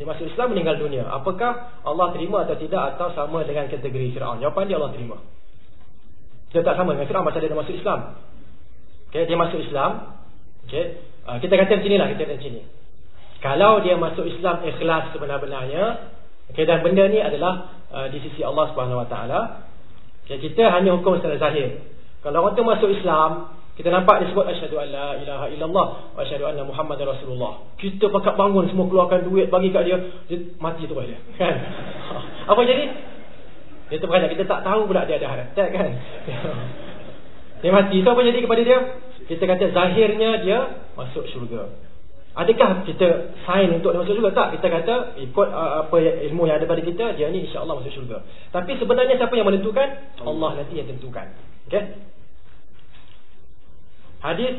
dia masuk Islam meninggal dunia, apakah Allah terima atau tidak atau sama dengan kategori Firaun? Jawapan dia Allah terima. Dia tak sama dengan Firaun masa dia masuk Islam. Okay, dia masuk Islam. Okay, uh, kita kata macam inilah, kita kata macam ini. Kalau dia masuk Islam ikhlas sebenar-benarnya, okay, dan benda ni adalah uh, di sisi Allah Taala. Okay, kita hanya hukum secara zahir. Kalau orang tu masuk Islam, kita nampak dia sebut asyhadu alla ilaha illallah wa asyhadu anna muhammadar rasulullah. Kita pakat bangun semua keluarkan duit bagi kat dia, dia mati tu dia. (laughs) Kan? Apa jadi? Dia terperanjat kita tak tahu pula dia ada harap. Tak kan? (laughs) Dia mati. So apa jadi kepada dia? Kita kata zahirnya dia masuk syurga. Adakah kita sign untuk dia masuk syurga? Tak. Kita kata ikut uh, apa ilmu yang ada pada kita, dia ni insya Allah masuk syurga. Tapi sebenarnya siapa yang menentukan? Allah nanti yang tentukan. Okay? Hadis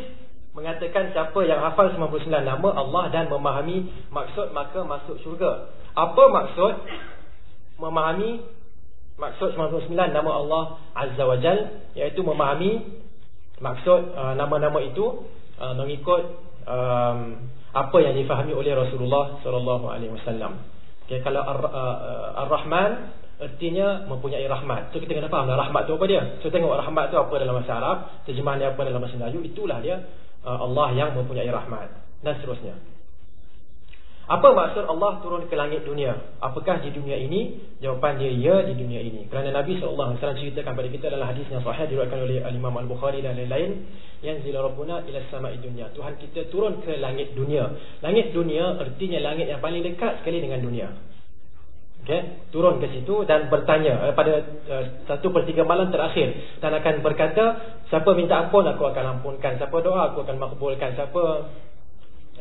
mengatakan siapa yang hafal 99 nama Allah dan memahami maksud maka masuk syurga. Apa maksud memahami Maksud 99 nama Allah Azza wa Jal iaitu memahami maksud uh, nama-nama itu uh, mengikut um, apa yang difahami oleh Rasulullah sallallahu alaihi wasallam. Okay, kalau uh, uh, Ar-Rahman artinya mempunyai rahmat. So kita kena faham lah rahmat tu apa dia. So tengok rahmat tu apa dalam bahasa Arab, terjemahan dia apa dalam bahasa Melayu, itulah dia uh, Allah yang mempunyai rahmat dan seterusnya. Apa maksud Allah turun ke langit dunia? Apakah di dunia ini? Jawapan dia ya di dunia ini. Kerana Nabi SAW ceritakan kepada kita dalam hadis yang sahih diriwayatkan oleh Imam Al-Bukhari dan lain-lain yang zila rabbuna ila sama'i dunia. Tuhan kita turun ke langit dunia. Langit dunia artinya langit yang paling dekat sekali dengan dunia. Okay? Turun ke situ dan bertanya eh, pada uh, satu per tiga malam terakhir dan akan berkata siapa minta ampun aku akan ampunkan siapa doa aku akan makbulkan siapa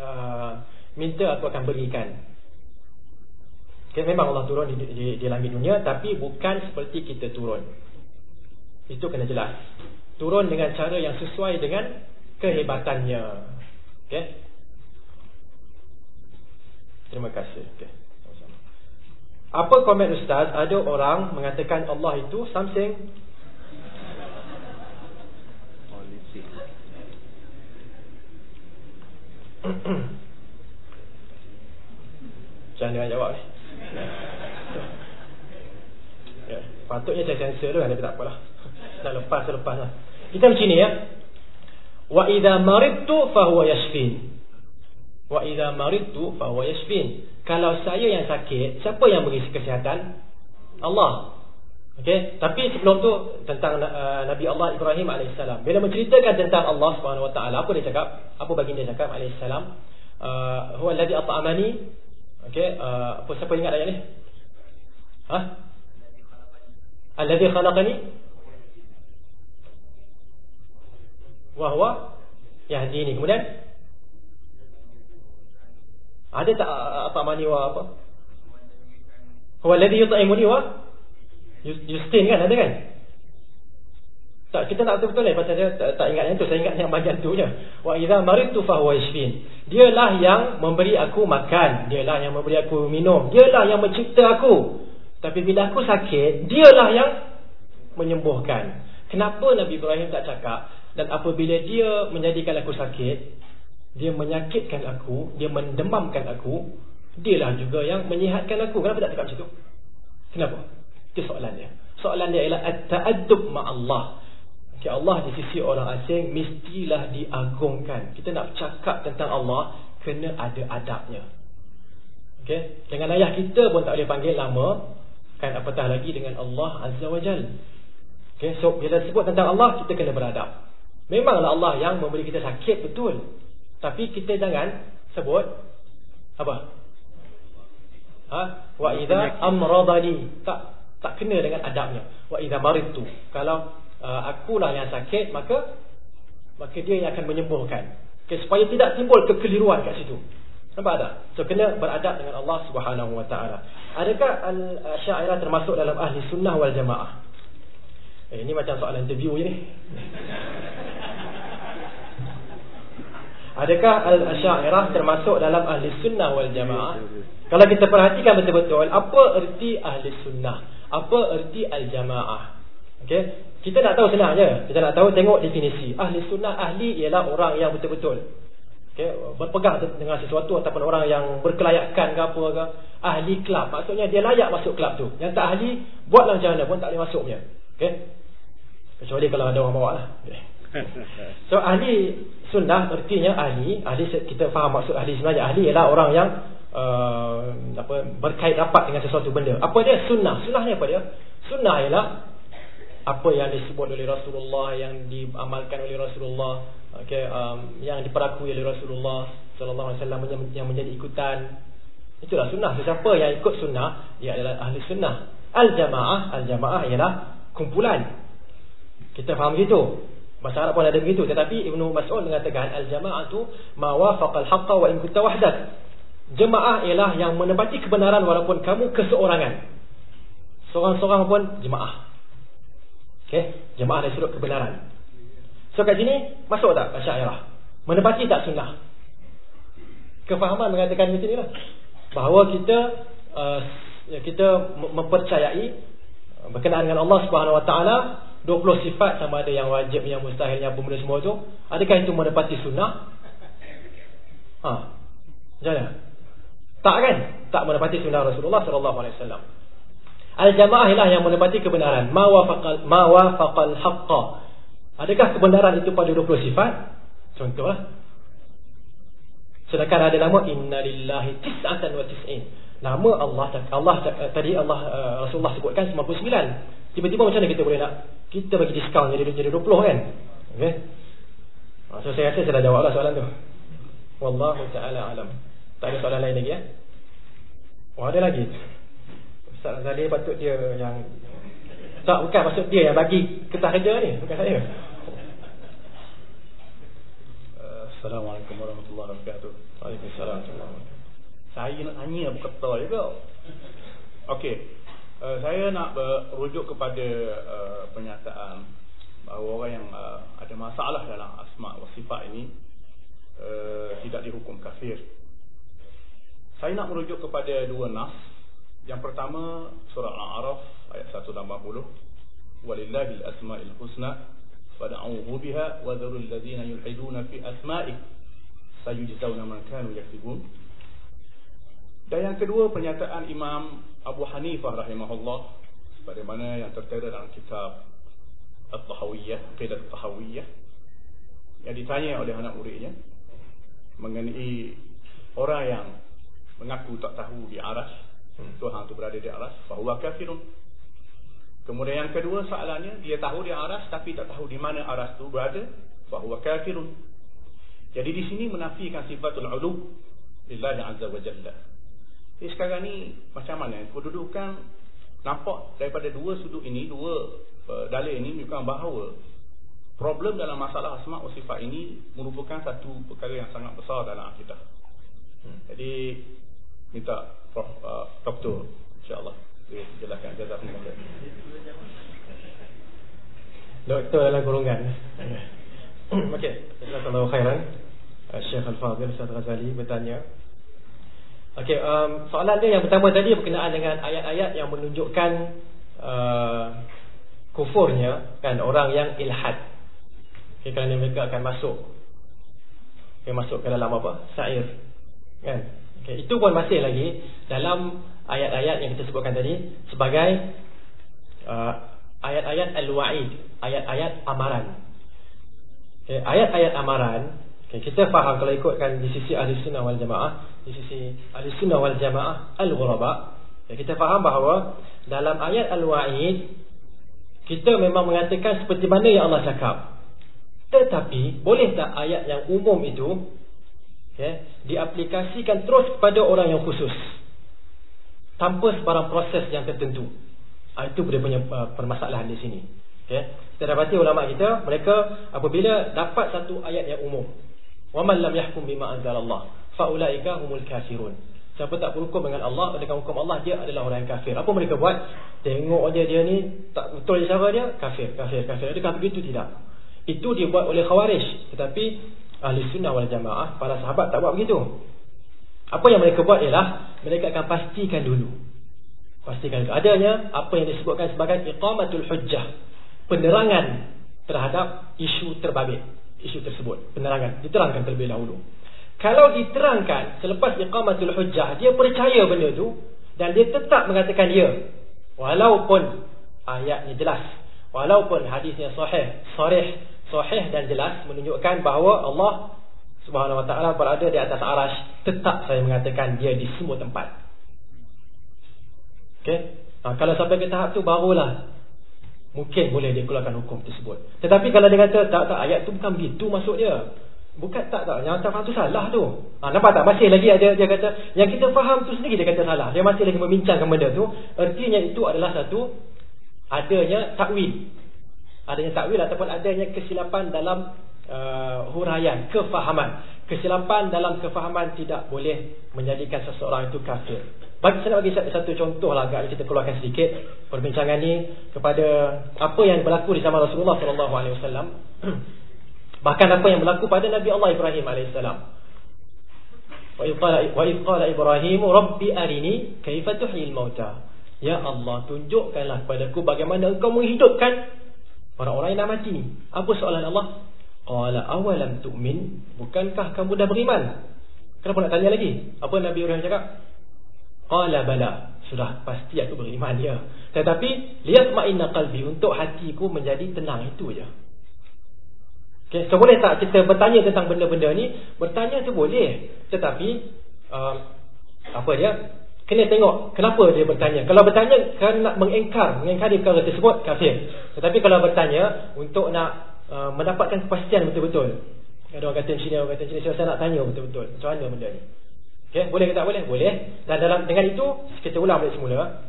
uh, minta aku akan berikan. Okay, memang Allah turun di, di, di langit dunia tapi bukan seperti kita turun. Itu kena jelas. Turun dengan cara yang sesuai dengan kehebatannya. Okay. Terima kasih. Okay. Apa komen Ustaz? Ada orang mengatakan Allah itu something? Jangan (coughs) dengan jawab ni? Ya. Patutnya saya sensor tu kan Tapi tak apalah. (laughs) Dah lepas, lepas lah. Kita macam ni ya. Wa idha maridtu fahuwa yashfin Wa idha maridtu fahuwa yashfin Kalau saya yang sakit Siapa yang beri kesihatan? Allah Okay, tapi sebelum tu tentang uh, Nabi Allah Ibrahim AS Bila menceritakan tentang Allah SWT Apa dia cakap? Apa baginda cakap AS uh, Huwa alladhi at'amani Okey, uh, apa siapa ingat ayat ni? Ha? Alladhi khalaqani wa huwa yahdini. Kemudian ada tak apa mani wa apa? Huwa alladhi yut'imuni wa yustin kan ada kan? Tak kita nak betul-betul ni pasal saya tak, tak ingat yang tu, saya ingat yang bahagian tu je. Wa idza maridtu fa huwa yashfin. Dialah yang memberi aku makan, dialah yang memberi aku minum, dialah yang mencipta aku. Tapi bila aku sakit, dialah yang menyembuhkan. Kenapa Nabi Ibrahim tak cakap dan apabila dia menjadikan aku sakit, dia menyakitkan aku, dia mendemamkan aku, dialah juga yang menyihatkan aku. Kenapa tak cakap macam tu? Kenapa? Itu soalan dia. Soalan dia ialah at-ta'addub ma'allah. Okay, Allah di sisi orang asing mestilah diagungkan. Kita nak cakap tentang Allah kena ada adabnya. Okay, dengan ayah kita pun tak boleh panggil lama kan apatah lagi dengan Allah Azza wa Jal. Okay, so bila sebut tentang Allah kita kena beradab. Memanglah Allah yang memberi kita sakit betul. Tapi kita jangan sebut apa? Ha? Wa idza amradani. Tak tak kena dengan adabnya. Wa idza maridtu. Kalau uh, akulah yang sakit maka maka dia yang akan menyembuhkan okay, supaya tidak timbul kekeliruan kat situ nampak tak so kena beradab dengan Allah Subhanahu wa taala adakah al-syairah termasuk dalam ahli sunnah wal jamaah eh, ini macam soalan interview je ni adakah al-syairah termasuk dalam ahli sunnah wal jamaah kalau kita perhatikan betul-betul apa erti ahli sunnah apa erti al-jamaah Okay, kita nak tahu je. Kita nak tahu tengok definisi. Ahli sunnah ahli ialah orang yang betul-betul okay, berpegang dengan sesuatu ataupun orang yang berkelayakan ke apa ke. Ahli kelab. Maksudnya dia layak masuk kelab tu. Yang tak ahli, buatlah macam mana pun tak boleh masuk punya. Okay. Kecuali kalau ada orang bawa lah. Okay. (laughs) So ahli sunnah artinya ahli. Ahli kita faham maksud ahli sebenarnya. Ahli ialah orang yang uh, apa berkait rapat dengan sesuatu benda. Apa dia? Sunnah. Sunnah ni apa dia? Sunnah ialah apa yang disebut oleh Rasulullah yang diamalkan oleh Rasulullah okey um, yang diperakui oleh Rasulullah sallallahu alaihi wasallam yang menjadi ikutan itulah sunnah sesiapa yang ikut sunnah dia adalah ahli sunnah al jamaah al jamaah ialah kumpulan kita faham gitu bahasa Arab pun ada begitu tetapi Ibnu Mas'ud mengatakan al jamaah tu ma wafaqa al haqqa wa in kunta wahdak jemaah ialah yang menepati kebenaran walaupun kamu keseorangan seorang-seorang pun jemaah Okay, jemaah dari sudut kebenaran. So kat sini masuk tak Asy'ariyah? Menepati tak sunnah? Kefahaman mengatakan macam inilah. Bahawa kita uh, kita mempercayai berkenaan dengan Allah Subhanahu Wa Taala 20 sifat sama ada yang wajib yang mustahil yang apa benda semua tu. Adakah itu menepati sunnah? Ha. Jangan tak kan? Tak menepati sunnah Rasulullah sallallahu alaihi wasallam. Al jamaah ialah yang menepati kebenaran. Ma wafaqal ma wafaqal haqqa. Adakah kebenaran itu pada 20 sifat? Contohlah. Sedangkan ada nama innalillahi tis'atan wa tis'in. Nama Allah Allah tadi Allah uh, Rasulullah sebutkan 99 tiba-tiba macam mana kita boleh nak kita bagi diskaun jadi jadi 20 kan okey so saya rasa saya dah jawablah soalan tu wallahu taala alam tak ada soalan lain lagi ya oh ada lagi Ustaz Azali patut dia yang tak bukan maksud dia yang bagi ketah kerja ni bukan saya Assalamualaikum warahmatullahi wabarakatuh. Waalaikumsalam. Saya nak tanya bukan tahu juga. Okey. Uh, saya nak berujuk kepada uh, pernyataan bahawa orang yang uh, ada masalah dalam asma wa sifat ini uh, tidak dihukum kafir. Saya nak merujuk kepada dua nas. Yang pertama surah Al-A'raf ayat 180. Walillahil asma'il husna fad'uhu biha wa dharul ladzina yulhiduna fi asma'i sayujzauna ma kanu yaktubun. Dan yang kedua pernyataan Imam Abu Hanifah rahimahullah sebagaimana yang tertera dalam kitab At-Tahawiyah, Qidah At-Tahawiyah yang ditanya oleh anak muridnya mengenai orang yang mengaku tak tahu di aras hmm. Tuhan itu berada di aras bahawa kafirun. Kemudian yang kedua soalannya dia tahu di aras tapi tak tahu di mana aras itu berada bahawa kafirun. Jadi di sini menafikan sifatul ulu lillahi azza wa jalla jadi sekarang ni macam mana kedudukan nampak daripada dua sudut ini, dua uh, dalil ini menunjukkan bahawa problem dalam masalah asma wa sifat ini merupakan satu perkara yang sangat besar dalam akidah. Hmm. Jadi minta Prof uh, Doktor insya-Allah jelaskan jazakumullah. Doktor dalam golongan. (coughs) Okey, jazakallahu khairan. Syekh Al-Fadhil Ustaz Ghazali bertanya Okey, um, soalan dia yang pertama tadi berkenaan dengan ayat-ayat yang menunjukkan uh, kufurnya kan orang yang ilhad. Okey, kerana mereka akan masuk okay, masuk ke dalam apa? Sa'ir. Kan? Okey, itu pun masih lagi dalam ayat-ayat yang kita sebutkan tadi sebagai uh, ayat-ayat al-wa'id, ayat-ayat amaran. Okey, ayat-ayat amaran Okay, kita faham kalau ikutkan di sisi ahli sunnah wal jamaah, di sisi ahli sunnah wal jamaah al-ghuraba, okay, kita faham bahawa dalam ayat al-wa'id kita memang mengatakan seperti mana yang Allah cakap. Tetapi boleh tak ayat yang umum itu okay, diaplikasikan terus kepada orang yang khusus tanpa sebarang proses yang tertentu. Ah, itu dia punya uh, permasalahan di sini. Okay. Kita dapati ulama kita mereka apabila dapat satu ayat yang umum Man lam yahkum bima anzalallah fa ulaika humul kafirun. Siapa tak berhukum dengan Allah dengan hukum Allah dia adalah orang yang kafir. Apa mereka buat? Tengok aja dia ni tak betul je cara dia, kafir, kafir, kafir. Adakah begitu tidak? Itu dibuat oleh Khawarij, tetapi Ahli Sunnah wal Jamaah para sahabat tak buat begitu. Apa yang mereka buat ialah mereka akan pastikan dulu. Pastikan dulu. Adanya apa yang disebutkan sebagai iqamatul hujjah. Penerangan terhadap isu terbabit isu tersebut penerangan diterangkan terlebih dahulu. Kalau diterangkan selepas iqamatul hujjah dia percaya benda tu dan dia tetap mengatakan ya walaupun ayatnya jelas walaupun hadisnya sahih sahih sahih dan jelas menunjukkan bahawa Allah Subhanahu wa taala berada di atas arasy tetap saya mengatakan dia di semua tempat. Okey? Ha, kalau sampai ke tahap tu barulah Mungkin boleh dia keluarkan hukum tersebut. Tetapi kalau dia kata tak, tak ayat tu bukan begitu maksud dia. Bukan tak tak Yang tak tu salah tu. Ha, Nampak tak? Masih lagi dia, dia kata Yang kita faham tu sendiri dia kata salah. Dia masih lagi membincangkan benda tu. Artinya itu adalah satu Adanya takwil. Adanya takwil ataupun adanya kesilapan dalam uh, Huraian, kefahaman. Kesilapan dalam kefahaman tidak boleh Menjadikan seseorang itu kafir bagi saya nak bagi satu contoh lah agak kita keluarkan sedikit perbincangan ni kepada apa yang berlaku di zaman Rasulullah sallallahu alaihi wasallam. (clears throat) Bahkan apa yang berlaku pada Nabi Allah Ibrahim alaihi salam. Wa wa qala Ibrahim rabbi arini kaifa tuhyil mauta. Ya Allah, tunjukkanlah kepada aku bagaimana engkau menghidupkan orang-orang yang dah mati ni. Apa soalan Allah? Qala awalam tu'min? Bukankah kamu dah beriman? Kenapa nak tanya lagi? Apa Nabi Ibrahim cakap? Qala bala. Sudah pasti aku beriman dia. Tetapi lihat ma'inna qalbi untuk hatiku menjadi tenang itu aja. Okay, so boleh tak kita bertanya tentang benda-benda ni? Bertanya tu boleh. Tetapi uh, apa dia? Kena tengok kenapa dia bertanya. Kalau bertanya kerana nak mengengkar, mengengkari perkara tersebut, kafir. Tetapi kalau bertanya untuk nak uh, mendapatkan kepastian betul-betul. Ada orang kata sini, orang kata sini, saya nak tanya betul-betul. Macam mana benda ni? Okay, boleh ke tak boleh? Boleh. Dan dalam dengan itu, kita ulang balik semula.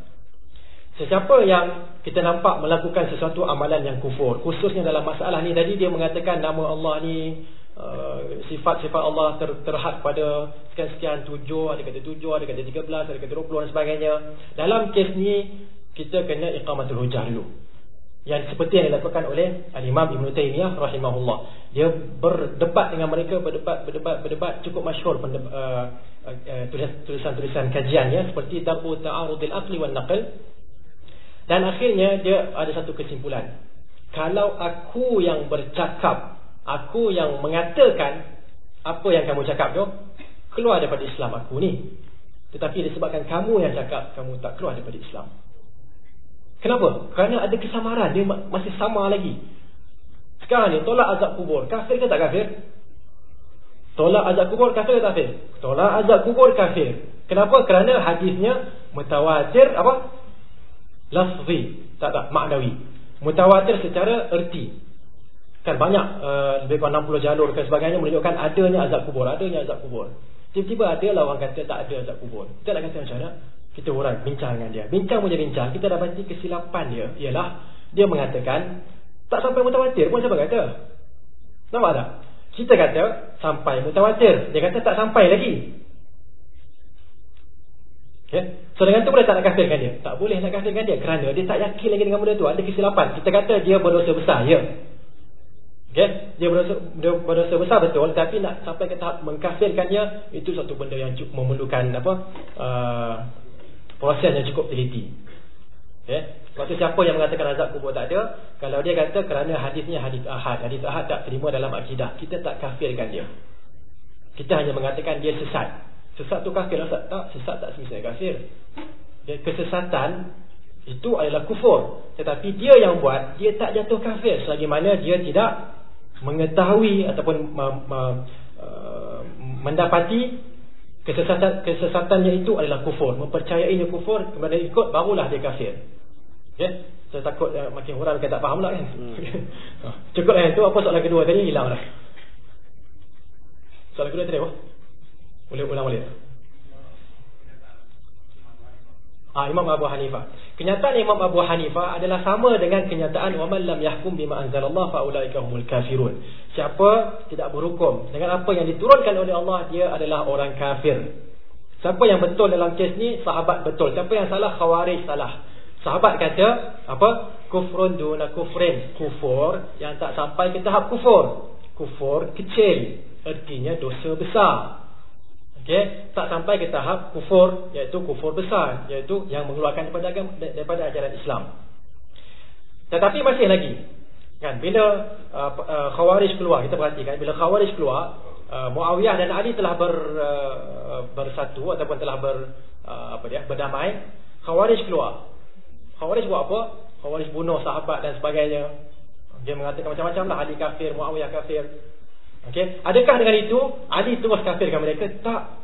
Sesiapa yang kita nampak melakukan sesuatu amalan yang kufur, khususnya dalam masalah ni, tadi dia mengatakan nama Allah ni, Uh, sifat-sifat uh, Allah ter, terhad pada sekian-sekian tujuh, ada kata tujuh, ada kata tiga belas, ada kata dua puluh dan sebagainya. Dalam kes ni, kita kena iqamatul hujah dulu. Yang seperti yang dilakukan oleh Al-Imam Ibn Taymiyah rahimahullah. Dia berdebat dengan mereka, berdebat, berdebat, berdebat, cukup masyhur uh, uh, tulisan-tulisan kajiannya seperti Darbu Ta'arudil Aqli wal Naql. Dan akhirnya dia ada satu kesimpulan. Kalau aku yang bercakap Aku yang mengatakan apa yang kamu cakap tu keluar daripada Islam aku ni. Tetapi disebabkan kamu yang cakap kamu tak keluar daripada Islam. Kenapa? Kerana ada kesamaran dia masih sama lagi. Sekarang ni tolak azab kubur, kafir ke tak kafir? Tolak azab kubur kafir tak kafir? Tolak azab kubur kafir. Kenapa? Kerana hadisnya mutawatir apa? Lafzi, tak tak maknawi. Mutawatir secara erti. Kan banyak uh, lebih kurang 60 jalur dan sebagainya menunjukkan adanya azab kubur, adanya azab kubur. Tiba-tiba ada lah orang kata tak ada azab kubur. Kita nak kata macam mana? Kita orang bincang dengan dia. Bincang punya bincang, kita dapati kesilapan dia ialah dia mengatakan tak sampai mutawatir pun siapa kata? Nampak tak? Kita kata sampai mutawatir. Dia kata tak sampai lagi. Okay. So dengan tu boleh tak nak kafirkan dia? Tak boleh nak kafirkan dia kerana dia tak yakin lagi dengan benda tu. Ada kesilapan. Kita kata dia berdosa besar. Ya. Okay? Dia berdosa, dia berdosa besar betul Tapi nak sampai ke tahap mengkafirkannya Itu satu benda yang cukup memerlukan apa uh, Proses yang cukup teliti okay? Sebab tu siapa yang mengatakan azab kubur tak ada Kalau dia kata kerana hadisnya hadis ahad Hadis ahad tak terima dalam akidah Kita tak kafirkan dia Kita hanya mengatakan dia sesat Sesat tu kafir tak? Tak, sesat tak semestinya kafir okay? Kesesatan itu adalah kufur Tetapi dia yang buat Dia tak jatuh kafir Selagi mana dia tidak mengetahui ataupun uh, mendapati kesesatan kesesatannya itu adalah kufur. Mempercayainya kufur kemudian ikut barulah dia kafir. Ya? Saya takut uh, makin orang kata tak faham lah kan? Hmm. (laughs) cukup lah itu apa soalan kedua tadi? Hilang dah soalan kedua tadi apa? Boleh ulang balik Ah Imam Abu Hanifah. Kenyataan Imam Abu Hanifah adalah sama dengan kenyataan wa man lam yahkum bima anzalallah fa ulaika humul kafirun. Siapa tidak berhukum dengan apa yang diturunkan oleh Allah dia adalah orang kafir. Siapa yang betul dalam kes ni sahabat betul. Siapa yang salah khawarij salah. Sahabat kata apa? Kufrun duna kufrin. Kufur yang tak sampai ke tahap kufur. Kufur kecil. Artinya dosa besar. Okay, tak sampai ke tahap kufur iaitu kufur besar iaitu yang mengeluarkan daripada agama daripada ajaran Islam. Tetapi masih lagi kan bila uh, uh, Khawarij keluar kita perhatikan bila Khawarij keluar uh, Muawiyah dan Ali telah ber, uh, bersatu ataupun telah ber uh, apa dia berdamai Khawarij keluar. Khawarij buat apa? Khawarij bunuh sahabat dan sebagainya. Dia mengatakan macam-macam lah Ali kafir, Muawiyah kafir. Okey, adakah dengan itu Ali terus kafirkan mereka? Tak.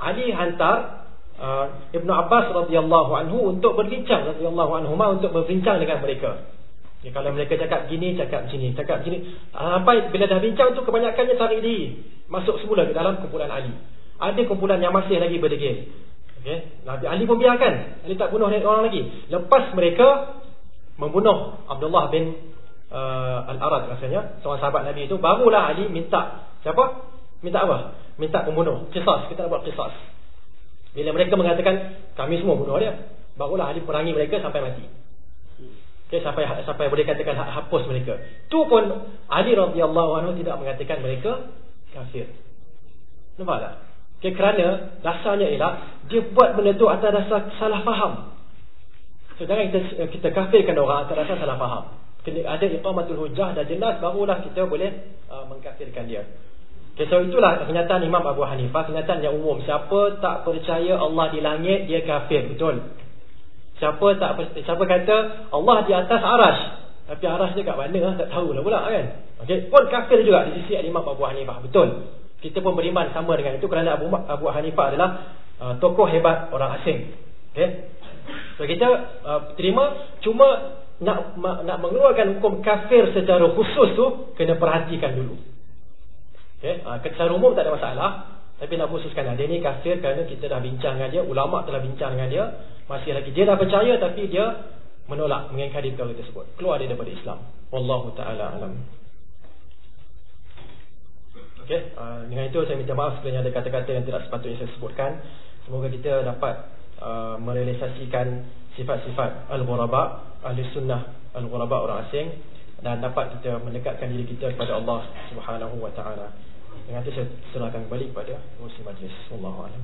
Ali hantar uh, Ibnu Abbas radhiyallahu anhu untuk berbincang radhiyallahu anhu untuk berbincang dengan mereka. Ya, kalau mereka cakap gini, cakap sini, cakap gini. Sampai bila dah bincang tu kebanyakannya tarik diri. Masuk semula ke dalam kumpulan Ali. Ada kumpulan yang masih lagi berdegil. Okay. Nabi Ali pun biarkan. Ali tak bunuh orang lagi. Lepas mereka membunuh Abdullah bin uh, Al-Arad rasanya. Seorang sahabat Nabi itu. Barulah Ali minta. Siapa? Minta apa? Minta pembunuh. Kisas. Kita nak buat kisas. Bila mereka mengatakan kami semua bunuh dia. Barulah Ali perangi mereka sampai mati. Okay, sampai sampai boleh katakan hapus mereka. Tu pun Ali radhiyallahu anhu tidak mengatakan mereka kafir. Nampak tak? Okay, kerana dasarnya ialah dia buat benda tu atas dasar salah faham. So jangan kita kita kafirkan orang atas dasar salah faham. Kena ada iqamatul hujah dan jelas barulah kita boleh uh, mengkafirkan dia. Okay, so itulah kenyataan Imam Abu Hanifah, kenyataan yang umum. Siapa tak percaya Allah di langit, dia kafir, betul. Siapa tak siapa kata Allah di atas arash, tapi arash dia kat mana tak tahulah pula kan. Okey, pun kafir juga di sisi Imam Abu Hanifah, betul. Kita pun beriman sama dengan itu kerana Abu Abu Hanifah adalah uh, tokoh hebat orang asing. Okey. So kita uh, terima cuma nak nak mengeluarkan hukum kafir secara khusus tu kena perhatikan dulu. Okey, uh, secara umum tak ada masalah. Tapi nak khususkan dia ni kafir kerana kita dah bincang dengan dia, ulama telah bincang dengan dia, masih lagi dia dah percaya tapi dia menolak mengingkari perkara tersebut. Keluar dia daripada Islam. Wallahu taala alam. Okey, uh, dengan itu saya minta maaf sekiranya ada kata-kata yang tidak sepatutnya saya sebutkan. Semoga kita dapat uh, merealisasikan sifat-sifat al-ghuraba, ahli sunnah al-ghuraba orang asing dan dapat kita mendekatkan diri kita kepada Allah Subhanahu wa taala. Dengan itu saya serahkan kembali kepada Muslim Majlis. Wallahu a'lam.